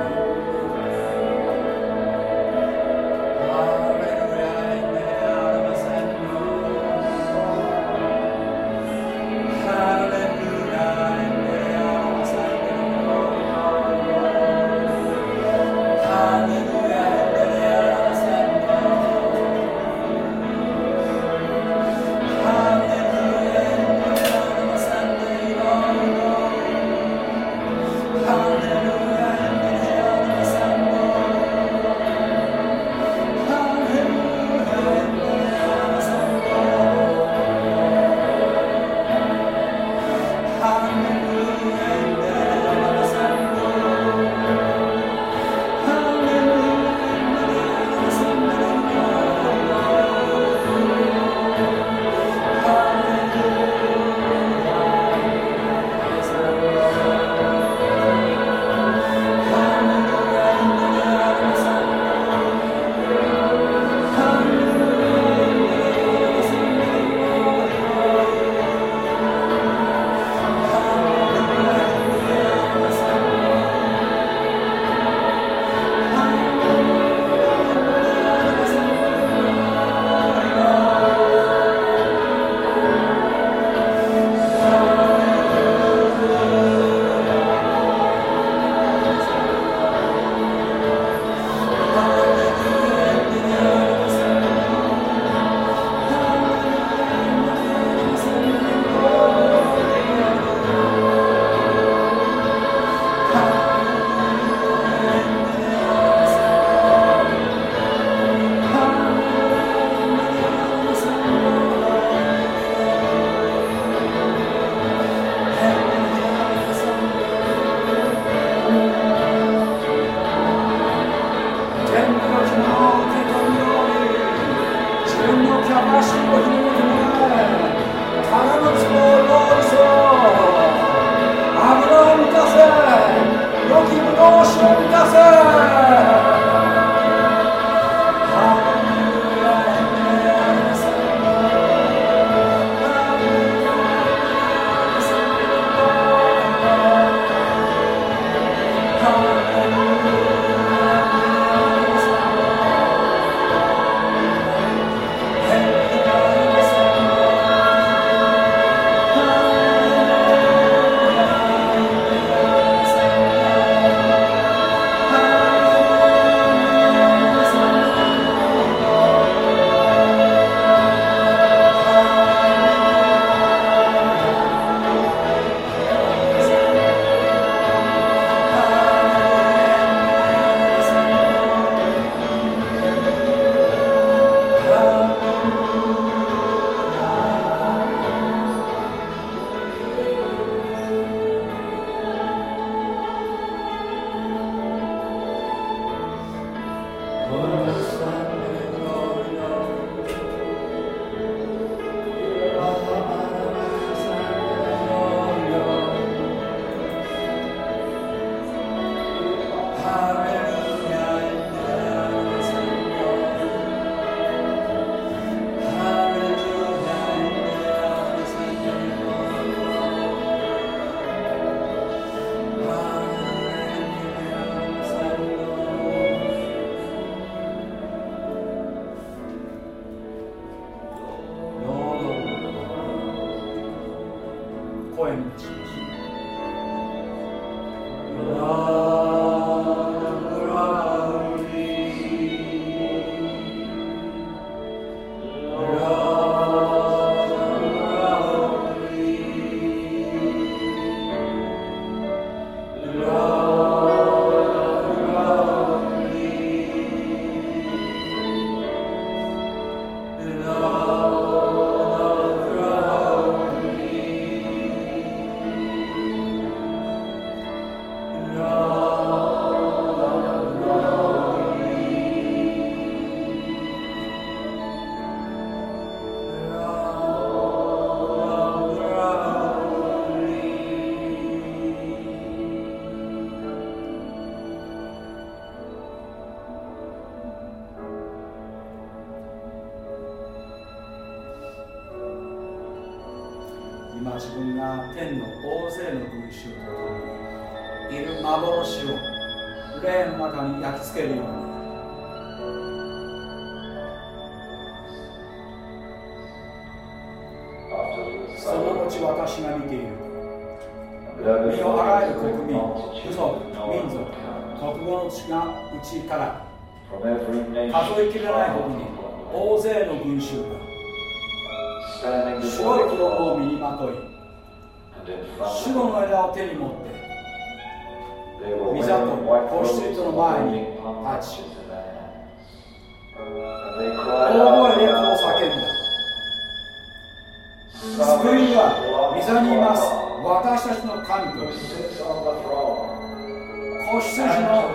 子羊の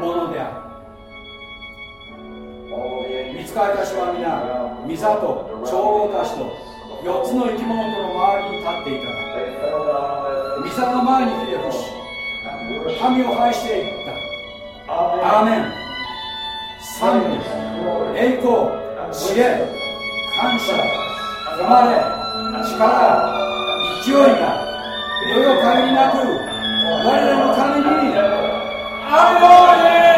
ものである。見つかりたちは皆ミ座と長老たちと4つの生き物との周りに立っていたがミ座の前にひれ伏し神を拝していった。アーメン。賛美栄光。知恵。感謝。生まれ。力。勢いが世のい限りなく我らのために Amores!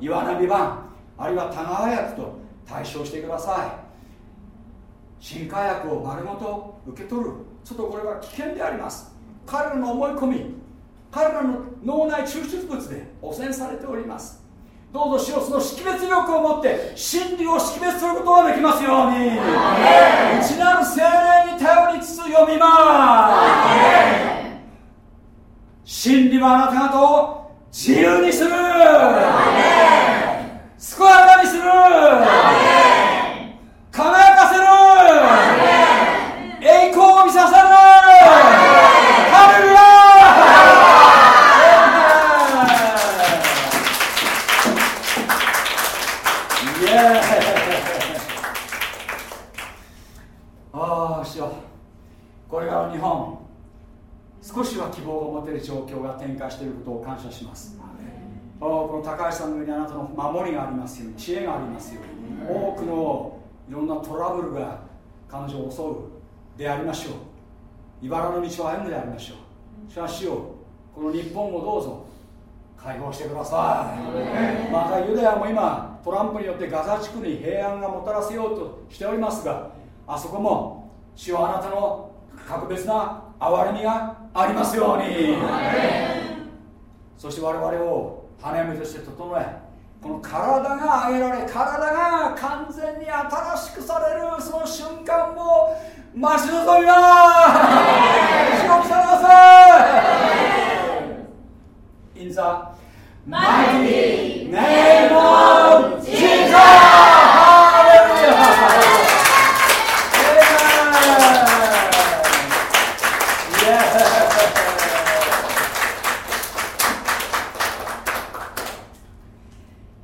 岩波版あるいは田川訳と対象してください。新化薬を丸ごと受け取る。ちょっとこれは危険であります。彼らの思い込み彼らの脳内抽出物で汚染されております。どうぞ主よその識別力を持って真理を識別することができますように。内なる精霊に頼りつつ読みます。真理はあなた方を自由にする。健やかにする。況が展開していることを感謝します。この高橋さんの上にあなたの守りがありますように知恵がありますように多くのいろんなトラブルが彼女を襲うでありましょう。茨の道を歩むでありましょう。しかしよこの日本もどうぞ解放してください。またユダヤも今トランプによってガザ地区に平安がもたらせようとしておりますがあそこも主はあなたの格別な憐れみがありますように。そして我々を花嫁として整えこの体が上げられ体が完全に新しくされるその瞬間を待ち望みだ記録されます In the mighty name of Jesus!